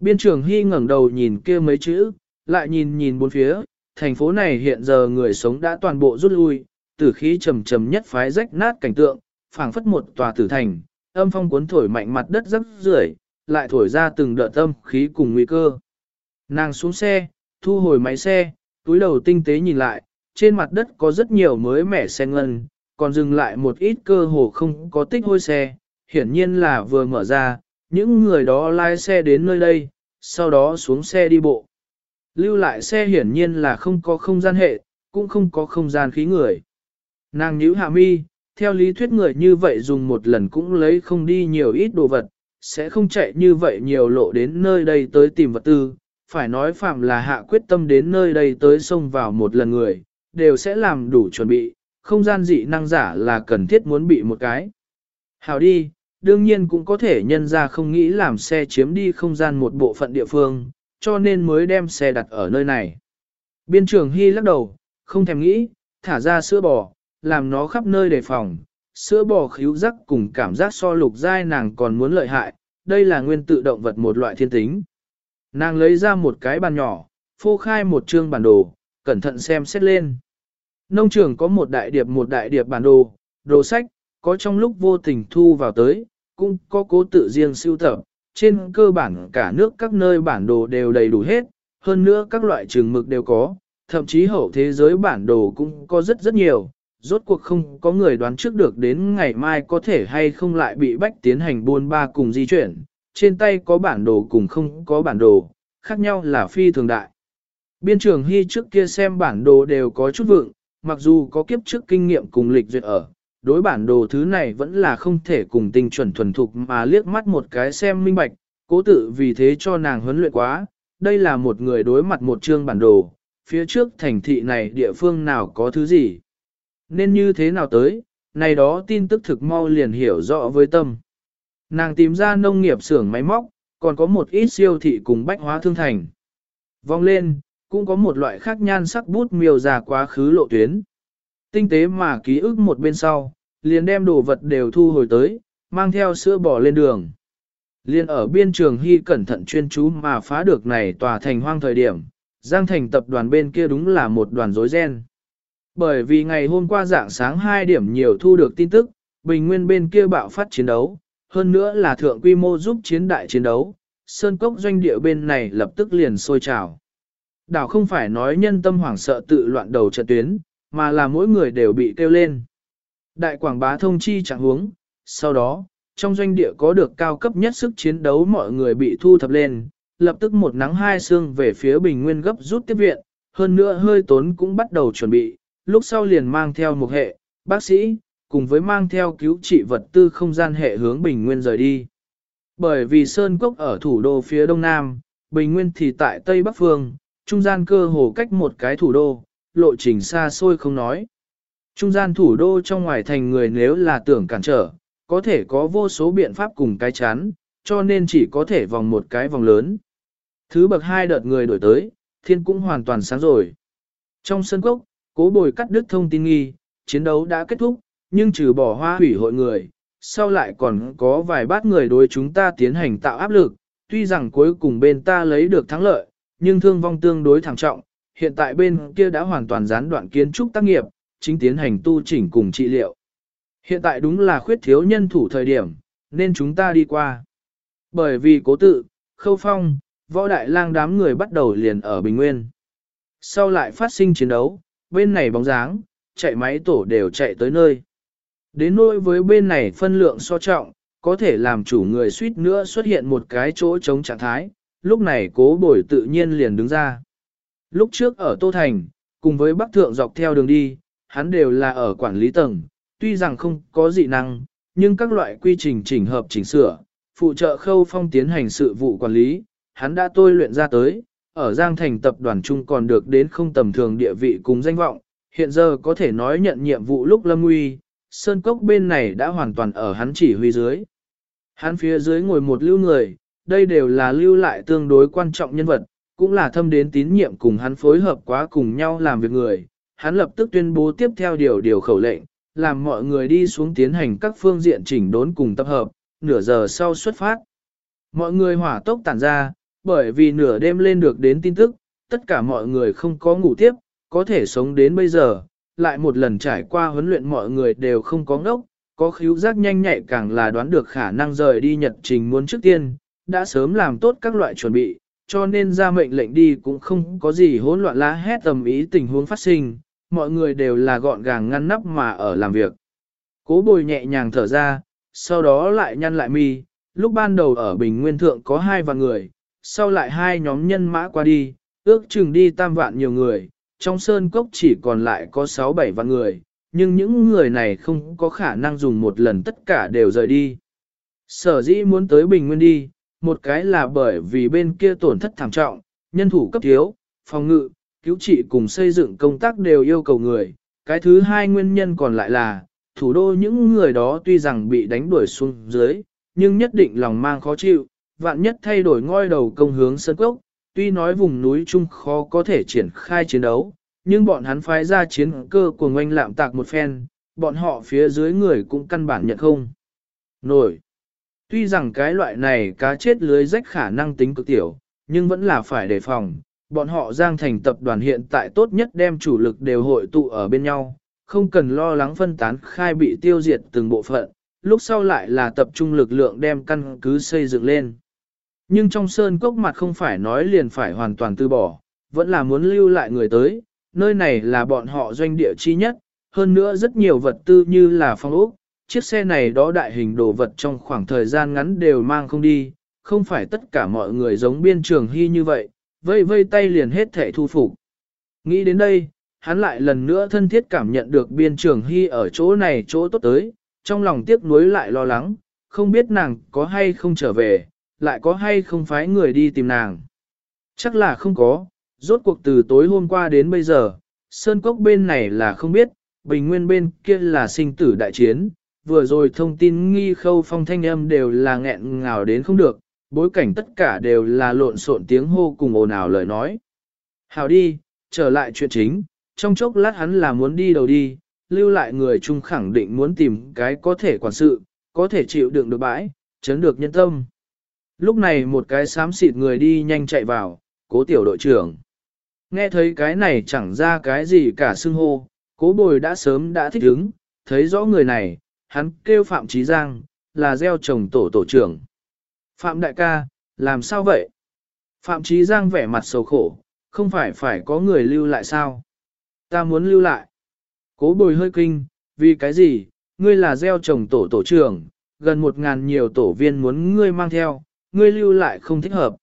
Speaker 1: Biên trưởng Hy ngẩng đầu nhìn kia mấy chữ, lại nhìn nhìn bốn phía, thành phố này hiện giờ người sống đã toàn bộ rút lui, tử khí trầm trầm nhất phái rách nát cảnh tượng, phảng phất một tòa tử thành, âm phong cuốn thổi mạnh mặt đất rất rưởi, lại thổi ra từng đợt âm khí cùng nguy cơ. Nàng xuống xe, thu hồi máy xe, túi đầu tinh tế nhìn lại, trên mặt đất có rất nhiều mới mẻ xe ngân, còn dừng lại một ít cơ hồ không có tích hôi xe, hiển nhiên là vừa mở ra, những người đó lái xe đến nơi đây, sau đó xuống xe đi bộ. Lưu lại xe hiển nhiên là không có không gian hệ, cũng không có không gian khí người. Nàng nhíu hạ mi, theo lý thuyết người như vậy dùng một lần cũng lấy không đi nhiều ít đồ vật, sẽ không chạy như vậy nhiều lộ đến nơi đây tới tìm vật tư. Phải nói phạm là hạ quyết tâm đến nơi đây tới xông vào một lần người, đều sẽ làm đủ chuẩn bị, không gian dị năng giả là cần thiết muốn bị một cái. Hào đi, đương nhiên cũng có thể nhân ra không nghĩ làm xe chiếm đi không gian một bộ phận địa phương, cho nên mới đem xe đặt ở nơi này. Biên trưởng Hy lắc đầu, không thèm nghĩ, thả ra sữa bò, làm nó khắp nơi đề phòng. Sữa bò khíu rắc cùng cảm giác so lục dai nàng còn muốn lợi hại, đây là nguyên tự động vật một loại thiên tính. Nàng lấy ra một cái bàn nhỏ, phô khai một chương bản đồ, cẩn thận xem xét lên. Nông trường có một đại điệp một đại điệp bản đồ, đồ sách, có trong lúc vô tình thu vào tới, cũng có cố tự riêng siêu tập, trên cơ bản cả nước các nơi bản đồ đều đầy đủ hết, hơn nữa các loại trường mực đều có, thậm chí hậu thế giới bản đồ cũng có rất rất nhiều, rốt cuộc không có người đoán trước được đến ngày mai có thể hay không lại bị bách tiến hành buôn ba cùng di chuyển, trên tay có bản đồ cùng không có bản đồ, khác nhau là phi thường đại. Biên trường hy trước kia xem bản đồ đều có chút vượng, mặc dù có kiếp trước kinh nghiệm cùng lịch duyệt ở, đối bản đồ thứ này vẫn là không thể cùng tinh chuẩn thuần thục mà liếc mắt một cái xem minh bạch, cố tự vì thế cho nàng huấn luyện quá, đây là một người đối mặt một chương bản đồ, phía trước thành thị này địa phương nào có thứ gì. Nên như thế nào tới, này đó tin tức thực mau liền hiểu rõ với tâm. Nàng tìm ra nông nghiệp xưởng máy móc, còn có một ít siêu thị cùng bách hóa thương thành. Vòng lên, cũng có một loại khác nhan sắc bút miêu ra quá khứ lộ tuyến. Tinh tế mà ký ức một bên sau, liền đem đồ vật đều thu hồi tới, mang theo sữa bò lên đường. Liên ở biên trường hy cẩn thận chuyên chú mà phá được này tòa thành hoang thời điểm, Giang Thành tập đoàn bên kia đúng là một đoàn rối ren. Bởi vì ngày hôm qua dạng sáng 2 điểm nhiều thu được tin tức, Bình Nguyên bên kia bạo phát chiến đấu, hơn nữa là thượng quy mô giúp chiến đại chiến đấu, Sơn Cốc doanh địa bên này lập tức liền sôi trào. Đảo không phải nói nhân tâm hoảng sợ tự loạn đầu trận tuyến, mà là mỗi người đều bị kêu lên. Đại quảng bá thông chi chẳng huống, sau đó, trong doanh địa có được cao cấp nhất sức chiến đấu mọi người bị thu thập lên, lập tức một nắng hai sương về phía bình nguyên gấp rút tiếp viện, hơn nữa hơi tốn cũng bắt đầu chuẩn bị, lúc sau liền mang theo một hệ, bác sĩ, cùng với mang theo cứu trị vật tư không gian hệ hướng bình nguyên rời đi. Bởi vì Sơn Cốc ở thủ đô phía đông nam, bình nguyên thì tại tây bắc phương, trung gian cơ hồ cách một cái thủ đô, lộ trình xa xôi không nói. Trung gian thủ đô trong ngoài thành người nếu là tưởng cản trở, có thể có vô số biện pháp cùng cái chán, cho nên chỉ có thể vòng một cái vòng lớn. Thứ bậc hai đợt người đổi tới, thiên cũng hoàn toàn sáng rồi. Trong sân cốc, cố bồi cắt đứt thông tin nghi, chiến đấu đã kết thúc, nhưng trừ bỏ hoa hủy hội người, sau lại còn có vài bát người đối chúng ta tiến hành tạo áp lực, tuy rằng cuối cùng bên ta lấy được thắng lợi, nhưng thương vong tương đối thảm trọng, hiện tại bên kia đã hoàn toàn gián đoạn kiến trúc tác nghiệp, chính tiến hành tu chỉnh cùng trị liệu. Hiện tại đúng là khuyết thiếu nhân thủ thời điểm, nên chúng ta đi qua. Bởi vì cố tự, khâu phong, võ đại lang đám người bắt đầu liền ở Bình Nguyên. Sau lại phát sinh chiến đấu, bên này bóng dáng, chạy máy tổ đều chạy tới nơi. Đến nỗi với bên này phân lượng so trọng, có thể làm chủ người suýt nữa xuất hiện một cái chỗ chống trạng thái, lúc này cố bồi tự nhiên liền đứng ra. Lúc trước ở Tô Thành, cùng với Bắc Thượng dọc theo đường đi, hắn đều là ở quản lý tầng, tuy rằng không có dị năng, nhưng các loại quy trình chỉnh hợp chỉnh sửa, phụ trợ khâu phong tiến hành sự vụ quản lý, hắn đã tôi luyện ra tới, ở Giang Thành tập đoàn chung còn được đến không tầm thường địa vị cùng danh vọng, hiện giờ có thể nói nhận nhiệm vụ lúc lâm nguy, Sơn Cốc bên này đã hoàn toàn ở hắn chỉ huy dưới. Hắn phía dưới ngồi một lưu người, đây đều là lưu lại tương đối quan trọng nhân vật, cũng là thâm đến tín nhiệm cùng hắn phối hợp quá cùng nhau làm việc người. Hắn lập tức tuyên bố tiếp theo điều điều khẩu lệnh, làm mọi người đi xuống tiến hành các phương diện chỉnh đốn cùng tập hợp, nửa giờ sau xuất phát. Mọi người hỏa tốc tản ra, bởi vì nửa đêm lên được đến tin tức, tất cả mọi người không có ngủ tiếp, có thể sống đến bây giờ, lại một lần trải qua huấn luyện mọi người đều không có ngốc, có khíu giác nhanh nhạy càng là đoán được khả năng rời đi nhật trình muốn trước tiên, đã sớm làm tốt các loại chuẩn bị, cho nên ra mệnh lệnh đi cũng không có gì hỗn loạn lá hét tầm ý tình huống phát sinh, mọi người đều là gọn gàng ngăn nắp mà ở làm việc. Cố bồi nhẹ nhàng thở ra, sau đó lại nhăn lại mi, lúc ban đầu ở Bình Nguyên Thượng có hai vạn người, sau lại hai nhóm nhân mã qua đi, ước chừng đi tam vạn nhiều người, trong sơn cốc chỉ còn lại có sáu bảy vạn người, nhưng những người này không có khả năng dùng một lần tất cả đều rời đi. Sở dĩ muốn tới Bình Nguyên đi, một cái là bởi vì bên kia tổn thất thảm trọng, nhân thủ cấp thiếu, phòng ngự, cứu trị cùng xây dựng công tác đều yêu cầu người. Cái thứ hai nguyên nhân còn lại là, thủ đô những người đó tuy rằng bị đánh đuổi xuống dưới, nhưng nhất định lòng mang khó chịu, vạn nhất thay đổi ngôi đầu công hướng sân cốc, tuy nói vùng núi chung khó có thể triển khai chiến đấu, nhưng bọn hắn phái ra chiến cơ của ngoanh lạm tạc một phen, bọn họ phía dưới người cũng căn bản nhận không. Nổi. Tuy rằng cái loại này cá chết lưới rách khả năng tính cực tiểu, nhưng vẫn là phải đề phòng. Bọn họ giang thành tập đoàn hiện tại tốt nhất đem chủ lực đều hội tụ ở bên nhau, không cần lo lắng phân tán khai bị tiêu diệt từng bộ phận, lúc sau lại là tập trung lực lượng đem căn cứ xây dựng lên. Nhưng trong sơn cốc mặt không phải nói liền phải hoàn toàn từ bỏ, vẫn là muốn lưu lại người tới, nơi này là bọn họ doanh địa chi nhất, hơn nữa rất nhiều vật tư như là phong ốc, chiếc xe này đó đại hình đồ vật trong khoảng thời gian ngắn đều mang không đi, không phải tất cả mọi người giống biên trường hy như vậy, vây vây tay liền hết thể thu phục. Nghĩ đến đây, hắn lại lần nữa thân thiết cảm nhận được biên trường hy ở chỗ này chỗ tốt tới, trong lòng tiếc nuối lại lo lắng, không biết nàng có hay không trở về, lại có hay không phái người đi tìm nàng. Chắc là không có, rốt cuộc từ tối hôm qua đến bây giờ, Sơn Cốc bên này là không biết, Bình Nguyên bên kia là sinh tử đại chiến, vừa rồi thông tin nghi khâu phong thanh âm đều là nghẹn ngào đến không được, bối cảnh tất cả đều là lộn xộn tiếng hô cùng ồn ào lời nói. Hào đi, trở lại chuyện chính, trong chốc lát hắn là muốn đi đầu đi, lưu lại người chung khẳng định muốn tìm cái có thể quản sự, có thể chịu đựng được bãi, chấn được nhân tâm. Lúc này một cái xám xịt người đi nhanh chạy vào, cố tiểu đội trưởng. Nghe thấy cái này chẳng ra cái gì cả xưng hô, cố bồi đã sớm đã thích ứng, thấy rõ người này, hắn kêu Phạm Trí Giang, là gieo trồng tổ tổ trưởng. Phạm đại ca, làm sao vậy? Phạm Trí Giang vẻ mặt sầu khổ, không phải phải có người lưu lại sao? Ta muốn lưu lại. Cố bồi hơi kinh, vì cái gì, ngươi là gieo trồng tổ tổ trưởng, gần một ngàn nhiều tổ viên muốn ngươi mang theo, ngươi lưu lại không thích hợp.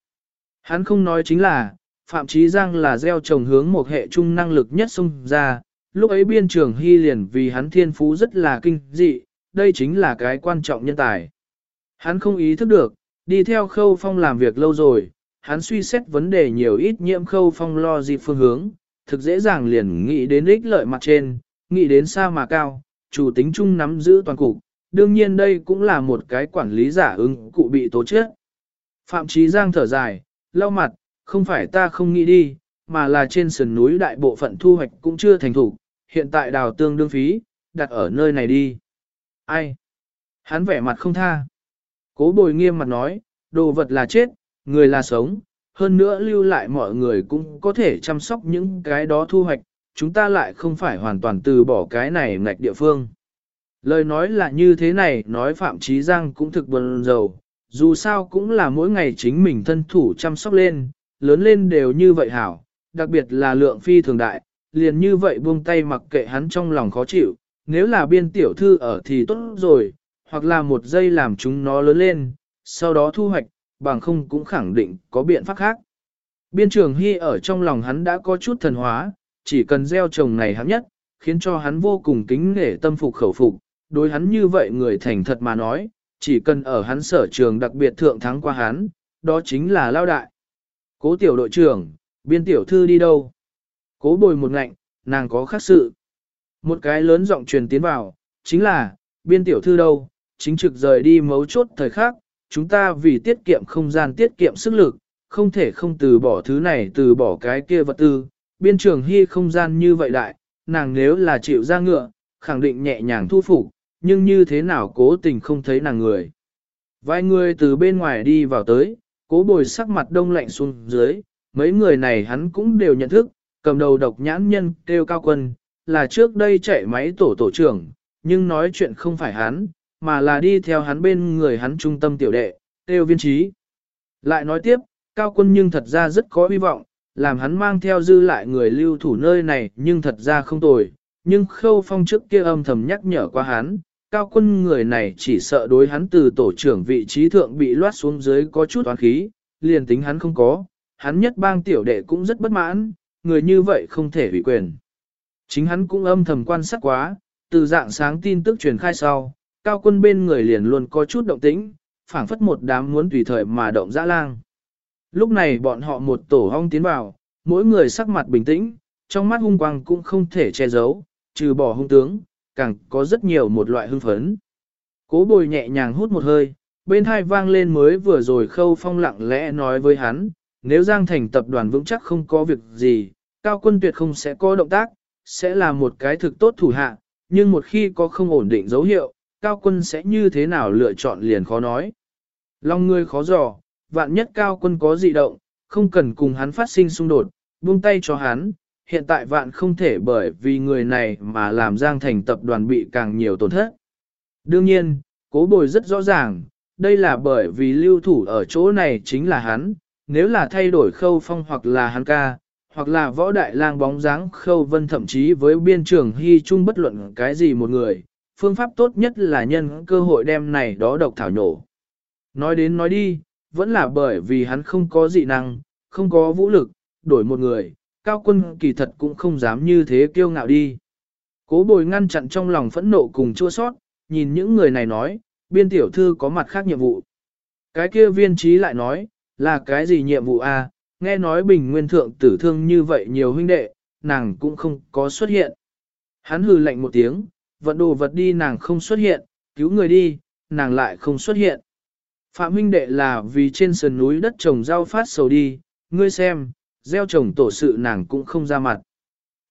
Speaker 1: Hắn không nói chính là, Phạm Trí Giang là gieo trồng hướng một hệ trung năng lực nhất xung ra, lúc ấy biên trưởng hy liền vì hắn thiên phú rất là kinh dị, đây chính là cái quan trọng nhân tài. Hắn không ý thức được, đi theo khâu phong làm việc lâu rồi, hắn suy xét vấn đề nhiều ít nhiễm khâu phong lo gì phương hướng, thực dễ dàng liền nghĩ đến ích lợi mặt trên, nghĩ đến xa mà cao, chủ tính chung nắm giữ toàn cục, đương nhiên đây cũng là một cái quản lý giả ứng cụ bị tố chết. Phạm Trí Giang thở dài, lau mặt, không phải ta không nghĩ đi, mà là trên sườn núi đại bộ phận thu hoạch cũng chưa thành thủ, hiện tại đào tương đương phí, đặt ở nơi này đi. Ai? Hắn vẻ mặt không tha. Cố bồi nghiêm mặt nói, đồ vật là chết, người là sống, hơn nữa lưu lại mọi người cũng có thể chăm sóc những cái đó thu hoạch, chúng ta lại không phải hoàn toàn từ bỏ cái này ngạch địa phương. Lời nói là như thế này, nói Phạm Trí Giang cũng thực buồn rầu, dù sao cũng là mỗi ngày chính mình thân thủ chăm sóc lên, lớn lên đều như vậy hảo, đặc biệt là lượng phi thường đại, liền như vậy buông tay mặc kệ hắn trong lòng khó chịu, nếu là biên tiểu thư ở thì tốt rồi, hoặc là một giây làm chúng nó lớn lên, sau đó thu hoạch, bằng không cũng khẳng định có biện pháp khác. Biên trường Hy ở trong lòng hắn đã có chút thần hóa, chỉ cần gieo trồng này hắn nhất, khiến cho hắn vô cùng kính nể tâm phục khẩu phục, đối hắn như vậy người thành thật mà nói, chỉ cần ở hắn sở trường đặc biệt thượng thắng qua hắn, đó chính là lao đại. Cố tiểu đội trưởng, biên tiểu thư đi đâu? Cố bồi một ngạnh, nàng có khác sự. Một cái lớn giọng truyền tiến vào, chính là, biên tiểu thư đâu, chính trực rời đi mấu chốt thời khắc, chúng ta vì tiết kiệm không gian tiết kiệm sức lực, không thể không từ bỏ thứ này từ bỏ cái kia vật tư, biên trường hy không gian như vậy đại, nàng nếu là chịu ra ngựa, khẳng định nhẹ nhàng thu phục, nhưng như thế nào cố tình không thấy nàng người. Vài người từ bên ngoài đi vào tới, cố bồi sắc mặt đông lạnh xuống dưới, mấy người này hắn cũng đều nhận thức, cầm đầu độc nhãn nhân kêu cao quân, là trước đây chạy máy tổ tổ trưởng, nhưng nói chuyện không phải hắn, mà là đi theo hắn bên người hắn trung tâm tiểu đệ, tiêu viên trí. Lại nói tiếp, cao quân nhưng thật ra rất có hy vọng, làm hắn mang theo dư lại người lưu thủ nơi này nhưng thật ra không tồi, nhưng khâu phong trước kia âm thầm nhắc nhở qua hắn, cao quân người này chỉ sợ đối hắn từ tổ trưởng vị trí thượng bị loát xuống dưới có chút toán khí, liền tính hắn không có, hắn nhất bang tiểu đệ cũng rất bất mãn, người như vậy không thể ủy quyền. Chính hắn cũng âm thầm quan sát quá, từ dạng sáng tin tức truyền khai sau, cao quân bên người liền luôn có chút động tĩnh, phảng phất một đám muốn tùy thời mà động dã lang. Lúc này bọn họ một tổ hong tiến vào, mỗi người sắc mặt bình tĩnh, trong mắt hung quang cũng không thể che giấu, trừ bỏ hung tướng, càng có rất nhiều một loại hưng phấn. Cố bồi nhẹ nhàng hút một hơi, bên hai vang lên mới vừa rồi khâu phong lặng lẽ nói với hắn, nếu Giang Thành tập đoàn vững chắc không có việc gì, cao quân tuyệt không sẽ có động tác, sẽ là một cái thực tốt thủ hạ, nhưng một khi có không ổn định dấu hiệu, cao quân sẽ như thế nào lựa chọn liền khó nói. Long ngươi khó dò, vạn nhất cao quân có dị động, không cần cùng hắn phát sinh xung đột, buông tay cho hắn, hiện tại vạn không thể bởi vì người này mà làm Giang Thành tập đoàn bị càng nhiều tổn thất. Đương nhiên, cố bồi rất rõ ràng, đây là bởi vì lưu thủ ở chỗ này chính là hắn, nếu là thay đổi khâu phong hoặc là hắn ca, hoặc là võ đại lang bóng dáng khâu vân thậm chí với biên trưởng hy trung bất luận cái gì một người, phương pháp tốt nhất là nhân cơ hội đem này đó độc thảo nhổ. Nói đến nói đi, vẫn là bởi vì hắn không có dị năng, không có vũ lực, đổi một người, cao quân kỳ thật cũng không dám như thế kiêu ngạo đi. Cố bồi ngăn chặn trong lòng phẫn nộ cùng chua sót, nhìn những người này nói, biên tiểu thư có mặt khác nhiệm vụ. Cái kia viên trí lại nói, là cái gì nhiệm vụ a? À? Nghe nói bình nguyên thượng tử thương như vậy nhiều huynh đệ, nàng cũng không có xuất hiện. Hắn hừ lạnh một tiếng, vận đồ vật đi nàng không xuất hiện, cứu người đi, nàng lại không xuất hiện. Phạm huynh đệ là vì trên sườn núi đất trồng rau phát sầu đi, ngươi xem, gieo trồng tổ sự nàng cũng không ra mặt.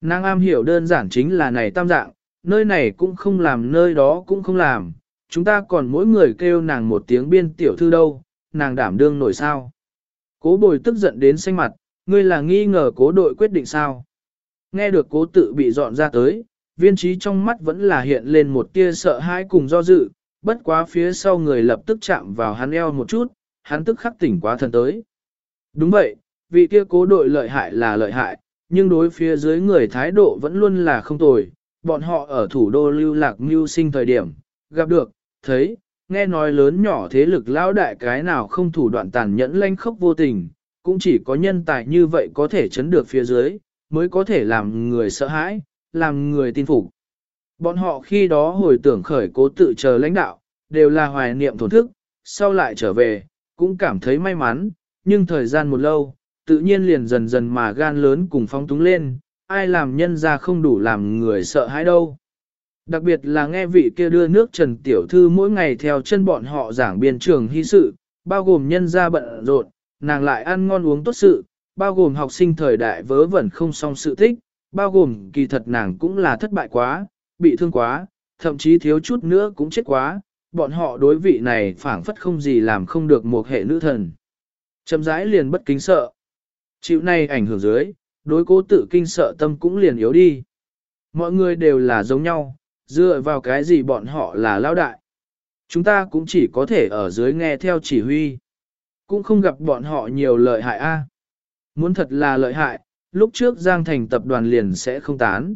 Speaker 1: Nàng am hiểu đơn giản chính là này tam dạng, nơi này cũng không làm nơi đó cũng không làm, chúng ta còn mỗi người kêu nàng một tiếng biên tiểu thư đâu, nàng đảm đương nổi sao. Cố bồi tức giận đến xanh mặt, ngươi là nghi ngờ cố đội quyết định sao. Nghe được cố tự bị dọn ra tới, viên trí trong mắt vẫn là hiện lên một tia sợ hãi cùng do dự, bất quá phía sau người lập tức chạm vào hắn eo một chút, hắn tức khắc tỉnh quá thần tới. Đúng vậy, vị kia cố đội lợi hại là lợi hại, nhưng đối phía dưới người thái độ vẫn luôn là không tồi, bọn họ ở thủ đô lưu lạc mưu sinh thời điểm, gặp được, thấy, nghe nói lớn nhỏ thế lực lão đại cái nào không thủ đoạn tàn nhẫn lanh khốc vô tình, cũng chỉ có nhân tài như vậy có thể chấn được phía dưới, mới có thể làm người sợ hãi, làm người tin phục. Bọn họ khi đó hồi tưởng khởi cố tự chờ lãnh đạo, đều là hoài niệm thổn thức, sau lại trở về, cũng cảm thấy may mắn, nhưng thời gian một lâu, tự nhiên liền dần dần mà gan lớn cùng phong túng lên, ai làm nhân ra không đủ làm người sợ hãi đâu. Đặc biệt là nghe vị kia đưa nước Trần Tiểu Thư mỗi ngày theo chân bọn họ giảng biên trường hy sự, bao gồm nhân gia bận rộn, nàng lại ăn ngon uống tốt sự, bao gồm học sinh thời đại vớ vẩn không song sự thích, bao gồm kỳ thật nàng cũng là thất bại quá, bị thương quá, thậm chí thiếu chút nữa cũng chết quá, bọn họ đối vị này phảng phất không gì làm không được một hệ nữ thần. Chậm rãi liền bất kính sợ. Chịu này ảnh hưởng dưới, đối cố tự kinh sợ tâm cũng liền yếu đi. Mọi người đều là giống nhau, dựa vào cái gì bọn họ là lao đại. Chúng ta cũng chỉ có thể ở dưới nghe theo chỉ huy. Cũng không gặp bọn họ nhiều lợi hại a. Muốn thật là lợi hại, lúc trước Giang Thành tập đoàn liền sẽ không tán.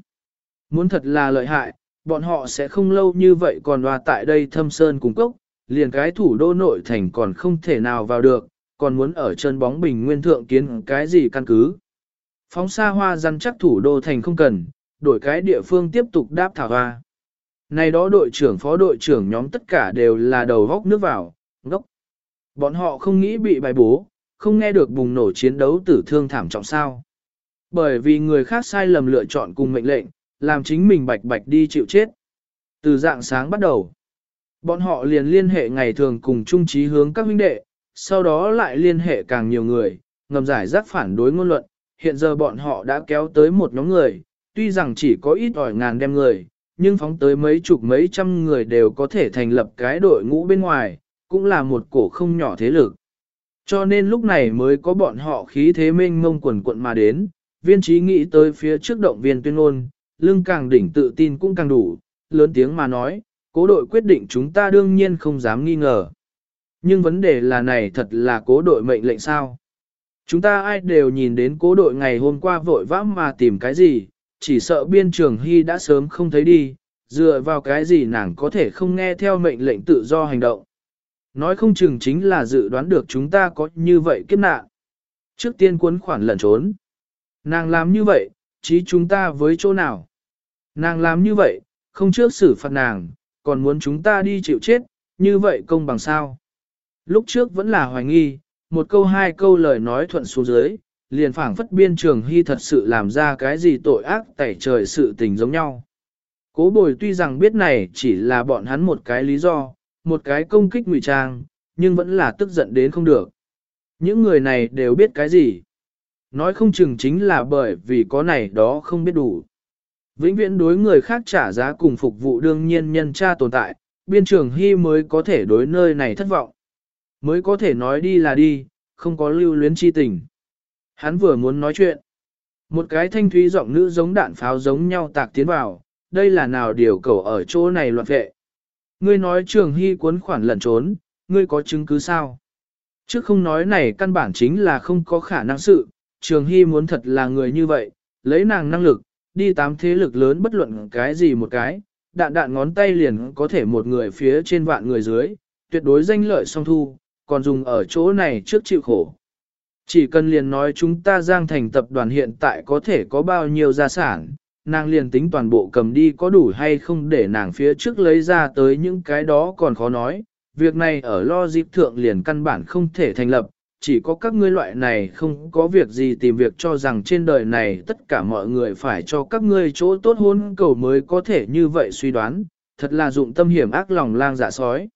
Speaker 1: Muốn thật là lợi hại, bọn họ sẽ không lâu như vậy còn hòa tại đây thâm sơn cung cốc, liền cái thủ đô nội thành còn không thể nào vào được, còn muốn ở chân bóng bình nguyên thượng kiến cái gì căn cứ. Phóng xa hoa răn chắc thủ đô thành không cần, đổi cái địa phương tiếp tục đáp thảo hoa. Này đó đội trưởng phó đội trưởng nhóm tất cả đều là đầu góc nước vào, ngốc. Bọn họ không nghĩ bị bài bố, không nghe được bùng nổ chiến đấu tử thương thảm trọng sao. Bởi vì người khác sai lầm lựa chọn cùng mệnh lệnh, làm chính mình bạch bạch đi chịu chết. Từ dạng sáng bắt đầu, bọn họ liền liên hệ ngày thường cùng chung trí hướng các huynh đệ, sau đó lại liên hệ càng nhiều người, ngầm giải rác phản đối ngôn luận. Hiện giờ bọn họ đã kéo tới một nhóm người, tuy rằng chỉ có ít ỏi ngàn đem người, nhưng phóng tới mấy chục mấy trăm người đều có thể thành lập cái đội ngũ bên ngoài, cũng là một cổ không nhỏ thế lực. Cho nên lúc này mới có bọn họ khí thế mênh mông quần quận mà đến, viên trí nghĩ tới phía trước động viên tuyên ngôn, lưng càng đỉnh tự tin cũng càng đủ, lớn tiếng mà nói, cố đội quyết định chúng ta đương nhiên không dám nghi ngờ. Nhưng vấn đề là này thật là cố đội mệnh lệnh sao? Chúng ta ai đều nhìn đến cố đội ngày hôm qua vội vã mà tìm cái gì, chỉ sợ biên trường hy đã sớm không thấy đi, dựa vào cái gì nàng có thể không nghe theo mệnh lệnh tự do hành động. Nói không chừng chính là dự đoán được chúng ta có như vậy kiếp nạn. Trước tiên cuốn khoản lẩn trốn. Nàng làm như vậy, trí chúng ta với chỗ nào? Nàng làm như vậy, không trước xử phạt nàng, còn muốn chúng ta đi chịu chết, như vậy công bằng sao? Lúc trước vẫn là hoài nghi, một câu hai câu lời nói thuận xuống dưới, liền phảng phất biên trường hy thật sự làm ra cái gì tội ác tẩy trời sự tình giống nhau. Cố bồi tuy rằng biết này chỉ là bọn hắn một cái lý do, một cái công kích ngụy trang, nhưng vẫn là tức giận đến không được. Những người này đều biết cái gì. Nói không chừng chính là bởi vì có này đó không biết đủ. Vĩnh viễn đối người khác trả giá cùng phục vụ đương nhiên nhân tra tồn tại, biên trường hy mới có thể đối nơi này thất vọng. Mới có thể nói đi là đi, không có lưu luyến chi tình. Hắn vừa muốn nói chuyện. Một cái thanh thúy giọng nữ giống đạn pháo giống nhau tạc tiến vào, đây là nào điều cầu ở chỗ này loạn vệ. Ngươi nói trường hy cuốn khoản lẩn trốn, ngươi có chứng cứ sao? Chứ không nói này căn bản chính là không có khả năng sự, trường hy muốn thật là người như vậy, lấy nàng năng lực, đi tám thế lực lớn bất luận cái gì một cái, đạn đạn ngón tay liền có thể một người phía trên vạn người dưới, tuyệt đối danh lợi song thu, còn dùng ở chỗ này trước chịu khổ. Chỉ cần liền nói chúng ta giang thành tập đoàn hiện tại có thể có bao nhiêu gia sản, nàng liền tính toàn bộ cầm đi có đủ hay không để nàng phía trước lấy ra tới những cái đó còn khó nói. Việc này ở lo dịp thượng liền căn bản không thể thành lập, chỉ có các ngươi loại này không có việc gì tìm việc cho rằng trên đời này tất cả mọi người phải cho các ngươi chỗ tốt hôn cầu mới có thể như vậy suy đoán, thật là dụng tâm hiểm ác lòng lang dạ sói.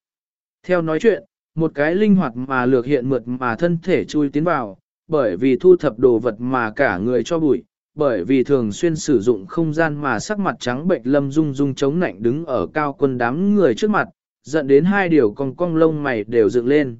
Speaker 1: Theo nói chuyện, một cái linh hoạt mà lược hiện mượt mà thân thể chui tiến vào, bởi vì thu thập đồ vật mà cả người cho bụi, bởi vì thường xuyên sử dụng không gian mà sắc mặt trắng bệnh lâm dung dung chống nạnh đứng ở cao quân đám người trước mặt, dẫn đến hai điều con cong lông mày đều dựng lên.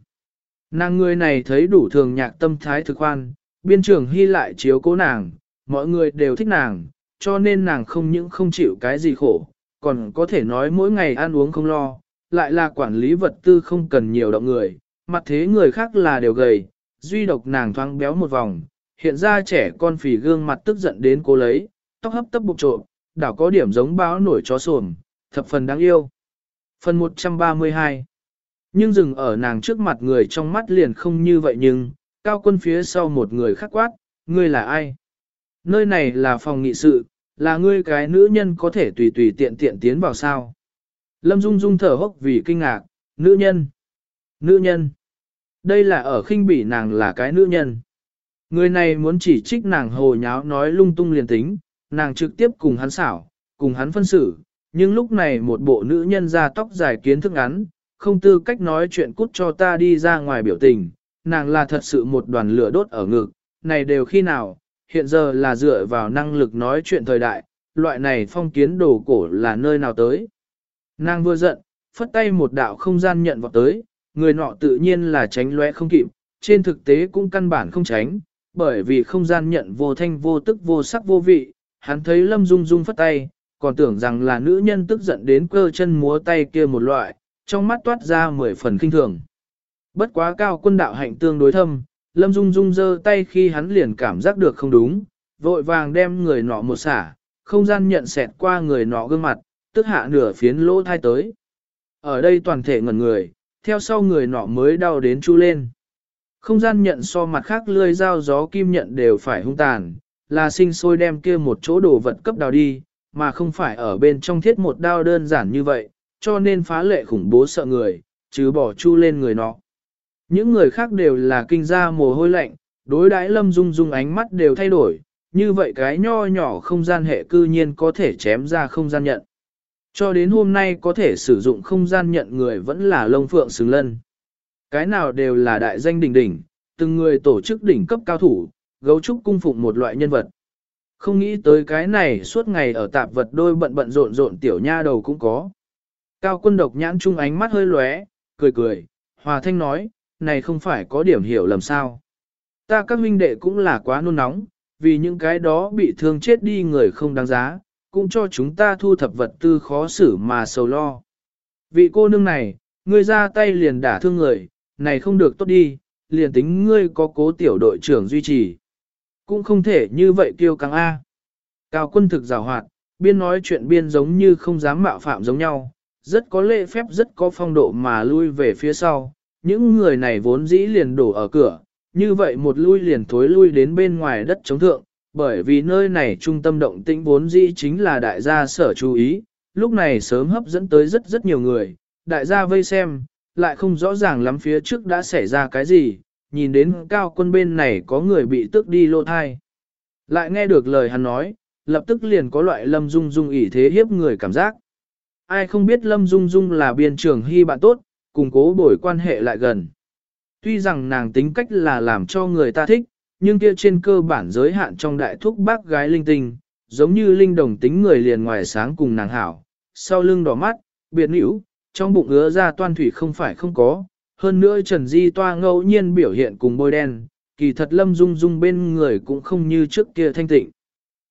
Speaker 1: Nàng người này thấy đủ thường nhạc tâm thái thực khoan, biên trưởng hy lại chiếu cố nàng, mọi người đều thích nàng, cho nên nàng không những không chịu cái gì khổ, còn có thể nói mỗi ngày ăn uống không lo, lại là quản lý vật tư không cần nhiều động người, mặt thế người khác là đều gầy, duy độc nàng thoáng béo một vòng, hiện ra trẻ con phì gương mặt tức giận đến cố lấy, tóc hấp tấp bục trộm, đảo có điểm giống báo nổi chó sồm, thập phần đáng yêu. Phần 132 Nhưng dừng ở nàng trước mặt người trong mắt liền không như vậy nhưng, cao quân phía sau một người khắc quát, ngươi là ai? Nơi này là phòng nghị sự, là ngươi cái nữ nhân có thể tùy tùy tiện tiện tiến vào sao? Lâm Dung Dung thở hốc vì kinh ngạc, nữ nhân, nữ nhân. Đây là ở khinh bỉ nàng là cái nữ nhân. Người này muốn chỉ trích nàng hồ nháo nói lung tung liền tính, nàng trực tiếp cùng hắn xảo, cùng hắn phân xử, nhưng lúc này một bộ nữ nhân ra tóc dài kiến thức ngắn, không tư cách nói chuyện cút cho ta đi ra ngoài biểu tình, nàng là thật sự một đoàn lửa đốt ở ngực, này đều khi nào, hiện giờ là dựa vào năng lực nói chuyện thời đại, loại này phong kiến đồ cổ là nơi nào tới. Nàng vừa giận, phất tay một đạo không gian nhận vào tới, người nọ tự nhiên là tránh lóe không kịp, trên thực tế cũng căn bản không tránh, bởi vì không gian nhận vô thanh vô tức vô sắc vô vị, hắn thấy Lâm Dung Dung phất tay, còn tưởng rằng là nữ nhân tức giận đến cơ chân múa tay kia một loại, trong mắt toát ra mười phần kinh thường. Bất quá cao quân đạo hạnh tương đối thâm, Lâm Dung Dung giơ tay khi hắn liền cảm giác được không đúng, vội vàng đem người nọ một xả, không gian nhận xẹt qua người nọ gương mặt, tức hạ nửa phiến lỗ thai tới. Ở đây toàn thể ngẩn người, theo sau người nọ mới đau đến chu lên. Không gian nhận so mặt khác lươi dao gió kim nhận đều phải hung tàn, là sinh sôi đem kia một chỗ đồ vật cấp đào đi, mà không phải ở bên trong thiết một đao đơn giản như vậy, cho nên phá lệ khủng bố sợ người, chứ bỏ chu lên người nọ. Những người khác đều là kinh ra mồ hôi lạnh, đối đãi lâm dung dung ánh mắt đều thay đổi, như vậy cái nho nhỏ không gian hệ cư nhiên có thể chém ra không gian nhận. Cho đến hôm nay có thể sử dụng không gian nhận người vẫn là lông phượng xứng lân. Cái nào đều là đại danh đỉnh đỉnh, từng người tổ chức đỉnh cấp cao thủ, gấu trúc cung phụng một loại nhân vật. Không nghĩ tới cái này suốt ngày ở tạp vật đôi bận bận rộn rộn tiểu nha đầu cũng có. Cao quân độc nhãn trung ánh mắt hơi lóe, cười cười, hòa thanh nói, này không phải có điểm hiểu lầm sao. Ta các huynh đệ cũng là quá nôn nóng, vì những cái đó bị thương chết đi người không đáng giá, cũng cho chúng ta thu thập vật tư khó xử mà sầu lo. Vị cô nương này, ngươi ra tay liền đả thương người, này không được tốt đi, liền tính ngươi có cố tiểu đội trưởng duy trì. Cũng không thể như vậy kiêu căng A. Cao quân thực rào hoạt, biên nói chuyện biên giống như không dám mạo phạm giống nhau, rất có lễ phép rất có phong độ mà lui về phía sau. Những người này vốn dĩ liền đổ ở cửa, như vậy một lui liền thối lui đến bên ngoài đất chống thượng, bởi vì nơi này trung tâm động tĩnh vốn dĩ chính là đại gia sở chú ý, lúc này sớm hấp dẫn tới rất rất nhiều người, đại gia vây xem, lại không rõ ràng lắm phía trước đã xảy ra cái gì, nhìn đến cao quân bên này có người bị tức đi lô thai. Lại nghe được lời hắn nói, lập tức liền có loại lâm dung dung ỉ thế hiếp người cảm giác. Ai không biết lâm dung dung là biên trường hy bạn tốt, cùng cố bồi quan hệ lại gần. Tuy rằng nàng tính cách là làm cho người ta thích, nhưng kia trên cơ bản giới hạn trong đại thúc bác gái linh tinh, giống như linh đồng tính người liền ngoài sáng cùng nàng hảo, sau lưng đỏ mắt, biệt nữ, trong bụng ứa ra toan thủy không phải không có, hơn nữa Trần Di Toa ngẫu nhiên biểu hiện cùng bôi đen, kỳ thật Lâm Dung Dung bên người cũng không như trước kia thanh tịnh.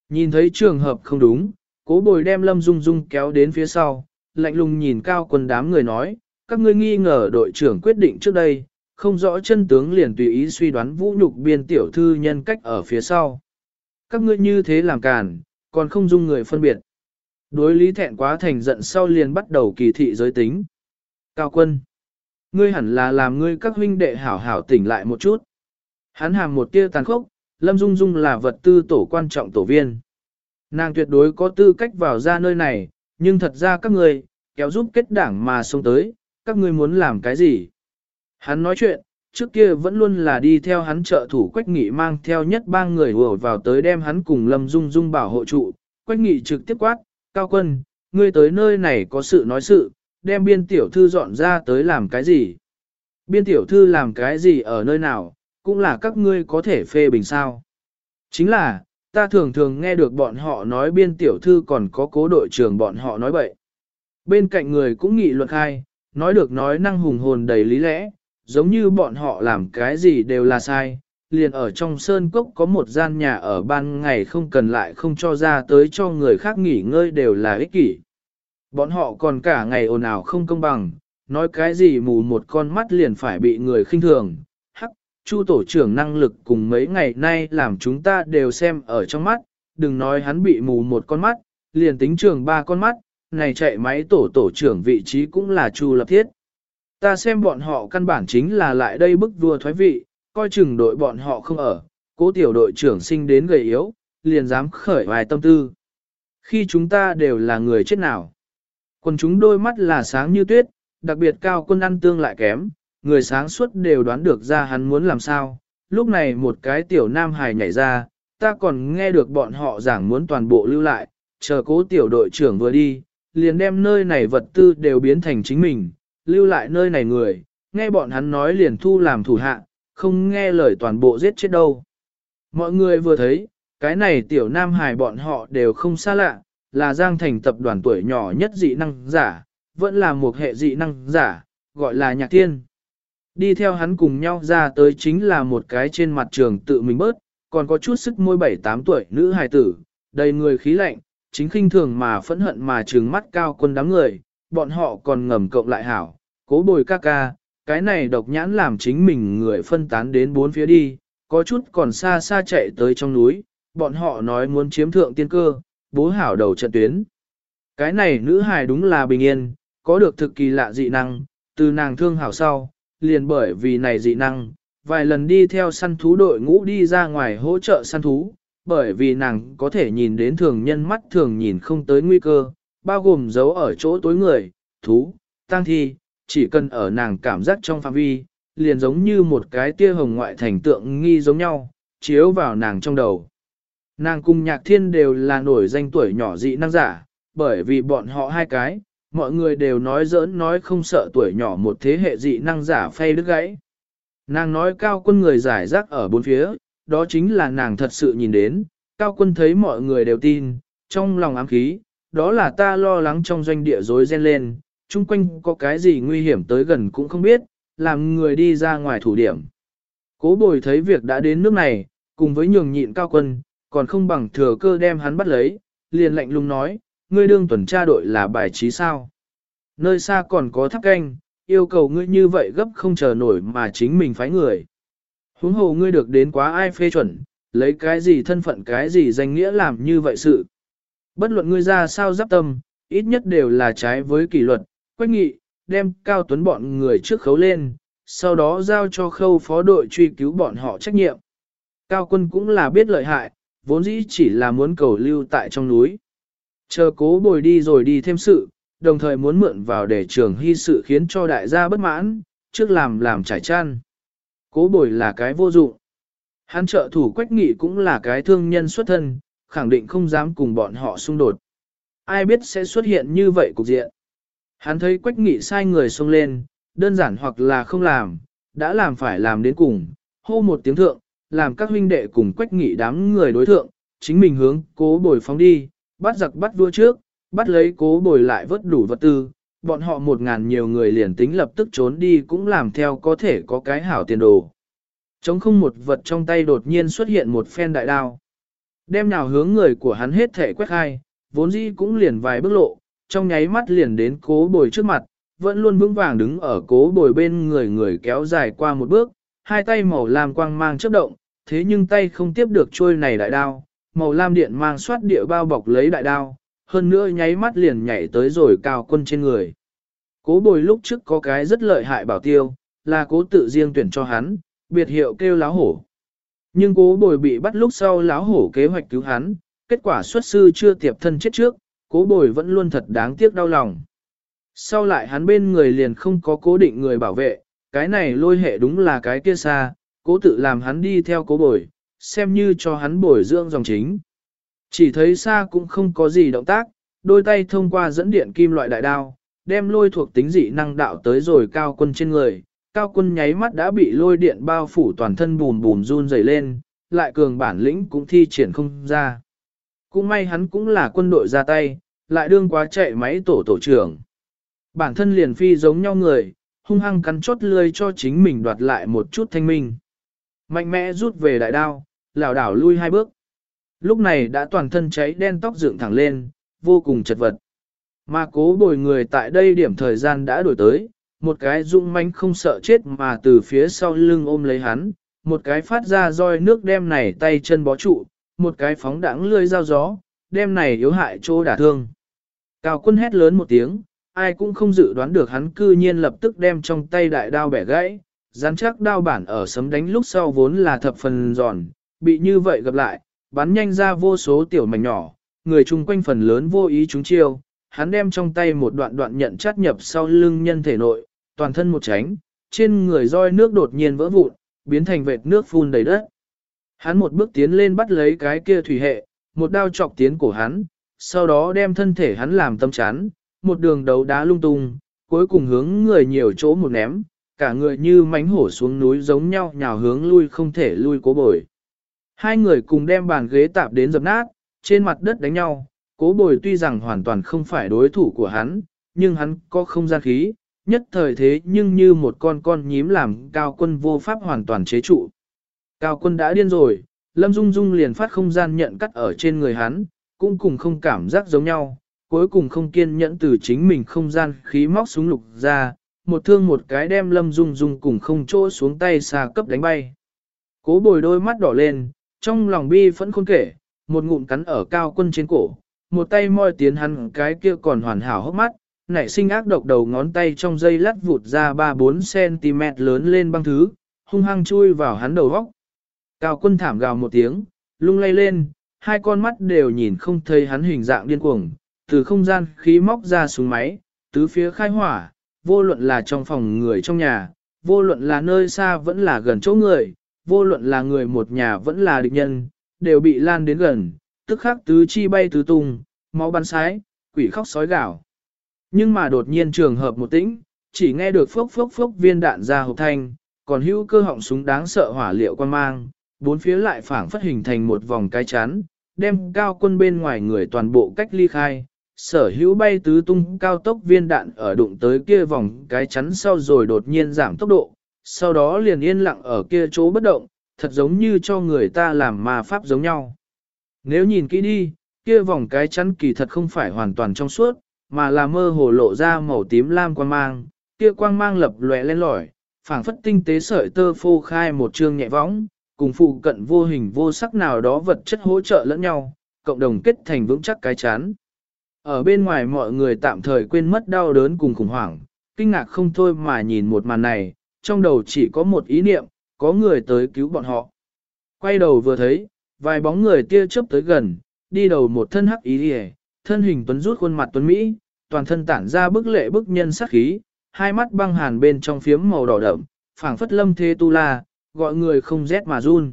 Speaker 1: Nhìn thấy trường hợp không đúng, cố bồi đem Lâm Dung Dung kéo đến phía sau, lạnh lùng nhìn cao quần đám người nói, các ngươi nghi ngờ đội trưởng quyết định trước đây, không rõ chân tướng liền tùy ý suy đoán vũ nhục biên tiểu thư nhân cách ở phía sau. Các ngươi như thế làm càn, còn không dung người phân biệt. Đối lý thẹn quá thành giận sau liền bắt đầu kỳ thị giới tính. Cao quân. Ngươi hẳn là làm ngươi các huynh đệ hảo hảo tỉnh lại một chút. Hắn hàm một tia tàn khốc, Lâm Dung Dung là vật tư tổ quan trọng tổ viên. Nàng tuyệt đối có tư cách vào ra nơi này, nhưng thật ra các ngươi, kéo giúp kết đảng mà xông tới, các ngươi muốn làm cái gì? Hắn nói chuyện, trước kia vẫn luôn là đi theo hắn trợ thủ Quách Nghị mang theo nhất ba người vừa vào tới đem hắn cùng Lâm Dung Dung bảo hộ trụ. Quách Nghị trực tiếp quát, Cao Quân, ngươi tới nơi này có sự nói sự, đem biên tiểu thư dọn ra tới làm cái gì? Biên tiểu thư làm cái gì ở nơi nào, cũng là các ngươi có thể phê bình sao. Chính là, ta thường thường nghe được bọn họ nói biên tiểu thư còn có cố đội trưởng bọn họ nói bậy. Bên cạnh người cũng nghị luận khai, nói được nói năng hùng hồn đầy lý lẽ, giống như bọn họ làm cái gì đều là sai. Liền ở trong sơn cốc có một gian nhà ở ban ngày không cần lại không cho ra tới cho người khác nghỉ ngơi đều là ích kỷ. Bọn họ còn cả ngày ồn ào không công bằng, nói cái gì mù một con mắt liền phải bị người khinh thường. Hắc, chu tổ trưởng năng lực cùng mấy ngày nay làm chúng ta đều xem ở trong mắt, đừng nói hắn bị mù một con mắt, liền tính trường ba con mắt, này chạy máy tổ tổ trưởng vị trí cũng là chu lập thiết. Ta xem bọn họ căn bản chính là lại đây bức vua thoái vị, coi chừng đội bọn họ không ở, cố tiểu đội trưởng sinh đến gầy yếu, liền dám khởi vài tâm tư. Khi chúng ta đều là người chết nào. Còn chúng đôi mắt là sáng như tuyết, đặc biệt cao quân ăn tương lại kém, người sáng suốt đều đoán được ra hắn muốn làm sao. Lúc này một cái tiểu nam hài nhảy ra, ta còn nghe được bọn họ giảng muốn toàn bộ lưu lại, chờ cố tiểu đội trưởng vừa đi, liền đem nơi này vật tư đều biến thành chính mình, lưu lại nơi này người, nghe bọn hắn nói liền thu làm thủ hạ, không nghe lời toàn bộ giết chết đâu. Mọi người vừa thấy, cái này tiểu nam hài bọn họ đều không xa lạ, là Giang Thành tập đoàn tuổi nhỏ nhất dị năng giả, vẫn là một hệ dị năng giả, gọi là nhạc thiên. Đi theo hắn cùng nhau ra tới chính là một cái trên mặt trường tự mình bớt, còn có chút sức môi 7-8 tuổi nữ hài tử, đầy người khí lạnh, chính khinh thường mà phẫn hận mà trừng mắt cao quân đám người, bọn họ còn ngầm cộng lại hảo, cố bồi ca ca, cái này độc nhãn làm chính mình người phân tán đến bốn phía đi, có chút còn xa xa chạy tới trong núi, bọn họ nói muốn chiếm thượng tiên cơ, bố hảo đầu trận tuyến. Cái này nữ hài đúng là bình yên, có được thực kỳ lạ dị năng, từ nàng thương hảo sau, liền bởi vì này dị năng, vài lần đi theo săn thú đội ngũ đi ra ngoài hỗ trợ săn thú, bởi vì nàng có thể nhìn đến thường nhân mắt thường nhìn không tới nguy cơ, bao gồm giấu ở chỗ tối người, thú, tăng thi, chỉ cần ở nàng cảm giác trong phạm vi, liền giống như một cái tia hồng ngoại thành tượng nghi giống nhau, chiếu vào nàng trong đầu. Nàng cùng nhạc thiên đều là nổi danh tuổi nhỏ dị năng giả, bởi vì bọn họ hai cái, mọi người đều nói giỡn nói không sợ tuổi nhỏ một thế hệ dị năng giả phay đứt gãy. Nàng nói cao quân người giải rác ở bốn phía, đó chính là nàng thật sự nhìn đến, cao quân thấy mọi người đều tin, trong lòng ám khí, đó là ta lo lắng trong doanh địa rối ren lên, chung quanh có cái gì nguy hiểm tới gần cũng không biết, làm người đi ra ngoài thủ điểm. Cố bồi thấy việc đã đến nước này, cùng với nhường nhịn cao quân, còn không bằng thừa cơ đem hắn bắt lấy, liền lạnh lùng nói, ngươi đương tuần tra đội là bài trí sao. Nơi xa còn có tháp canh, yêu cầu ngươi như vậy gấp không chờ nổi mà chính mình phái người. Huống hồ ngươi được đến quá ai phê chuẩn, lấy cái gì thân phận cái gì danh nghĩa làm như vậy sự. Bất luận ngươi ra sao giáp tâm, ít nhất đều là trái với kỷ luật, quách nghị, đem cao tuấn bọn người trước khấu lên, sau đó giao cho khâu phó đội truy cứu bọn họ trách nhiệm. Cao quân cũng là biết lợi hại, vốn dĩ chỉ là muốn cầu lưu tại trong núi. Chờ cố bồi đi rồi đi thêm sự, đồng thời muốn mượn vào để trường hy sự khiến cho đại gia bất mãn, trước làm làm trải chăn. Cố bồi là cái vô dụng. Hắn trợ thủ quách nghị cũng là cái thương nhân xuất thân, khẳng định không dám cùng bọn họ xung đột. Ai biết sẽ xuất hiện như vậy cục diện. Hắn thấy quách nghị sai người xông lên, đơn giản hoặc là không làm, đã làm phải làm đến cùng, hô một tiếng thượng, làm các huynh đệ cùng quách nghị đám người đối thượng, chính mình hướng cố bồi phóng đi, bắt giặc bắt vua trước, bắt lấy cố bồi lại vớt đủ vật tư, bọn họ một ngàn nhiều người liền tính lập tức trốn đi cũng làm theo có thể có cái hảo tiền đồ. Chống không một vật trong tay đột nhiên xuất hiện một phen đại đao. Đem nào hướng người của hắn hết thể quét hai vốn dĩ cũng liền vài bước lộ, trong nháy mắt liền đến cố bồi trước mặt, vẫn luôn vững vàng đứng ở cố bồi bên người người kéo dài qua một bước, hai tay màu lam quang mang chớp động, thế nhưng tay không tiếp được trôi này đại đao, màu lam điện mang xoát địa bao bọc lấy đại đao, hơn nữa nháy mắt liền nhảy tới rồi cao quân trên người. Cố bồi lúc trước có cái rất lợi hại bảo tiêu, là cố tự riêng tuyển cho hắn, biệt hiệu kêu láo hổ. Nhưng cố bồi bị bắt lúc sau láo hổ kế hoạch cứu hắn, kết quả xuất sư chưa tiệp thân chết trước, cố bồi vẫn luôn thật đáng tiếc đau lòng. Sau lại hắn bên người liền không có cố định người bảo vệ, cái này lôi hệ đúng là cái kia xa, cố tự làm hắn đi theo cố bồi, xem như cho hắn bồi dưỡng dòng chính. Chỉ thấy xa cũng không có gì động tác, đôi tay thông qua dẫn điện kim loại đại đao, đem lôi thuộc tính dị năng đạo tới rồi cao quân trên người. Cao quân nháy mắt đã bị lôi điện bao phủ toàn thân bùn bùn run rẩy lên, lại cường bản lĩnh cũng thi triển không ra. Cũng may hắn cũng là quân đội ra tay, lại đương quá chạy máy tổ tổ trưởng. Bản thân liền phi giống nhau người, hung hăng cắn chốt lươi cho chính mình đoạt lại một chút thanh minh. Mạnh mẽ rút về đại đao, lảo đảo lui hai bước. Lúc này đã toàn thân cháy đen tóc dựng thẳng lên, vô cùng chật vật. Mà cố bồi người tại đây điểm thời gian đã đổi tới, một cái rung manh không sợ chết mà từ phía sau lưng ôm lấy hắn, một cái phát ra roi nước đem này tay chân bó trụ, một cái phóng đẳng lươi dao gió, đem này yếu hại chỗ đả thương. Cao quân hét lớn một tiếng, ai cũng không dự đoán được hắn cư nhiên lập tức đem trong tay đại đao bẻ gãy, rắn chắc đao bản ở sấm đánh lúc sau vốn là thập phần giòn, bị như vậy gặp lại, bắn nhanh ra vô số tiểu mảnh nhỏ, người chung quanh phần lớn vô ý chúng chiêu, hắn đem trong tay một đoạn đoạn nhận chát nhập sau lưng nhân thể nội, toàn thân một tránh, trên người roi nước đột nhiên vỡ vụn, biến thành vệt nước phun đầy đất. Hắn một bước tiến lên bắt lấy cái kia thủy hệ, một đao chọc tiến cổ hắn, sau đó đem thân thể hắn làm tâm chán, một đường đấu đá lung tung, cuối cùng hướng người nhiều chỗ một ném, cả người như mánh hổ xuống núi giống nhau nhào hướng lui không thể lui cố bồi. Hai người cùng đem bàn ghế tạp đến dập nát, trên mặt đất đánh nhau, cố bồi tuy rằng hoàn toàn không phải đối thủ của hắn, nhưng hắn có không gian khí, nhất thời thế nhưng như một con con nhím làm cao quân vô pháp hoàn toàn chế trụ. Cao quân đã điên rồi, Lâm Dung Dung liền phát không gian nhận cắt ở trên người hắn, cũng cùng không cảm giác giống nhau, cuối cùng không kiên nhẫn từ chính mình không gian khí móc súng lục ra, một thương một cái đem Lâm Dung Dung cùng không chỗ xuống tay xa cấp đánh bay. Cố bồi đôi mắt đỏ lên, trong lòng bi phẫn khôn kể, một ngụm cắn ở cao quân trên cổ, một tay moi tiến hắn cái kia còn hoàn hảo hốc mắt, nảy sinh ác độc đầu ngón tay trong dây lát vụt ra 3-4cm lớn lên băng thứ, hung hăng chui vào hắn đầu góc. Cao quân thảm gào một tiếng, lung lay lên, hai con mắt đều nhìn không thấy hắn hình dạng điên cuồng, từ không gian khí móc ra xuống máy, tứ phía khai hỏa, vô luận là trong phòng người trong nhà, vô luận là nơi xa vẫn là gần chỗ người, vô luận là người một nhà vẫn là địch nhân, đều bị lan đến gần, tức khắc tứ chi bay tứ tung, máu bắn sái, quỷ khóc sói gào. Nhưng mà đột nhiên trường hợp một tĩnh, chỉ nghe được phốc phốc phốc viên đạn ra hộp thanh, còn hữu cơ họng súng đáng sợ hỏa liệu quan mang, bốn phía lại phảng phất hình thành một vòng cái chắn, đem cao quân bên ngoài người toàn bộ cách ly khai. Sở hữu bay tứ tung cao tốc viên đạn ở đụng tới kia vòng cái chắn sau rồi đột nhiên giảm tốc độ, sau đó liền yên lặng ở kia chỗ bất động, thật giống như cho người ta làm ma pháp giống nhau. Nếu nhìn kỹ đi, kia vòng cái chắn kỳ thật không phải hoàn toàn trong suốt, mà là mơ hồ lộ ra màu tím lam quang mang, kia quang mang lập lòe lên lỏi, phảng phất tinh tế sợi tơ phô khai một chương nhẹ võng, cùng phụ cận vô hình vô sắc nào đó vật chất hỗ trợ lẫn nhau, cộng đồng kết thành vững chắc cái chán. Ở bên ngoài mọi người tạm thời quên mất đau đớn cùng khủng hoảng, kinh ngạc không thôi mà nhìn một màn này, trong đầu chỉ có một ý niệm, có người tới cứu bọn họ. Quay đầu vừa thấy, vài bóng người tia chớp tới gần, đi đầu một thân hắc ý đi thân hình tuấn rút khuôn mặt tuấn Mỹ, toàn thân tản ra bức lệ bức nhân sắc khí, hai mắt băng hàn bên trong phiếm màu đỏ đậm, phảng phất lâm thế tu la, gọi người không rét mà run.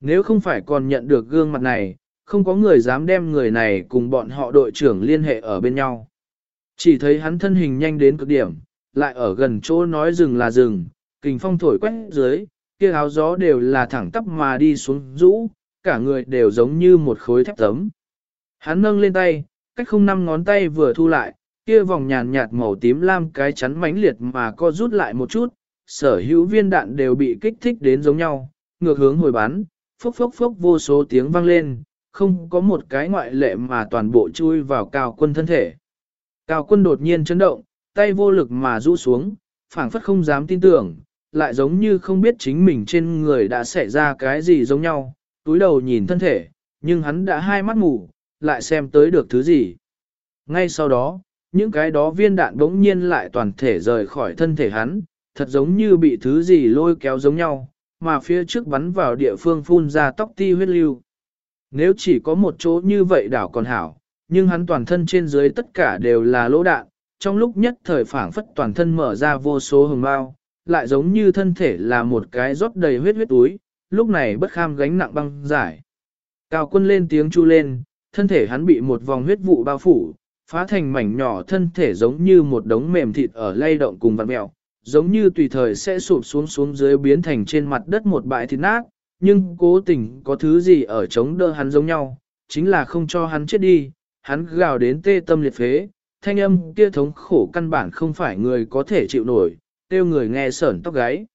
Speaker 1: Nếu không phải còn nhận được gương mặt này, không có người dám đem người này cùng bọn họ đội trưởng liên hệ ở bên nhau. Chỉ thấy hắn thân hình nhanh đến cực điểm, lại ở gần chỗ nói rừng là rừng, kình phong thổi quét dưới, kia áo gió đều là thẳng tắp mà đi xuống rũ, cả người đều giống như một khối thép tấm. Hắn nâng lên tay, cách không năm ngón tay vừa thu lại, kia vòng nhàn nhạt màu tím lam cái chắn mãnh liệt mà co rút lại một chút, sở hữu viên đạn đều bị kích thích đến giống nhau, ngược hướng hồi bắn, phốc phốc phốc vô số tiếng vang lên, không có một cái ngoại lệ mà toàn bộ chui vào cao quân thân thể. Cao quân đột nhiên chấn động, tay vô lực mà rũ xuống, phảng phất không dám tin tưởng, lại giống như không biết chính mình trên người đã xảy ra cái gì giống nhau, túi đầu nhìn thân thể, nhưng hắn đã hai mắt ngủ, lại xem tới được thứ gì. Ngay sau đó, những cái đó viên đạn bỗng nhiên lại toàn thể rời khỏi thân thể hắn, thật giống như bị thứ gì lôi kéo giống nhau, mà phía trước bắn vào địa phương phun ra tóc ti huyết lưu. Nếu chỉ có một chỗ như vậy đảo còn hảo, nhưng hắn toàn thân trên dưới tất cả đều là lỗ đạn, trong lúc nhất thời phảng phất toàn thân mở ra vô số hồng bao, lại giống như thân thể là một cái rót đầy huyết huyết túi, lúc này bất kham gánh nặng băng giải. Cao quân lên tiếng chu lên, thân thể hắn bị một vòng huyết vụ bao phủ, phá thành mảnh nhỏ thân thể giống như một đống mềm thịt ở lay động cùng vặn mèo, giống như tùy thời sẽ sụp xuống xuống dưới biến thành trên mặt đất một bãi thịt nát, nhưng cố tình có thứ gì ở chống đỡ hắn giống nhau, chính là không cho hắn chết đi, hắn gào đến tê tâm liệt phế, thanh âm kia thống khổ căn bản không phải người có thể chịu nổi, tiêu người nghe sởn tóc gáy.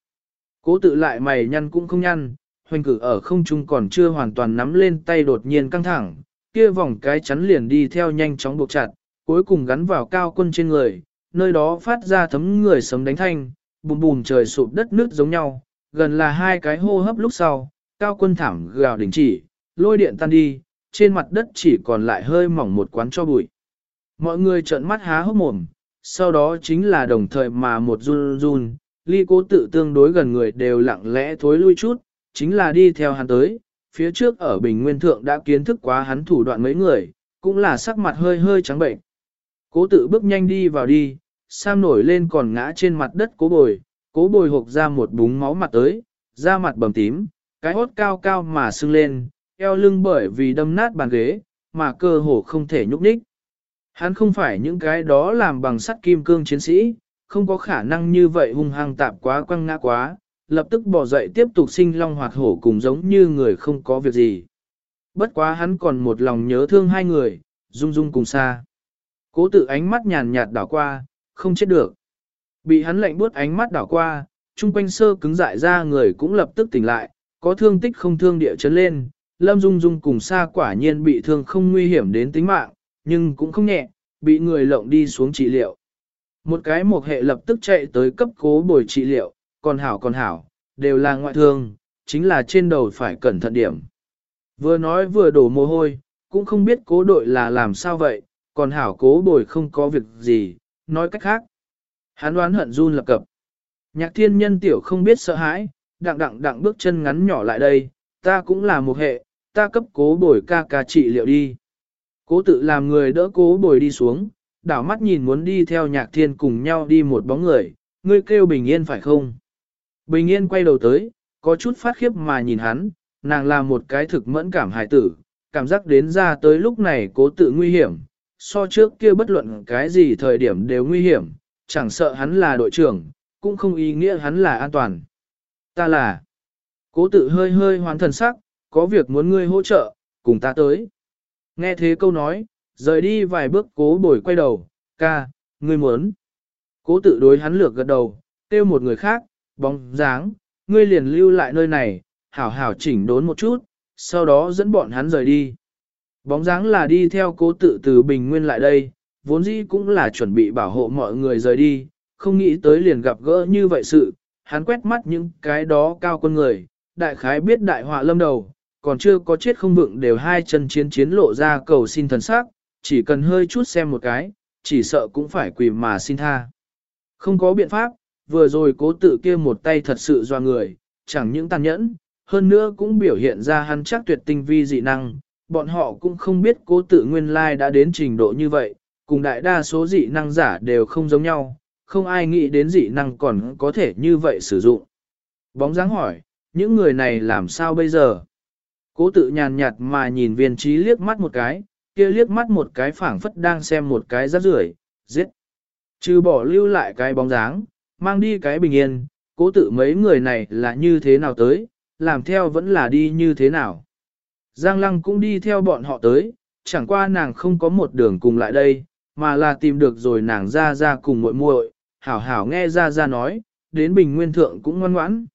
Speaker 1: Cố tự lại mày nhăn cũng không nhăn, hoành cử ở không trung còn chưa hoàn toàn nắm lên tay đột nhiên căng thẳng, kia vòng cái chắn liền đi theo nhanh chóng buộc chặt, cuối cùng gắn vào cao quân trên người, nơi đó phát ra thấm người sấm đánh thanh, bùm bùm trời sụp đất nước giống nhau, gần là hai cái hô hấp lúc sau, cao quân thảm gào đình chỉ, lôi điện tan đi, trên mặt đất chỉ còn lại hơi mỏng một quán cho bụi. Mọi người trợn mắt há hốc mồm, sau đó chính là đồng thời mà một run run, ly cố tự tương đối gần người đều lặng lẽ thối lui chút, chính là đi theo hắn tới, phía trước ở Bình Nguyên Thượng đã kiến thức quá hắn thủ đoạn mấy người, cũng là sắc mặt hơi hơi trắng bệnh. Cố tự bước nhanh đi vào đi, Sam nổi lên còn ngã trên mặt đất cố bồi, cố bồi hộp ra một búng máu mặt tới, da mặt bầm tím, cái hốt cao cao mà sưng lên, eo lưng bởi vì đâm nát bàn ghế, mà cơ hồ không thể nhúc nhích. Hắn không phải những cái đó làm bằng sắt kim cương chiến sĩ, không có khả năng như vậy hung hăng tạp quá quăng ngã quá, lập tức bỏ dậy tiếp tục sinh long hoạt hổ cùng giống như người không có việc gì. Bất quá hắn còn một lòng nhớ thương hai người, dung dung cùng xa. Cố tự ánh mắt nhàn nhạt đảo qua, không chết được. Bị hắn lạnh buốt ánh mắt đảo qua, trung quanh sơ cứng dại ra người cũng lập tức tỉnh lại, có thương tích không thương địa chấn lên, Lâm Dung Dung cùng xa quả nhiên bị thương không nguy hiểm đến tính mạng, nhưng cũng không nhẹ, bị người lộng đi xuống trị liệu. Một cái một hệ lập tức chạy tới cấp cố bồi trị liệu, còn hảo còn hảo, đều là ngoại thương, chính là trên đầu phải cẩn thận điểm. Vừa nói vừa đổ mồ hôi, cũng không biết cố đội là làm sao vậy, còn hảo cố bồi không có việc gì, nói cách khác. Hắn đoán hận run lập cập. Nhạc thiên nhân tiểu không biết sợ hãi, đặng đặng đặng bước chân ngắn nhỏ lại đây, ta cũng là một hệ, ta cấp cố bồi ca ca trị liệu đi. Cố tự làm người đỡ cố bồi đi xuống, đảo mắt nhìn muốn đi theo nhạc thiên cùng nhau đi một bóng người, ngươi kêu bình yên phải không? Bình yên quay đầu tới, có chút phát khiếp mà nhìn hắn, nàng là một cái thực mẫn cảm hài tử, cảm giác đến ra tới lúc này cố tự nguy hiểm, so trước kia bất luận cái gì thời điểm đều nguy hiểm, chẳng sợ hắn là đội trưởng, cũng không ý nghĩa hắn là an toàn. Ta là, cố tự hơi hơi hoàn thần sắc, có việc muốn ngươi hỗ trợ, cùng ta tới. Nghe thế câu nói, rời đi vài bước cố bồi quay đầu, ca, ngươi muốn. Cố tự đối hắn lược gật đầu, kêu một người khác, bóng dáng, ngươi liền lưu lại nơi này, hảo hảo chỉnh đốn một chút, sau đó dẫn bọn hắn rời đi. Bóng dáng là đi theo cố tự từ bình nguyên lại đây, vốn dĩ cũng là chuẩn bị bảo hộ mọi người rời đi, không nghĩ tới liền gặp gỡ như vậy sự, hắn quét mắt những cái đó cao con người, đại khái biết đại họa lâm đầu, còn chưa có chết không vựng đều hai chân chiến chiến lộ ra cầu xin thần sắc, chỉ cần hơi chút xem một cái, chỉ sợ cũng phải quỳ mà xin tha. Không có biện pháp, vừa rồi cố tự kia một tay thật sự doa người, chẳng những tàn nhẫn, hơn nữa cũng biểu hiện ra hắn chắc tuyệt tinh vi dị năng, bọn họ cũng không biết cố tự nguyên lai đã đến trình độ như vậy, cùng đại đa số dị năng giả đều không giống nhau, không ai nghĩ đến dị năng còn có thể như vậy sử dụng. Bóng dáng hỏi, những người này làm sao bây giờ? Cố tự nhàn nhạt mà nhìn viên trí liếc mắt một cái, kia liếc mắt một cái phảng phất đang xem một cái rác rưởi, giết. Trừ bỏ lưu lại cái bóng dáng, mang đi cái bình yên, cố tự mấy người này là như thế nào tới, làm theo vẫn là đi như thế nào. Giang Lăng cũng đi theo bọn họ tới, chẳng qua nàng không có một đường cùng lại đây, mà là tìm được rồi nàng ra ra cùng muội muội, hảo hảo nghe ra ra nói, đến bình nguyên thượng cũng ngoan ngoãn.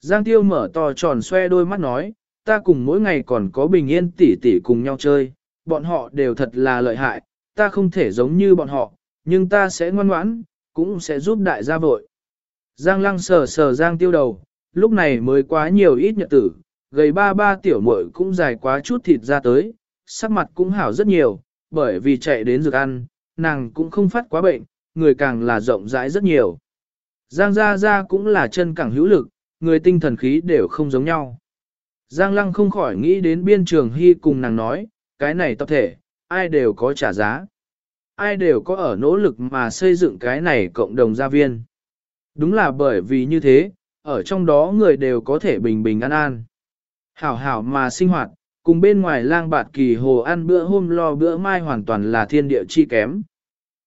Speaker 1: Giang Tiêu mở to tròn xoe đôi mắt nói, ta cùng mỗi ngày còn có bình yên tỷ tỷ cùng nhau chơi, bọn họ đều thật là lợi hại, ta không thể giống như bọn họ, nhưng ta sẽ ngoan ngoãn, cũng sẽ giúp đại gia vội. Giang lăng sờ sờ Giang tiêu đầu, lúc này mới quá nhiều ít nhật tử, gầy ba ba tiểu muội cũng dài quá chút thịt ra tới, sắc mặt cũng hảo rất nhiều, bởi vì chạy đến dược ăn, nàng cũng không phát quá bệnh, người càng là rộng rãi rất nhiều. Giang Gia Gia cũng là chân càng hữu lực, người tinh thần khí đều không giống nhau. Giang Lăng không khỏi nghĩ đến biên trường hy cùng nàng nói, cái này tập thể, ai đều có trả giá. Ai đều có ở nỗ lực mà xây dựng cái này cộng đồng gia viên. Đúng là bởi vì như thế, ở trong đó người đều có thể bình bình an an. Hảo hảo mà sinh hoạt, cùng bên ngoài lang bạt kỳ hồ ăn bữa hôm lo bữa mai hoàn toàn là thiên địa chi kém.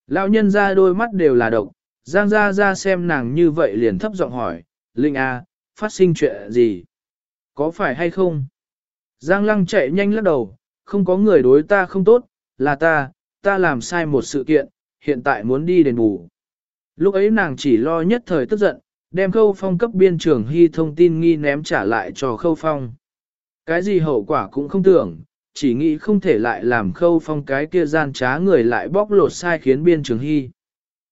Speaker 1: Lão nhân ra đôi mắt đều là độc, Giang ra ra xem nàng như vậy liền thấp giọng hỏi, Linh A, phát sinh chuyện gì? Có phải hay không? Giang lăng chạy nhanh lắc đầu, không có người đối ta không tốt, là ta, ta làm sai một sự kiện, hiện tại muốn đi đền bù. Lúc ấy nàng chỉ lo nhất thời tức giận, đem khâu phong cấp biên trưởng hy thông tin nghi ném trả lại cho khâu phong. Cái gì hậu quả cũng không tưởng, chỉ nghĩ không thể lại làm khâu phong cái kia gian trá người lại bóc lột sai khiến biên trường hy.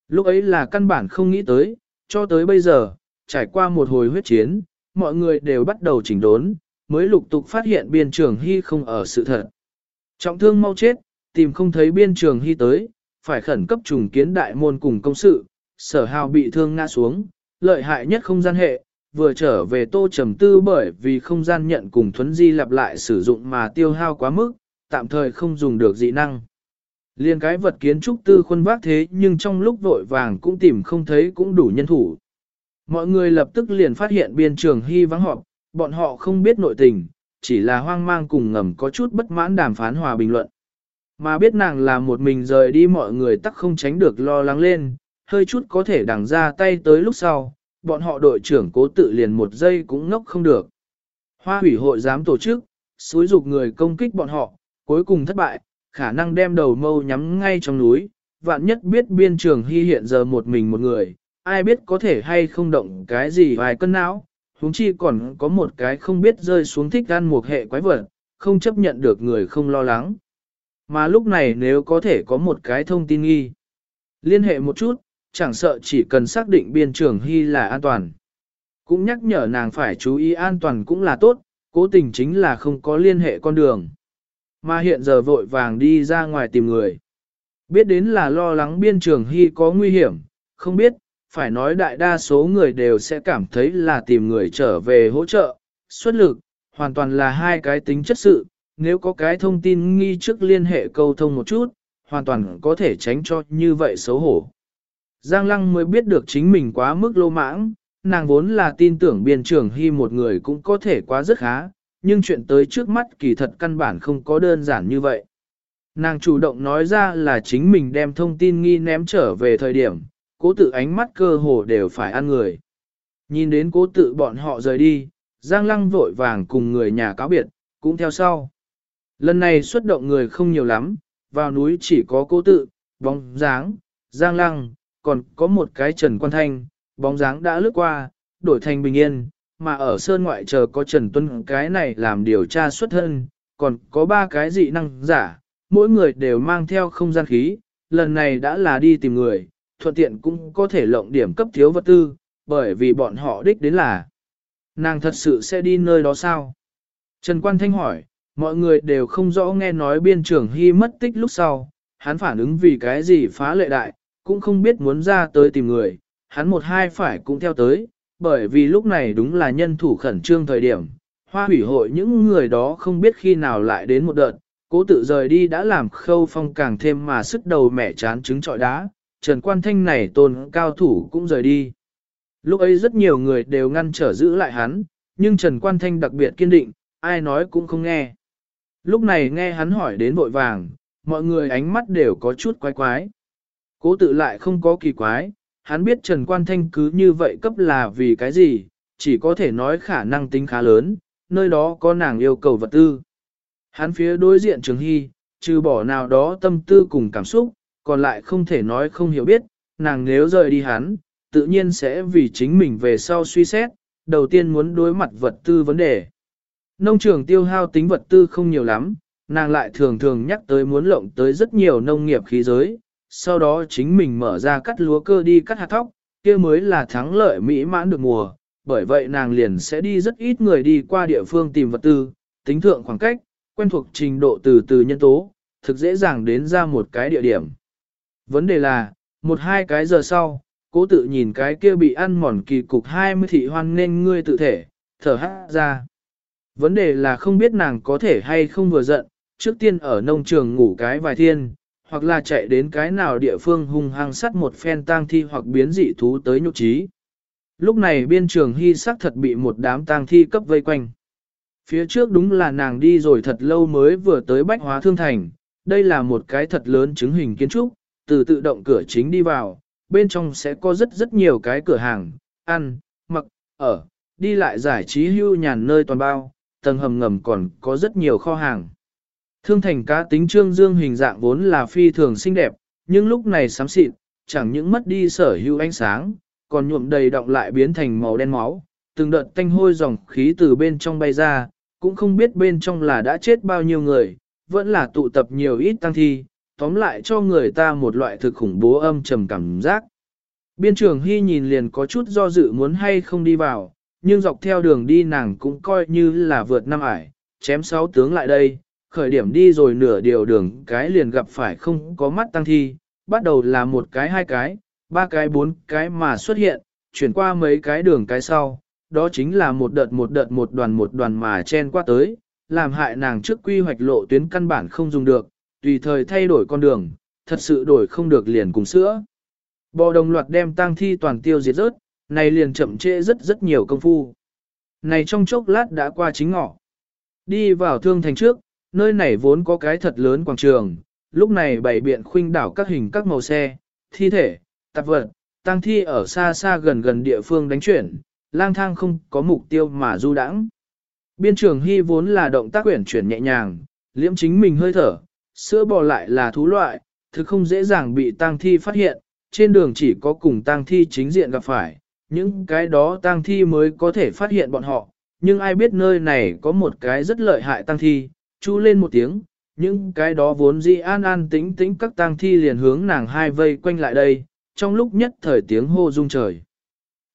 Speaker 1: Lúc ấy là căn bản không nghĩ tới, cho tới bây giờ, trải qua một hồi huyết chiến, mọi người đều bắt đầu chỉnh đốn, mới lục tục phát hiện biên trường hy không ở sự thật. Trọng thương mau chết, tìm không thấy biên trường hy tới, phải khẩn cấp trùng kiến đại môn cùng công sự, sở hào bị thương ngã xuống, lợi hại nhất không gian hệ, vừa trở về tô trầm tư bởi vì không gian nhận cùng thuấn di lặp lại sử dụng mà tiêu hao quá mức, tạm thời không dùng được dị năng. Liên cái vật kiến trúc tư khuân vác thế nhưng trong lúc vội vàng cũng tìm không thấy cũng đủ nhân thủ. Mọi người lập tức liền phát hiện biên trường hy vắng họp, bọn họ không biết nội tình, chỉ là hoang mang cùng ngầm có chút bất mãn đàm phán hòa bình luận. Mà biết nàng là một mình rời đi mọi người tắc không tránh được lo lắng lên, hơi chút có thể đằng ra tay tới lúc sau, bọn họ đội trưởng cố tự liền một giây cũng ngốc không được. Hoa hủy hội dám tổ chức, xúi dục người công kích bọn họ, cuối cùng thất bại, khả năng đem đầu mâu nhắm ngay trong núi, vạn nhất biết biên trường hy hiện giờ một mình một người, ai biết có thể hay không động cái gì vài cân não, huống chi còn có một cái không biết rơi xuống thích ăn một hệ quái vật, không chấp nhận được người không lo lắng. Mà lúc này nếu có thể có một cái thông tin nghi, liên hệ một chút, chẳng sợ chỉ cần xác định biên trường hy là an toàn. Cũng nhắc nhở nàng phải chú ý an toàn cũng là tốt, cố tình chính là không có liên hệ con đường. Mà hiện giờ vội vàng đi ra ngoài tìm người. Biết đến là lo lắng biên trường hy có nguy hiểm, không biết, phải nói đại đa số người đều sẽ cảm thấy là tìm người trở về hỗ trợ, xuất lực, hoàn toàn là hai cái tính chất sự, nếu có cái thông tin nghi trước liên hệ câu thông một chút, hoàn toàn có thể tránh cho như vậy xấu hổ. Giang Lăng mới biết được chính mình quá mức lô mãng, nàng vốn là tin tưởng biên trưởng hy một người cũng có thể quá rất khá, nhưng chuyện tới trước mắt kỳ thật căn bản không có đơn giản như vậy. Nàng chủ động nói ra là chính mình đem thông tin nghi ném trở về thời điểm, cố tự ánh mắt cơ hồ đều phải ăn người. Nhìn đến cố tự bọn họ rời đi, Giang Lăng vội vàng cùng người nhà cáo biệt, cũng theo sau. Lần này xuất động người không nhiều lắm, vào núi chỉ có cố tự, bóng dáng, Giang Lăng, còn có một cái Trần Quan Thanh, bóng dáng đã lướt qua, đổi thành bình yên, mà ở sơn ngoại chờ có Trần Tuân cái này làm điều tra xuất thân, còn có ba cái dị năng giả, mỗi người đều mang theo không gian khí, lần này đã là đi tìm người, thuận tiện cũng có thể lộng điểm cấp thiếu vật tư, bởi vì bọn họ đích đến là nàng thật sự sẽ đi nơi đó sao? Trần Quan Thanh hỏi, mọi người đều không rõ nghe nói biên trưởng hy mất tích lúc sau, hắn phản ứng vì cái gì phá lệ đại, cũng không biết muốn ra tới tìm người, hắn một hai phải cũng theo tới, bởi vì lúc này đúng là nhân thủ khẩn trương thời điểm, hoa hủy hội những người đó không biết khi nào lại đến một đợt, cố tự rời đi đã làm khâu phong càng thêm mà sức đầu mẻ chán trứng trọi đá, Trần Quan Thanh này tôn cao thủ cũng rời đi. Lúc ấy rất nhiều người đều ngăn trở giữ lại hắn, nhưng Trần Quan Thanh đặc biệt kiên định, ai nói cũng không nghe. Lúc này nghe hắn hỏi đến vội vàng, mọi người ánh mắt đều có chút quái quái. Cố tự lại không có kỳ quái, hắn biết Trần Quan Thanh cứ như vậy cấp là vì cái gì, chỉ có thể nói khả năng tính khá lớn, nơi đó có nàng yêu cầu vật tư. Hắn phía đối diện Trường Hy, trừ bỏ nào đó tâm tư cùng cảm xúc, còn lại không thể nói không hiểu biết, nàng nếu rời đi hắn, tự nhiên sẽ vì chính mình về sau suy xét, đầu tiên muốn đối mặt vật tư vấn đề. Nông trường tiêu hao tính vật tư không nhiều lắm, nàng lại thường thường nhắc tới muốn lộng tới rất nhiều nông nghiệp khí giới, sau đó chính mình mở ra cắt lúa cơ đi cắt hạt thóc, kia mới là thắng lợi mỹ mãn được mùa, bởi vậy nàng liền sẽ đi rất ít người đi qua địa phương tìm vật tư, tính thượng khoảng cách, quen thuộc trình độ từ từ nhân tố, thực dễ dàng đến ra một cái địa điểm. Vấn đề là, một hai cái giờ sau, cố tự nhìn cái kia bị ăn mòn kỳ cục hai mươi thị hoan nên ngươi tự thể, thở hát ra. Vấn đề là không biết nàng có thể hay không vừa giận, trước tiên ở nông trường ngủ cái vài thiên, hoặc là chạy đến cái nào địa phương hung hăng sắt một phen tang thi hoặc biến dị thú tới nhục trí. Lúc này biên trường hy sắc thật bị một đám tang thi cấp vây quanh. Phía trước đúng là nàng đi rồi thật lâu mới vừa tới bách hóa thương thành, đây là một cái thật lớn chứng hình kiến trúc, từ tự động cửa chính đi vào, bên trong sẽ có rất rất nhiều cái cửa hàng, ăn, mặc, ở, đi lại giải trí hưu nhàn nơi toàn bao, tầng hầm ngầm còn có rất nhiều kho hàng. Thương thành cá tính trương dương hình dạng vốn là phi thường xinh đẹp, nhưng lúc này xám xịt, chẳng những mất đi sở hữu ánh sáng, còn nhuộm đầy động lại biến thành màu đen máu, từng đợt tanh hôi dòng khí từ bên trong bay ra, cũng không biết bên trong là đã chết bao nhiêu người, vẫn là tụ tập nhiều ít tăng thi, tóm lại cho người ta một loại thực khủng bố âm trầm cảm giác. Biên trường Hy nhìn liền có chút do dự muốn hay không đi vào, nhưng dọc theo đường đi nàng cũng coi như là vượt năm ải, chém sáu tướng lại đây, khởi điểm đi rồi nửa điều đường cái liền gặp phải không có mắt tăng thi, bắt đầu là một cái hai cái, ba cái bốn cái mà xuất hiện, chuyển qua mấy cái đường cái sau, đó chính là một đợt một đợt một đoàn một đoàn mà chen qua tới, làm hại nàng trước quy hoạch lộ tuyến căn bản không dùng được, tùy thời thay đổi con đường, thật sự đổi không được liền cùng sữa. Bò đồng loạt đem tang thi toàn tiêu diệt rớt, này liền chậm trễ rất rất nhiều công phu. Này trong chốc lát đã qua chính ngọ. Đi vào thương thành trước, nơi này vốn có cái thật lớn quảng trường, lúc này bày biện khuynh đảo các hình các màu xe, thi thể, tạp vật, tang thi ở xa xa gần gần địa phương đánh chuyển, lang thang không có mục tiêu mà du đãng. Biên trường hy vốn là động tác quyển chuyển nhẹ nhàng, liễm chính mình hơi thở, sữa bò lại là thú loại, thực không dễ dàng bị tang thi phát hiện, trên đường chỉ có cùng tang thi chính diện gặp phải, những cái đó tang thi mới có thể phát hiện bọn họ, nhưng ai biết nơi này có một cái rất lợi hại tang thi, chu lên một tiếng, những cái đó vốn dĩ an an tĩnh tĩnh các tang thi liền hướng nàng hai vây quanh lại đây, trong lúc nhất thời tiếng hô rung trời.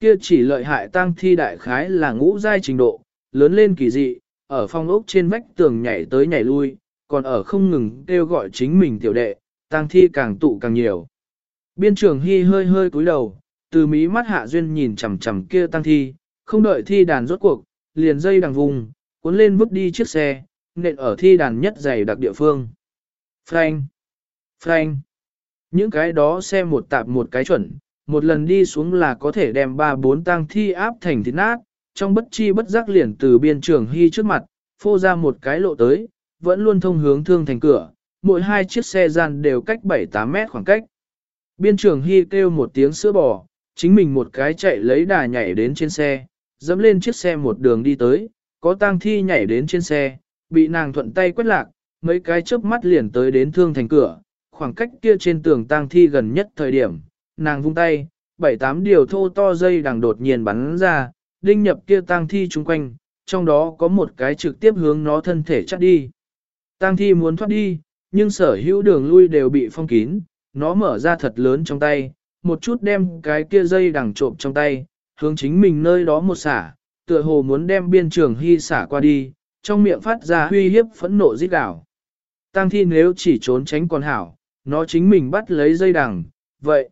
Speaker 1: Kia chỉ lợi hại tang thi đại khái là ngũ giai trình độ, lớn lên kỳ dị, ở phong ốc trên vách tường nhảy tới nhảy lui, còn ở không ngừng kêu gọi chính mình tiểu đệ, tang thi càng tụ càng nhiều. Biên trưởng Hy hơi hơi cúi đầu, từ mí mắt hạ duyên nhìn chằm chằm kia tang thi, không đợi thi đàn rốt cuộc, liền dây đằng vùng, cuốn lên vứt đi chiếc xe, nện ở thi đàn nhất dày đặc địa phương. Frank! Frank! Những cái đó xe một tạp một cái chuẩn, một lần đi xuống là có thể đem ba bốn tang thi áp thành thịt nát, trong bất chi bất giác liền từ biên trường hy trước mặt, phô ra một cái lộ tới, vẫn luôn thông hướng thương thành cửa, mỗi hai chiếc xe gian đều cách 7-8 mét khoảng cách. Biên trường hy kêu một tiếng sữa bò, chính mình một cái chạy lấy đà nhảy đến trên xe, dẫm lên chiếc xe một đường đi tới, có tang thi nhảy đến trên xe, bị nàng thuận tay quét lạc, mấy cái chớp mắt liền tới đến thương thành cửa, khoảng cách kia trên tường tang thi gần nhất thời điểm, nàng vung tay, bảy tám điều thô to dây đằng đột nhiên bắn ra, đinh nhập kia tang thi chung quanh, trong đó có một cái trực tiếp hướng nó thân thể chắc đi. Tang thi muốn thoát đi, nhưng sở hữu đường lui đều bị phong kín, nó mở ra thật lớn trong tay, một chút đem cái kia dây đằng trộm trong tay, hướng chính mình nơi đó một xả, tựa hồ muốn đem biên trường hy xả qua đi, trong miệng phát ra huy hiếp phẫn nộ giết đảo. Tang thi nếu chỉ trốn tránh còn hảo, nó chính mình bắt lấy dây đằng, vậy.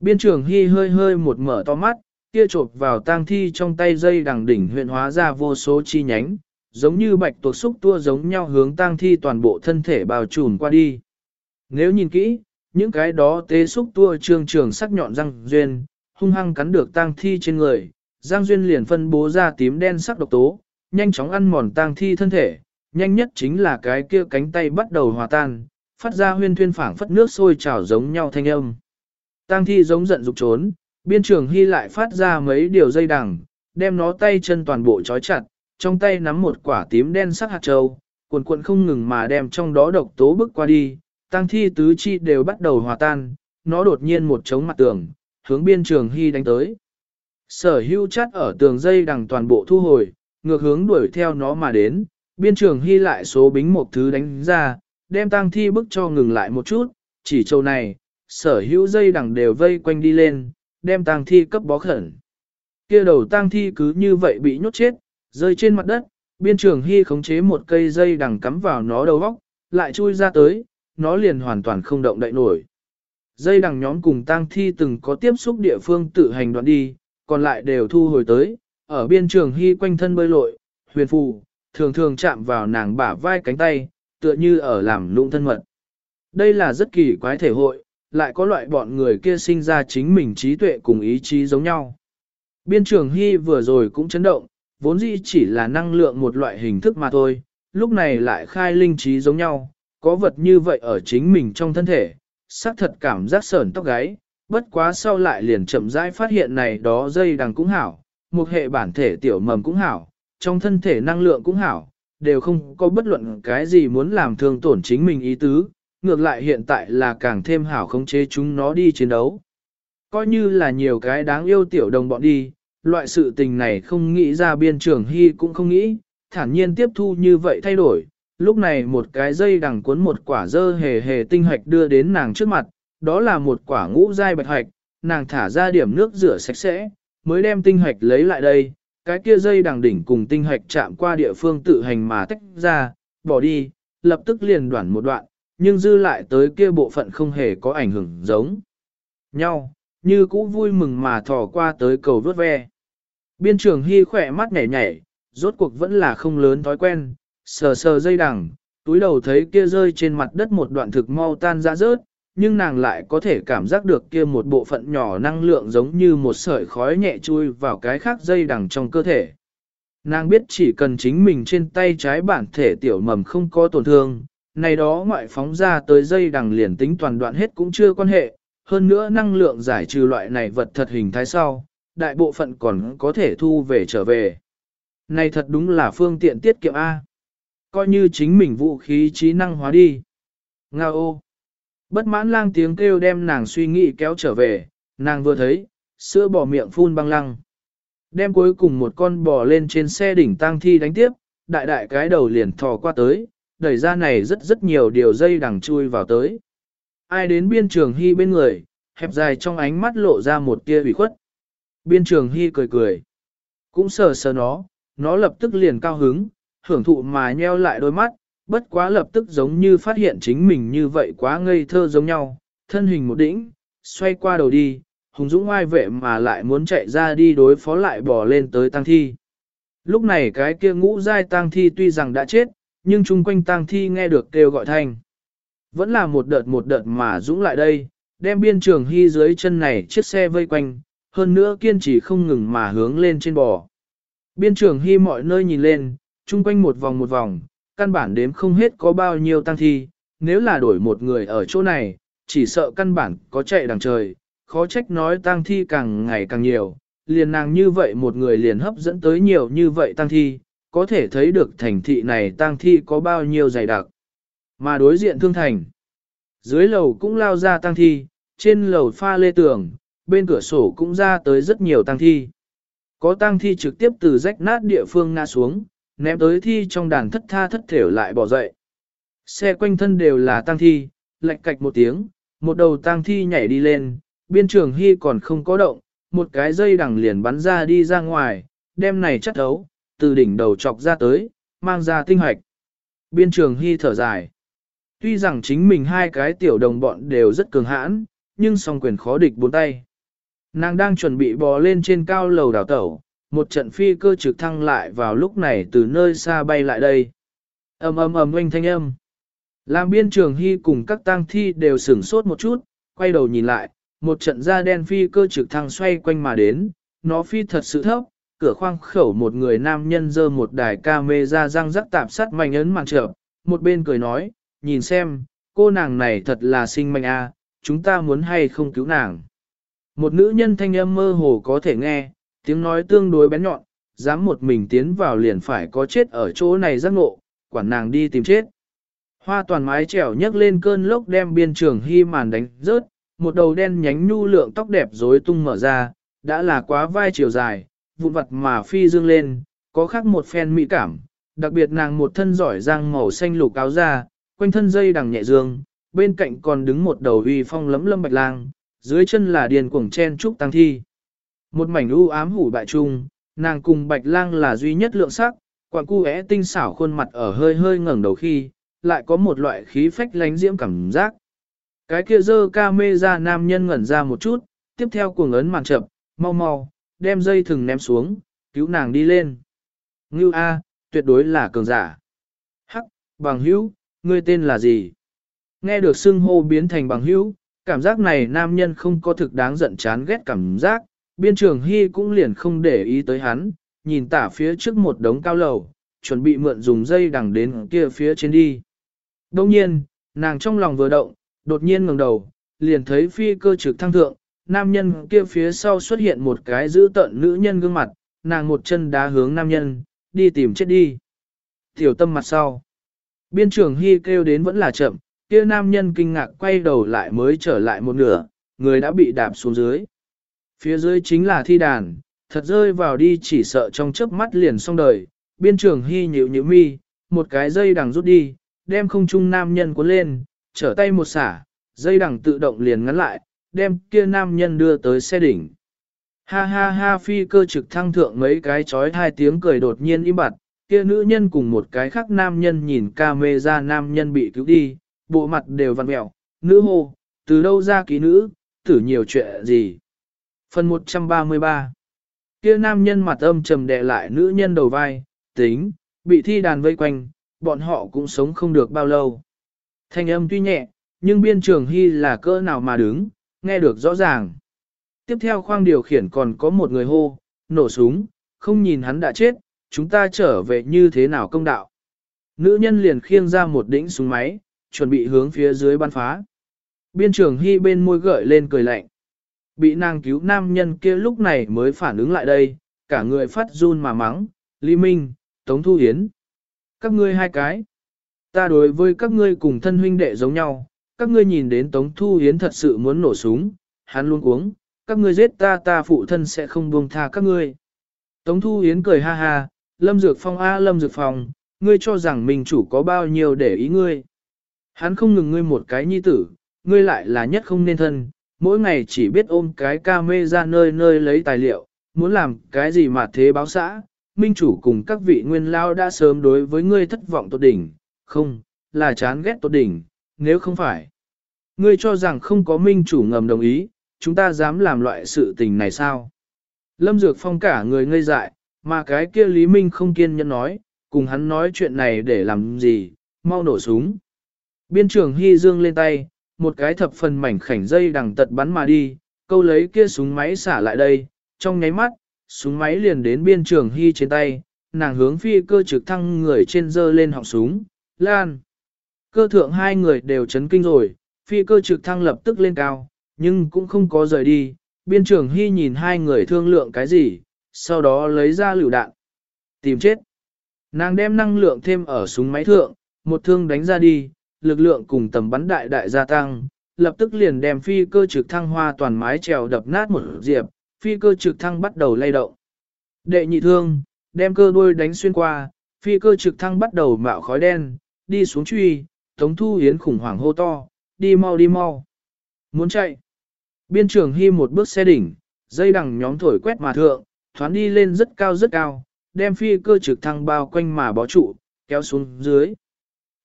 Speaker 1: Biên trưởng hy hơi hơi một mở to mắt, kia chộp vào tang thi trong tay dây đằng đỉnh huyện hóa ra vô số chi nhánh, giống như bạch tuộc xúc tua giống nhau hướng tang thi toàn bộ thân thể bao trùm qua đi. Nếu nhìn kỹ, những cái đó tế xúc tua trường trường sắc nhọn răng duyên, hung hăng cắn được tang thi trên người, răng duyên liền phân bố ra tím đen sắc độc tố, nhanh chóng ăn mòn tang thi thân thể, nhanh nhất chính là cái kia cánh tay bắt đầu hòa tan, phát ra huyên thuyên phảng phất nước sôi trào giống nhau thanh âm. Tang thi giống giận dục trốn, biên trường hy lại phát ra mấy điều dây đằng, đem nó tay chân toàn bộ trói chặt, trong tay nắm một quả tím đen sắc hạt châu, cuộn cuộn không ngừng mà đem trong đó độc tố bước qua đi, Tang thi tứ chi đều bắt đầu hòa tan, nó đột nhiên một chống mặt tường, hướng biên trường hy đánh tới. Sở hưu chắt ở tường dây đằng toàn bộ thu hồi, ngược hướng đuổi theo nó mà đến, biên trường hy lại số bính một thứ đánh ra, đem tang thi bức cho ngừng lại một chút, chỉ châu này, sở hữu dây đằng đều vây quanh đi lên, đem tang thi cấp bó khẩn. Kia đầu tang thi cứ như vậy bị nhốt chết, rơi trên mặt đất, biên trường hy khống chế một cây dây đằng cắm vào nó đầu góc, lại chui ra tới, nó liền hoàn toàn không động đậy nổi. dây đằng nhóm cùng tang thi từng có tiếp xúc địa phương tự hành đoạn đi, còn lại đều thu hồi tới, ở biên trường hy quanh thân bơi lội, huyền phù, thường thường chạm vào nàng bả vai cánh tay, tựa như ở làm lụng thân mật. Đây là rất kỳ quái thể hội, lại có loại bọn người kia sinh ra chính mình trí tuệ cùng ý chí giống nhau. Biên trường hy vừa rồi cũng chấn động, vốn dĩ chỉ là năng lượng một loại hình thức mà thôi, lúc này lại khai linh trí giống nhau, có vật như vậy ở chính mình trong thân thể, xác thật cảm giác sờn tóc gáy, bất quá sau lại liền chậm rãi phát hiện này đó dây đằng cũng hảo, một hệ bản thể tiểu mầm cũng hảo, trong thân thể năng lượng cũng hảo, đều không có bất luận cái gì muốn làm thương tổn chính mình ý tứ, ngược lại hiện tại là càng thêm hảo khống chế chúng nó đi chiến đấu. Coi như là nhiều cái đáng yêu tiểu đồng bọn đi, loại sự tình này không nghĩ ra biên trưởng hy cũng không nghĩ, thản nhiên tiếp thu như vậy thay đổi. Lúc này một cái dây đằng cuốn một quả dơ hề hề tinh hoạch đưa đến nàng trước mặt, đó là một quả ngũ dai bạch hoạch, nàng thả ra điểm nước rửa sạch sẽ, mới đem tinh hạch lấy lại đây, cái kia dây đằng đỉnh cùng tinh hạch chạm qua địa phương tự hành mà tách ra, bỏ đi, lập tức liền đoạn một đoạn, nhưng dư lại tới kia bộ phận không hề có ảnh hưởng giống nhau, như cũ vui mừng mà thò qua tới cầu vớt ve. Biên trường hy khỏe mắt nhảy nhảy, rốt cuộc vẫn là không lớn thói quen, sờ sờ dây đằng, túi đầu thấy kia rơi trên mặt đất một đoạn thực mau tan ra rớt, nhưng nàng lại có thể cảm giác được kia một bộ phận nhỏ năng lượng giống như một sợi khói nhẹ chui vào cái khác dây đằng trong cơ thể. Nàng biết chỉ cần chính mình trên tay trái bản thể tiểu mầm không có tổn thương, này đó ngoại phóng ra tới dây đằng liền tính toàn đoạn hết cũng chưa quan hệ, hơn nữa năng lượng giải trừ loại này vật thật hình thái sau, đại bộ phận còn có thể thu về trở về. Này thật đúng là phương tiện tiết kiệm A. Coi như chính mình vũ khí trí năng hóa đi. Nga ô. Bất mãn lang tiếng kêu đem nàng suy nghĩ kéo trở về, nàng vừa thấy, sữa bò miệng phun băng lăng. Đem cuối cùng một con bò lên trên xe đỉnh tang thi đánh tiếp, đại đại cái đầu liền thò qua tới, đẩy ra này rất rất nhiều điều dây đằng chui vào tới. Ai đến biên trường hy bên người, hẹp dài trong ánh mắt lộ ra một tia ủy khuất. Biên trường hy cười cười. Cũng sờ sờ nó, nó lập tức liền cao hứng, hưởng thụ mà nheo lại đôi mắt, bất quá lập tức giống như phát hiện chính mình như vậy quá ngây thơ giống nhau, thân hình một đĩnh xoay qua đầu đi, hùng dũng oai vệ mà lại muốn chạy ra đi đối phó lại bỏ lên tới tăng thi. Lúc này cái kia ngũ giai tăng thi tuy rằng đã chết, nhưng chung quanh tăng thi nghe được kêu gọi thanh. Vẫn là một đợt một đợt mà dũng lại đây, đem biên trường hy dưới chân này chiếc xe vây quanh, hơn nữa kiên trì không ngừng mà hướng lên trên bò. Biên trường hy mọi nơi nhìn lên, chung quanh một vòng một vòng, căn bản đếm không hết có bao nhiêu tăng thi, nếu là đổi một người ở chỗ này, chỉ sợ căn bản có chạy đằng trời, khó trách nói tăng thi càng ngày càng nhiều, liền nàng như vậy một người liền hấp dẫn tới nhiều như vậy tăng thi, có thể thấy được thành thị này tăng thi có bao nhiêu dày đặc. Mà đối diện thương thành, dưới lầu cũng lao ra tăng thi, trên lầu pha lê tường, bên cửa sổ cũng ra tới rất nhiều tăng thi. Có tăng thi trực tiếp từ rách nát địa phương ngã xuống, ném tới thi trong đàn thất tha thất thểu lại bỏ dậy. Xe quanh thân đều là tang thi, lạch cạch một tiếng, một đầu tang thi nhảy đi lên, biên trường hy còn không có động, một cái dây đằng liền bắn ra đi ra ngoài, đem này chất thấu, từ đỉnh đầu chọc ra tới, mang ra tinh hoạch. Biên trường hy thở dài. Tuy rằng chính mình hai cái tiểu đồng bọn đều rất cường hãn, nhưng song quyền khó địch bốn tay. Nàng đang chuẩn bị bò lên trên cao lầu đảo tẩu, một trận phi cơ trực thăng lại vào lúc này từ nơi xa bay lại đây. ầm ầm ầm oanh thanh âm. Làm biên trường hy cùng các tang thi đều sửng sốt một chút, quay đầu nhìn lại, một trận da đen phi cơ trực thăng xoay quanh mà đến, nó phi thật sự thấp, cửa khoang khẩu một người nam nhân dơ một đài ca mê ra răng rắc tạp sắt mảnh ấn màn trợ, một bên cười nói, nhìn xem, cô nàng này thật là sinh mạnh a, chúng ta muốn hay không cứu nàng. Một nữ nhân thanh âm mơ hồ có thể nghe, tiếng nói tương đối bén nhọn, dám một mình tiến vào liền phải có chết ở chỗ này giác ngộ, quản nàng đi tìm chết. Hoa toàn mái trèo nhấc lên cơn lốc đem biên trường hy màn đánh rớt, một đầu đen nhánh nhu lượng tóc đẹp rối tung mở ra, đã là quá vai chiều dài, vụn vặt mà phi dương lên, có khác một phen mỹ cảm, đặc biệt nàng một thân giỏi giang màu xanh lục áo da, quanh thân dây đằng nhẹ dương, bên cạnh còn đứng một đầu uy phong lấm lâm bạch lang, dưới chân là điền cuồng chen trúc tăng thi. Một mảnh u ám hủ bại trung nàng cùng bạch lang là duy nhất lượng sắc, quạng cu é tinh xảo khuôn mặt ở hơi hơi ngẩng đầu khi, lại có một loại khí phách lánh diễm cảm giác. Cái kia dơ ca mê ra nam nhân ngẩn ra một chút, tiếp theo cuồng ấn màn chậm, mau mau, đem dây thừng ném xuống, cứu nàng đi lên. Ngưu A, tuyệt đối là cường giả. Hắc, bằng hữu, ngươi tên là gì? Nghe được xưng hô biến thành bằng hữu, cảm giác này nam nhân không có thực đáng giận chán ghét cảm giác, biên trường hy cũng liền không để ý tới hắn, nhìn tả phía trước một đống cao lầu, chuẩn bị mượn dùng dây đằng đến kia phía trên đi. Đông nhiên, nàng trong lòng vừa động, đột nhiên ngẩng đầu, liền thấy phi cơ trực thăng thượng, nam nhân kia phía sau xuất hiện một cái giữ tận nữ nhân gương mặt, nàng một chân đá hướng nam nhân, đi tìm chết đi. Tiểu tâm mặt sau. Biên trưởng Hy kêu đến vẫn là chậm, kia nam nhân kinh ngạc quay đầu lại mới trở lại một nửa, người đã bị đạp xuống dưới. Phía dưới chính là thi đàn, thật rơi vào đi chỉ sợ trong chớp mắt liền xong đời. Biên trưởng Hy nhịu nhịu mi, một cái dây đằng rút đi, đem không trung nam nhân cuốn lên, trở tay một xả, dây đằng tự động liền ngắn lại, đem kia nam nhân đưa tới xe đỉnh. Ha ha ha phi cơ trực thăng thượng mấy cái chói hai tiếng cười đột nhiên im bặt, kia nữ nhân cùng một cái khác nam nhân nhìn ca mê ra nam nhân bị cứu đi, bộ mặt đều vặn mẹo, nữ hô, từ đâu ra ký nữ, tử nhiều chuyện gì. Phần 133 Kia nam nhân mặt âm trầm đè lại nữ nhân đầu vai, tính, bị thi đàn vây quanh, bọn họ cũng sống không được bao lâu. Thanh âm tuy nhẹ, nhưng biên trường hy là cỡ nào mà đứng, nghe được rõ ràng. Tiếp theo khoang điều khiển còn có một người hô, nổ súng, không nhìn hắn đã chết, chúng ta trở về như thế nào công đạo. Nữ nhân liền khiêng ra một đỉnh súng máy, chuẩn bị hướng phía dưới bắn phá. Biên trường hy bên môi gợi lên cười lạnh. Bị nàng cứu nam nhân kia lúc này mới phản ứng lại đây, cả người phát run mà mắng, Lý Minh, Tống Thu Hiến. Các ngươi hai cái. Ta đối với các ngươi cùng thân huynh đệ giống nhau, các ngươi nhìn đến Tống Thu Hiến thật sự muốn nổ súng, hắn luôn uống, các ngươi giết ta ta phụ thân sẽ không buông tha các ngươi. Tống Thu Hiến cười ha ha, Lâm Dược Phong a Lâm Dược Phong, ngươi cho rằng mình chủ có bao nhiêu để ý ngươi. Hắn không ngừng ngươi một cái nhi tử, ngươi lại là nhất không nên thân, mỗi ngày chỉ biết ôm cái ca mê ra nơi nơi lấy tài liệu, muốn làm cái gì mà thế báo xã, minh chủ cùng các vị nguyên lao đã sớm đối với ngươi thất vọng tốt đỉnh, không, là chán ghét tốt đỉnh, nếu không phải. Ngươi cho rằng không có minh chủ ngầm đồng ý, chúng ta dám làm loại sự tình này sao? Lâm Dược Phong cả người ngây dại, mà cái kia Lý Minh không kiên nhẫn nói, cùng hắn nói chuyện này để làm gì, mau nổ súng. Biên trưởng Hy Dương lên tay, một cái thập phần mảnh khảnh dây đằng tật bắn mà đi, câu lấy kia súng máy xả lại đây, trong nháy mắt, súng máy liền đến biên trưởng Hy trên tay, nàng hướng phi cơ trực thăng người trên dơ lên họng súng, lan. Cơ thượng hai người đều chấn kinh rồi, phi cơ trực thăng lập tức lên cao, nhưng cũng không có rời đi. Biên trưởng Hy nhìn hai người thương lượng cái gì, sau đó lấy ra lựu đạn. Tìm chết. Nàng đem năng lượng thêm ở súng máy thượng, một thương đánh ra đi, lực lượng cùng tầm bắn đại đại gia tăng, lập tức liền đem phi cơ trực thăng hoa toàn mái trèo đập nát một diệp, phi cơ trực thăng bắt đầu lay động. Đệ nhị thương, đem cơ đuôi đánh xuyên qua, phi cơ trực thăng bắt đầu mạo khói đen, đi xuống truy, Tống Thu Hiến khủng hoảng hô to, đi mau đi mau. Muốn chạy. Biên trường hy một bước xe đỉnh, dây đằng nhóm thổi quét mà thượng, thoáng đi lên rất cao rất cao, đem phi cơ trực thăng bao quanh mà bó trụ, kéo xuống dưới.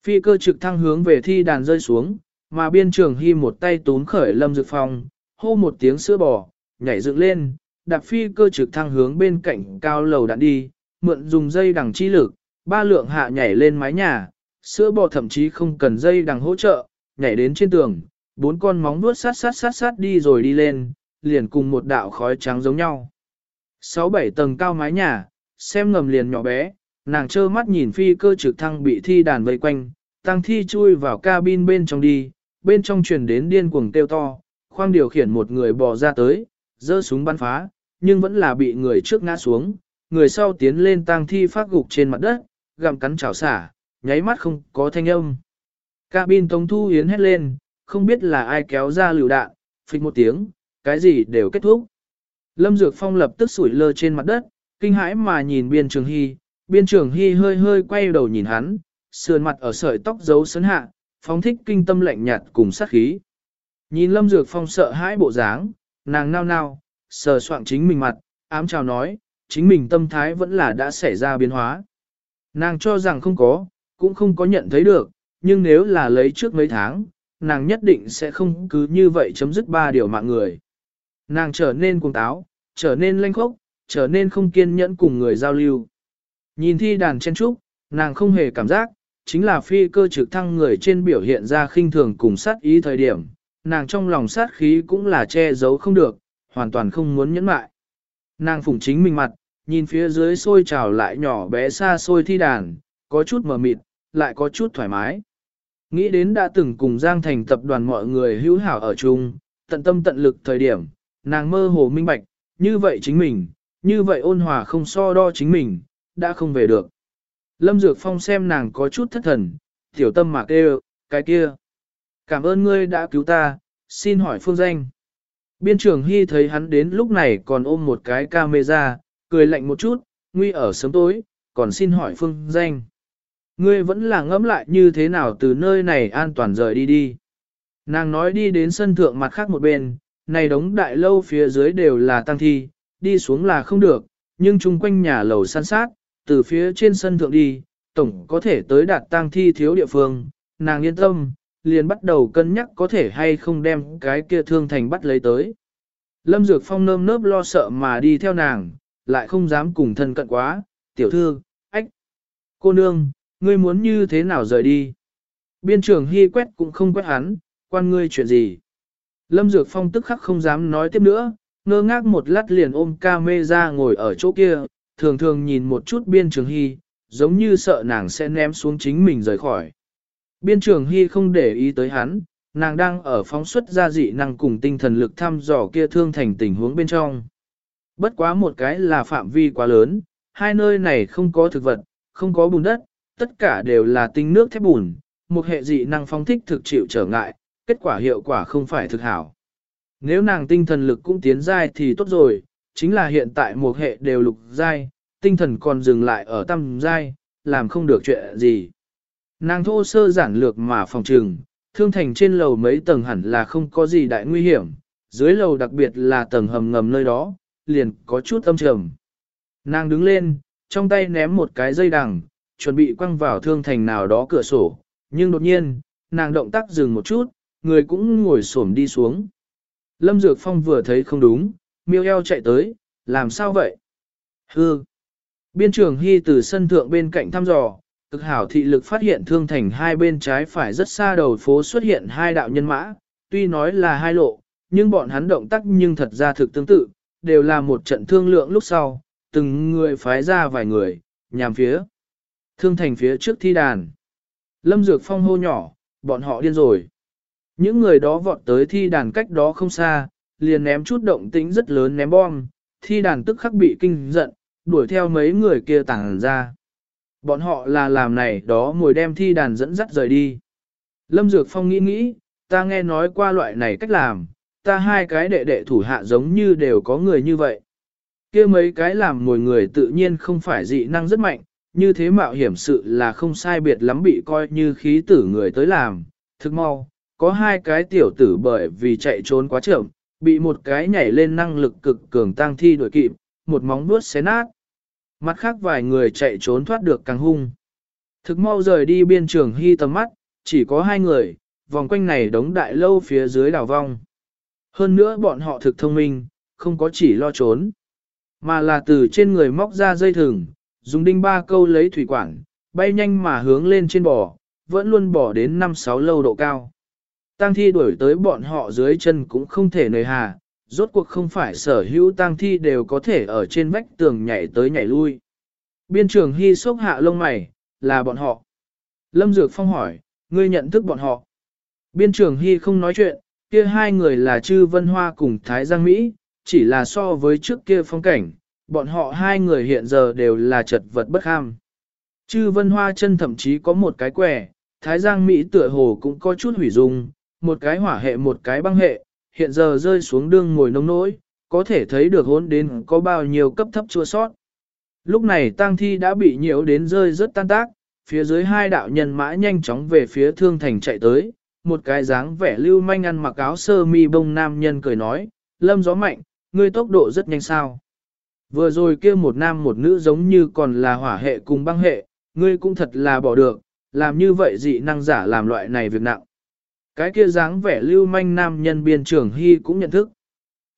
Speaker 1: Phi cơ trực thăng hướng về thi đàn rơi xuống, mà biên trường hy một tay túm khởi lâm dược phong, hô một tiếng sữa bò, nhảy dựng lên, đạp phi cơ trực thăng hướng bên cạnh cao lầu đạn đi, mượn dùng dây đằng chi lực, ba lượng hạ nhảy lên mái nhà, sữa bò thậm chí không cần dây đằng hỗ trợ, nhảy đến trên tường, bốn con móng vuốt sát sát sát sát đi rồi đi lên, liền cùng một đạo khói trắng giống nhau. Sáu bảy tầng cao mái nhà, xem ngầm liền nhỏ bé, nàng trơ mắt nhìn phi cơ trực thăng bị thi đàn vây quanh, tăng thi chui vào cabin bên trong đi, bên trong truyền đến điên cuồng kêu to, khoang điều khiển một người bò ra tới, giơ súng bắn phá, nhưng vẫn là bị người trước ngã xuống, người sau tiến lên tăng thi phát gục trên mặt đất, gặm cắn chảo xả, nháy mắt không có thanh âm. Cabin Tống Thu Hiến hét lên, không biết là ai kéo ra lựu đạn, phịch một tiếng, cái gì đều kết thúc. Lâm Dược Phong lập tức sủi lơ trên mặt đất, kinh hãi mà nhìn biên trường hy, biên trưởng hy hơi hơi quay đầu nhìn hắn, sườn mặt ở sợi tóc giấu sấn hạ, phóng thích kinh tâm lạnh nhạt cùng sát khí. Nhìn Lâm Dược Phong sợ hãi bộ dáng, nàng nao nao, sờ soạn chính mình mặt, ám chào nói, chính mình tâm thái vẫn là đã xảy ra biến hóa. Nàng cho rằng không có, cũng không có nhận thấy được, nhưng nếu là lấy trước mấy tháng, nàng nhất định sẽ không cứ như vậy chấm dứt ba điều mạng người. Nàng trở nên cuồng táo, trở nên lanh khốc, trở nên không kiên nhẫn cùng người giao lưu. Nhìn thi đàn chen trúc, nàng không hề cảm giác, chính là phi cơ trực thăng người trên biểu hiện ra khinh thường cùng sát ý thời điểm, nàng trong lòng sát khí cũng là che giấu không được, hoàn toàn không muốn nhẫn mại. Nàng phủng chính mình mặt, nhìn phía dưới sôi trào lại nhỏ bé xa xôi thi đàn, có chút mờ mịt, lại có chút thoải mái. Nghĩ đến đã từng cùng Giang Thành tập đoàn mọi người hữu hảo ở chung, tận tâm tận lực thời điểm, nàng mơ hồ minh bạch, như vậy chính mình, như vậy ôn hòa không so đo chính mình, đã không về được. Lâm Dược Phong xem nàng có chút thất thần, tiểu tâm mà kêu, cái kia. Cảm ơn ngươi đã cứu ta, xin hỏi phương danh. Biên trưởng Hy thấy hắn đến lúc này còn ôm một cái camera, cười lạnh một chút, nguy ở sớm tối, còn xin hỏi phương danh. Ngươi vẫn là ngẫm lại như thế nào từ nơi này an toàn rời đi đi. Nàng nói đi đến sân thượng mặt khác một bên, này đống đại lâu phía dưới đều là tăng thi, đi xuống là không được, nhưng chung quanh nhà lầu san sát, từ phía trên sân thượng đi, tổng có thể tới đạt tang thi thiếu địa phương, nàng yên tâm, liền bắt đầu cân nhắc có thể hay không đem cái kia thương thành bắt lấy tới. Lâm Dược Phong nơm nớp lo sợ mà đi theo nàng, lại không dám cùng thân cận quá, tiểu thư, ách. Cô nương, ngươi muốn như thế nào rời đi? Biên trưởng hy quét cũng không quét hắn, quan ngươi chuyện gì? Lâm Dược Phong tức khắc không dám nói tiếp nữa, ngơ ngác một lát liền ôm ca mê ra ngồi ở chỗ kia, thường thường nhìn một chút biên trường hy, giống như sợ nàng sẽ ném xuống chính mình rời khỏi. Biên trường hy không để ý tới hắn, nàng đang ở phóng xuất ra dị năng cùng tinh thần lực thăm dò kia thương thành tình huống bên trong. Bất quá một cái là phạm vi quá lớn, hai nơi này không có thực vật, không có bùn đất, tất cả đều là tinh nước thép bùn, một hệ dị năng phóng thích thực chịu trở ngại, kết quả hiệu quả không phải thực hảo. Nếu nàng tinh thần lực cũng tiến giai thì tốt rồi, chính là hiện tại một hệ đều lục giai, tinh thần còn dừng lại ở tam giai, làm không được chuyện gì. Nàng thô sơ giản lược mà phòng trừng, thương thành trên lầu mấy tầng hẳn là không có gì đại nguy hiểm, dưới lầu đặc biệt là tầng hầm ngầm nơi đó, liền có chút âm trầm. Nàng đứng lên, trong tay ném một cái dây đằng, chuẩn bị quăng vào thương thành nào đó cửa sổ, nhưng đột nhiên, nàng động tác dừng một chút, người cũng ngồi xổm đi xuống. Lâm Dược Phong vừa thấy không đúng, miêu eo chạy tới, làm sao vậy? Hư! Biên trưởng Hy từ sân thượng bên cạnh thăm dò, cực hảo thị lực phát hiện thương thành hai bên trái phải rất xa đầu phố xuất hiện hai đạo nhân mã, tuy nói là hai lộ, nhưng bọn hắn động tác nhưng thật ra thực tương tự, đều là một trận thương lượng lúc sau, từng người phái ra vài người, nhằm phía. Thương thành phía trước thi đàn. Lâm Dược Phong hô nhỏ, bọn họ điên rồi. Những người đó vọt tới thi đàn cách đó không xa, liền ném chút động tĩnh rất lớn ném bom, thi đàn tức khắc bị kinh giận, đuổi theo mấy người kia tàng ra. Bọn họ là làm này đó ngồi đem thi đàn dẫn dắt rời đi. Lâm Dược Phong nghĩ nghĩ, ta nghe nói qua loại này cách làm, ta hai cái đệ đệ thủ hạ giống như đều có người như vậy. kia mấy cái làm mồi người tự nhiên không phải dị năng rất mạnh, như thế mạo hiểm sự là không sai biệt lắm bị coi như khí tử người tới làm. thực mau, có hai cái tiểu tử bởi vì chạy trốn quá chậm, bị một cái nhảy lên năng lực cực cường tăng thi đuổi kịp, một móng vuốt xé nát. Mặt khác vài người chạy trốn thoát được càng hung. Thực mau rời đi biên trường hy tầm mắt, chỉ có hai người, vòng quanh này đống đại lâu phía dưới đảo vong. Hơn nữa bọn họ thực thông minh, không có chỉ lo trốn, mà là từ trên người móc ra dây thừng, dùng đinh ba câu lấy thủy quản, bay nhanh mà hướng lên trên bò, vẫn luôn bò đến 5-6 lâu độ cao. Tang thi đuổi tới bọn họ dưới chân cũng không thể nời hà, rốt cuộc không phải sở hữu tang thi đều có thể ở trên vách tường nhảy tới nhảy lui. Biên trường hy sốc hạ lông mày, là bọn họ. Lâm Dược Phong hỏi, ngươi nhận thức bọn họ. Biên trường hy không nói chuyện, kia hai người là Trư Vân Hoa cùng Thái Giang Mỹ, chỉ là so với trước kia phong cảnh, bọn họ hai người hiện giờ đều là chật vật bất ham. Trư Vân Hoa chân thậm chí có một cái quẻ, Thái Giang Mỹ tựa hồ cũng có chút hủy dung, một cái hỏa hệ một cái băng hệ, hiện giờ rơi xuống đương ngồi nông nỗi, có thể thấy được hốn đến có bao nhiêu cấp thấp chua sót. Lúc này tang thi đã bị nhiễu đến rơi rất tan tác, phía dưới hai đạo nhân mã nhanh chóng về phía thương thành chạy tới, một cái dáng vẻ lưu manh ăn mặc áo sơ mi bông nam nhân cười nói, lâm gió mạnh, ngươi tốc độ rất nhanh sao. Vừa rồi kia một nam một nữ giống như còn là hỏa hệ cùng băng hệ, ngươi cũng thật là bỏ được, làm như vậy dị năng giả làm loại này việc nặng. Cái kia dáng vẻ lưu manh nam nhân biên trưởng Hy cũng nhận thức.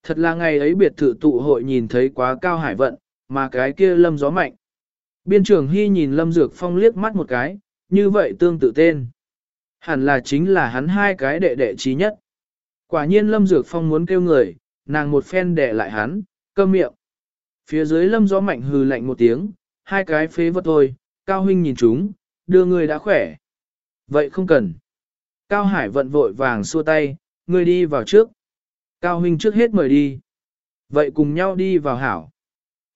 Speaker 1: Thật là ngày ấy biệt thự tụ hội nhìn thấy quá cao hải vận, mà cái kia lâm gió mạnh. Biên trưởng Hy nhìn lâm dược phong liếc mắt một cái, như vậy tương tự tên. Hẳn là chính là hắn hai cái đệ đệ trí nhất. Quả nhiên lâm dược phong muốn kêu người, nàng một phen đệ lại hắn, cơm miệng. Phía dưới lâm gió mạnh hừ lạnh một tiếng, hai cái phế vật thôi, cao huynh nhìn chúng, đưa người đã khỏe. Vậy không cần. Cao Hải vận vội vàng xua tay, người đi vào trước. Cao huynh trước hết mời đi. Vậy cùng nhau đi vào hảo.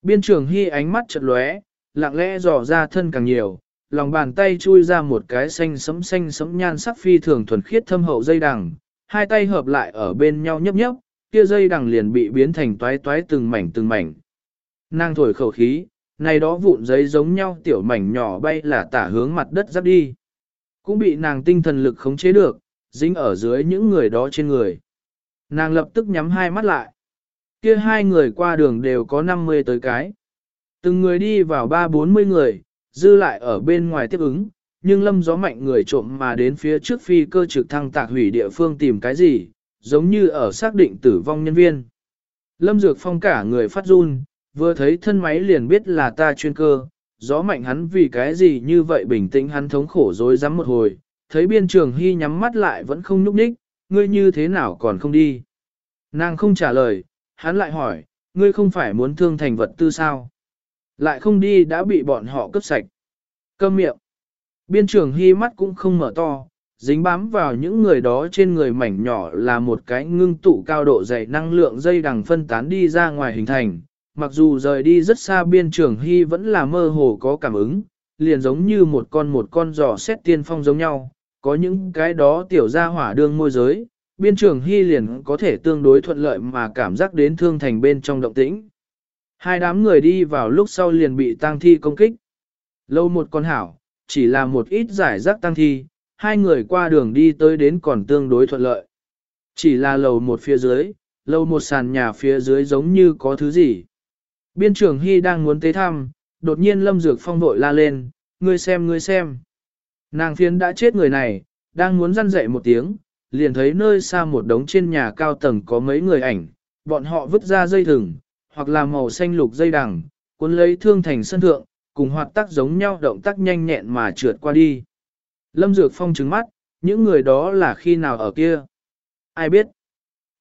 Speaker 1: Biên trưởng Hy ánh mắt chật lóe, lặng lẽ dò ra thân càng nhiều, lòng bàn tay chui ra một cái xanh sấm xanh sấm nhan sắc phi thường thuần khiết thâm hậu dây đằng, hai tay hợp lại ở bên nhau nhấp nhấp, kia dây đằng liền bị biến thành toái toái từng mảnh từng mảnh. Nàng thổi khẩu khí, này đó vụn giấy giống nhau tiểu mảnh nhỏ bay là tả hướng mặt đất giáp đi. Cũng bị nàng tinh thần lực khống chế được, dính ở dưới những người đó trên người. Nàng lập tức nhắm hai mắt lại. Kia hai người qua đường đều có 50 tới cái. Từng người đi vào ba bốn mươi người, dư lại ở bên ngoài tiếp ứng, nhưng lâm gió mạnh người trộm mà đến phía trước phi cơ trực thăng tạc hủy địa phương tìm cái gì, giống như ở xác định tử vong nhân viên. Lâm Dược Phong cả người phát run, vừa thấy thân máy liền biết là ta chuyên cơ, gió mạnh hắn vì cái gì như vậy bình tĩnh hắn thống khổ dối rắm một hồi, thấy biên trường hy nhắm mắt lại vẫn không nhúc nhích, ngươi như thế nào còn không đi. Nàng không trả lời, hắn lại hỏi, ngươi không phải muốn thương thành vật tư sao? Lại không đi đã bị bọn họ cướp sạch. Câm miệng. Biên trường hy mắt cũng không mở to, dính bám vào những người đó trên người mảnh nhỏ là một cái ngưng tụ cao độ dày năng lượng dây đằng phân tán đi ra ngoài hình thành. Mặc dù rời đi rất xa biên trường hy vẫn là mơ hồ có cảm ứng, liền giống như một con một con giò xét tiên phong giống nhau, có những cái đó tiểu ra hỏa đương môi giới, biên trường hy liền có thể tương đối thuận lợi mà cảm giác đến thương thành bên trong động tĩnh. Hai đám người đi vào lúc sau liền bị tang thi công kích. Lâu một con hảo, chỉ là một ít giải rác tang thi, hai người qua đường đi tới đến còn tương đối thuận lợi. Chỉ là lầu một phía dưới, lầu một sàn nhà phía dưới giống như có thứ gì. Biên trưởng Hy đang muốn tế thăm, đột nhiên Lâm Dược Phong vội la lên, ngươi xem ngươi xem. Nàng phiến đã chết người này, đang muốn răn dậy một tiếng, liền thấy nơi xa một đống trên nhà cao tầng có mấy người ảnh, bọn họ vứt ra dây thừng, hoặc là màu xanh lục dây đằng, cuốn lấy thương thành sân thượng, cùng hoạt tác giống nhau động tác nhanh nhẹn mà trượt qua đi. Lâm Dược Phong trứng mắt, những người đó là khi nào ở kia? Ai biết?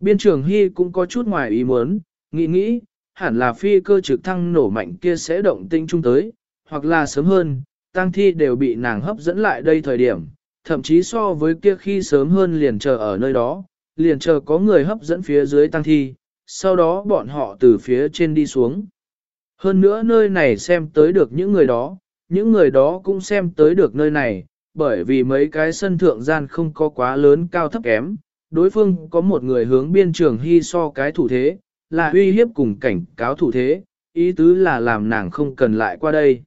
Speaker 1: Biên trưởng Hy cũng có chút ngoài ý muốn, nghĩ nghĩ, hẳn là phi cơ trực thăng nổ mạnh kia sẽ động tinh trung tới, hoặc là sớm hơn, tăng thi đều bị nàng hấp dẫn lại đây thời điểm, thậm chí so với kia khi sớm hơn liền chờ ở nơi đó, liền chờ có người hấp dẫn phía dưới tăng thi, sau đó bọn họ từ phía trên đi xuống. Hơn nữa nơi này xem tới được những người đó, những người đó cũng xem tới được nơi này, bởi vì mấy cái sân thượng gian không có quá lớn cao thấp kém, đối phương có một người hướng biên trường hy so cái thủ thế, là uy hiếp cùng cảnh cáo thủ thế, ý tứ là làm nàng không cần lại qua đây.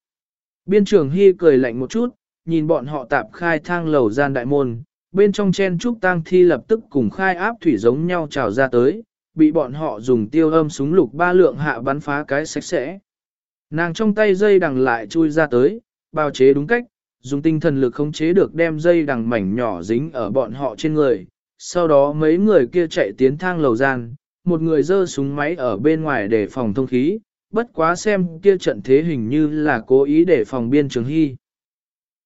Speaker 1: Biên trưởng hy cười lạnh một chút, nhìn bọn họ tạp khai thang lầu gian đại môn, bên trong chen trúc tang thi lập tức cùng khai áp thủy giống nhau trào ra tới, bị bọn họ dùng tiêu âm súng lục ba lượng hạ bắn phá cái sạch sẽ. Nàng trong tay dây đằng lại chui ra tới, bao chế đúng cách, dùng tinh thần lực khống chế được đem dây đằng mảnh nhỏ dính ở bọn họ trên người. Sau đó mấy người kia chạy tiến thang lầu gian, một người giơ súng máy ở bên ngoài để phòng thông khí, bất quá xem kia trận thế hình như là cố ý để phòng biên trường hy.